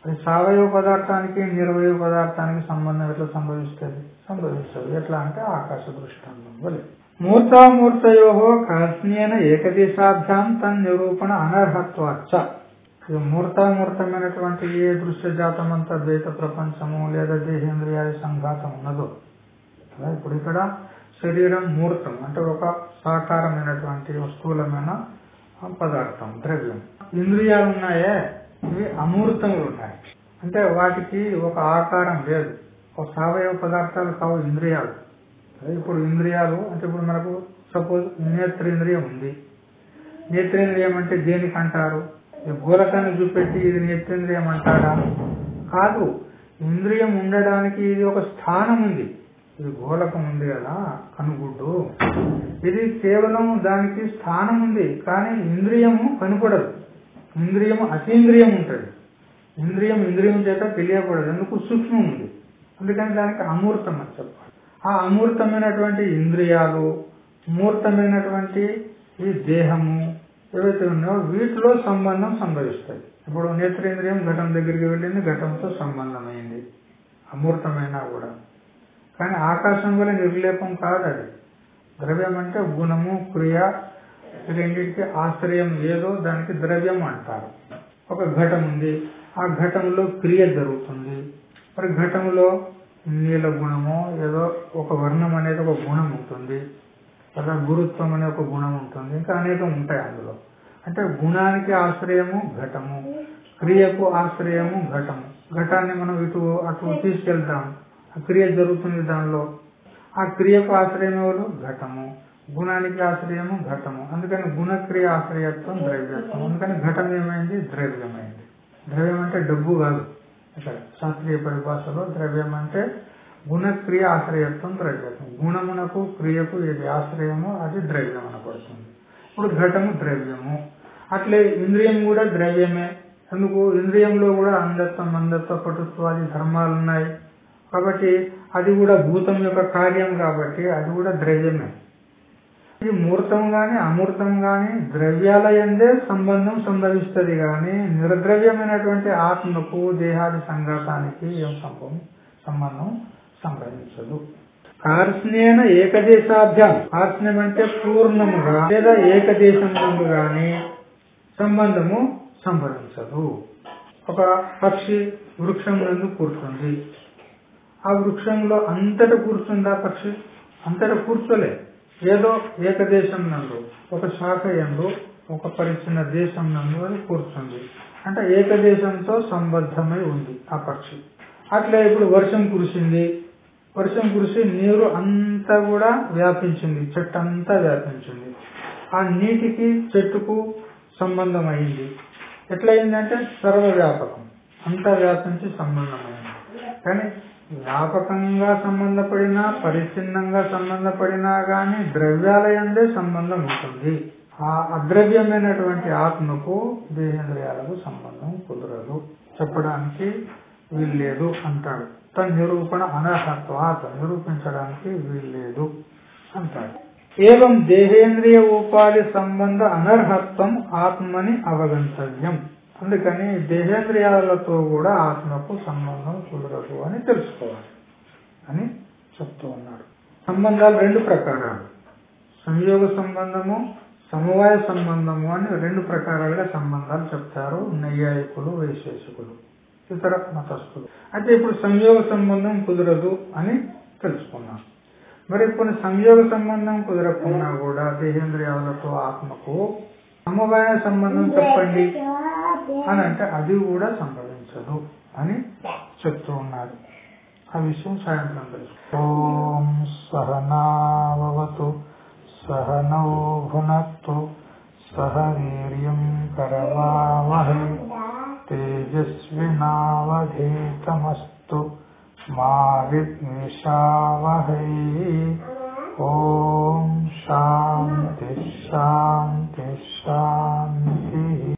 అది సావయవ పదార్థానికి నిర్వయవ పదార్థానికి సంబంధం ఎట్లా సంభవిస్తుంది? సంభవిస్తుంది. ఎట్లా అంటే ఆకాశ దృష్టాంతం వల్ల మూర్తామూర్తయో కాస్నేన ఏకదేశాభ్యాం తన్ నిరూపణ అనర్హత్వాచ ఇది మూర్తామూర్తమైనటువంటి ఏ దృశ్య జాతమంతా ద్వైత ప్రపంచము లేదా దేహేంద్రియాది సంఘాతం ఉన్నదో. ఇప్పుడు ఇక్కడ శరీరం మూర్తం అంటే ఒక సాకారమైనటువంటి స్థూలమైన పదార్థం ద్రవ్యం. ఇంద్రియాలు ఉన్నాయే ఇవి అమూర్తములు ఉన్నాయి. అంటే వాటికి ఒక ఆకారం లేదు. ఒక సావయవ పదార్థాలు కావు ఇంద్రియాలు. ఇప్పుడు ఇంద్రియాలు అంటే ఇప్పుడు మనకు సపోజ్ నేత్రేంద్రియం ఉంది. నేత్రేంద్రియం అంటే దేనికి అంటారు? ఈ గోలకాన్ని చూపెట్టి ఇది నేత్రేంద్రియం అంటారా కాదు. ఇంద్రియం ఉండడానికి ఇది ఒక స్థానం ఉంది. ఇది గోళకం ఉంది కదా కనుగుడ్డు. ఇది కేవలం దానికి స్థానం ఉంది కానీ ఇంద్రియము కనపడదు ఇంద్రియము అతీంద్రియం ఉంటుంది. ఇంద్రియం ఇంద్రియం చేత తెలియకూడదు ఎందుకు సూక్ష్మం ఉంది. అందుకని దానికి అమూర్తం అని చెప్పాలి. ఆ అమూర్తమైనటువంటి ఇంద్రియాలు మూర్తమైనటువంటి ఈ దేహము ఏవైతే ఉన్నాయో వీటిలో సంబంధం సంభవిస్తాయి. ఇప్పుడు నేత్రేంద్రియం ఘటం దగ్గరికి వెళ్ళింది ఘటంతో సంబంధమైంది. అమూర్తమైనా కూడా. కానీ ఆకాశం వల్ల నిర్లేపం కాదు అది. ద్రవ్యం అంటే గుణము క్రియ రెండింటికి ఆశ్రయం ఏదో దానికి ద్రవ్యం అంటారు. ఒక ఘటం ఉంది. ఆ ఘటంలో క్రియ జరుగుతుంది. మరి ఘటంలో నీల గుణము ఏదో ఒక వర్ణం అనేది ఒక గుణం ఉంటుంది. లేదా గురుత్వం అనే ఒక గుణం ఉంటుంది. ఇంకా అనేకం ఉంటాయి అందులో. అంటే గుణానికి ఆశ్రయము ఘటము. క్రియకు ఆశ్రయము ఘటము. ఘటాన్ని మనం ఇటు అటు తీసుకెళ్తాం. క్రియ జరుగుతుంది దానిలో. ఆ క్రియకు ఆశ్రయం ఎవరు? ఘటము. గుణానికి ఆశ్రయము ఘటము. అందుకని గుణక్రియ ఆశ్రయత్వం ద్రవ్యత్వం. అందుకని ఘటం ఏమైంది? ద్రవ్యమైంది. ద్రవ్యం అంటే డబ్బు కాదు. ఇక్కడ శాస్త్రీయ పరిభాషలో ద్రవ్యం అంటే గుణక్రియ ఆశ్రయత్వం ద్రవ్యత్వం. గుణమునకు క్రియకు ఏది ఆశ్రయమో అది ద్రవ్యం అనబడుతుంది. ఇప్పుడు ఘటము ద్రవ్యము. అట్లే ఇంద్రియం కూడా ద్రవ్యమే. అందుకు ఇంద్రియంలో కూడా అంధత్వం మందత్వ పటుత్వాది ధర్మాలు ఉన్నాయి కాబట్టి అది కూడా భూతం యొక్క కార్యం కాబట్టి అది కూడా ద్రవ్యమే. ఇది మూర్తం గాని అమూర్తం గాని ద్రవ్యాల ఎందే సంబంధం సంభవిస్తుంది కానీ నిర్ద్రవ్యమైనటువంటి ఆత్మకు దేహాది సంఘాతానికి ఏం సంభవం సంబంధం సంభవించదు. కార్స్నేన ఏకదేశాభ్యాం. కార్స్యం అంటే పూర్ణముగా లేదా ఏకదేశం నుండి గాని సంబంధము సంభవించదు. ఒక పక్షి వృక్షం నందు కూర్చుంది. ఆ వృక్షంలో అంతట కూర్చుందా పక్షి? అంతట కూర్చోలే. ఏదో ఏకదేశం నందు ఒక శాఖ ఎందు ఒక పరిచిన దేశం నందు అది కూర్చుంది. అంటే ఏకదేశంతో సంబద్ధమై ఉంది ఆ పక్షి. అట్లా ఇప్పుడు వర్షం కురిసింది. వర్షం కురిసి నీరు అంతా కూడా వ్యాపించింది. చెట్టు అంతా వ్యాపించింది. ఆ నీటికి చెట్టుకు సంబంధం అయింది. ఎట్లయిందంటే సర్వవ్యాపకం. అంతా వ్యాపించి సంబంధమైంది కానీ వ్యాపకంగా సంబంధపడినా పరిచ్ఛిన్నంగా సంబంధపడినా గాని ద్రవ్యాలయందే సంబంధం ఉంటుంది. ఆ అద్రవ్యమైనటువంటి ఆత్మకు దేహేంద్రియాలకు సంబంధం కుదరదు. చెప్పడానికి వీల్లేదు అంటాడు. తన నిరూపణ అనర్హత్వాత నిరూపించడానికి వీల్లేదు అంటాడు. ఏవం దేహేంద్రియ ఉపాధి సంబంధ అనర్హత్వం ఆత్మని అవగంతవ్యం. అందుకని దేహేంద్రియాలతో కూడా ఆత్మకు సంబంధం కుదరదు అని తెలుసుకోవాలి అని చెప్తూ ఉన్నాడు. సంబంధాలు రెండు ప్రకారాలు. సంయోగ సంబంధము సమవాయ సంబంధము అని రెండు ప్రకారాలుగా సంబంధాలు చెప్తారు నైయాయికులు వైశేషికులు ఇతర మతస్థులు. అయితే ఇప్పుడు సంయోగ సంబంధం కుదరదు అని తెలుసుకున్నాం. మరి కొన్ని సంయోగ సంబంధం కుదరకున్నా కూడా దేహేంద్రియాలతో ఆత్మకు సమవాయ సంబంధం చెప్పండి అని అంటే అది కూడా సంభవించదు అని చెప్తూ ఉన్నారు. ఆ విషయం సాయంత్రం తెలుసు ఓం సహనావతు సహనౌ భునత్తు సహ వీర్యం కరవావహై తేజస్వినావధీతమస్తు మా విద్విషావహై ॐ शान्ति शान्ति तिशहि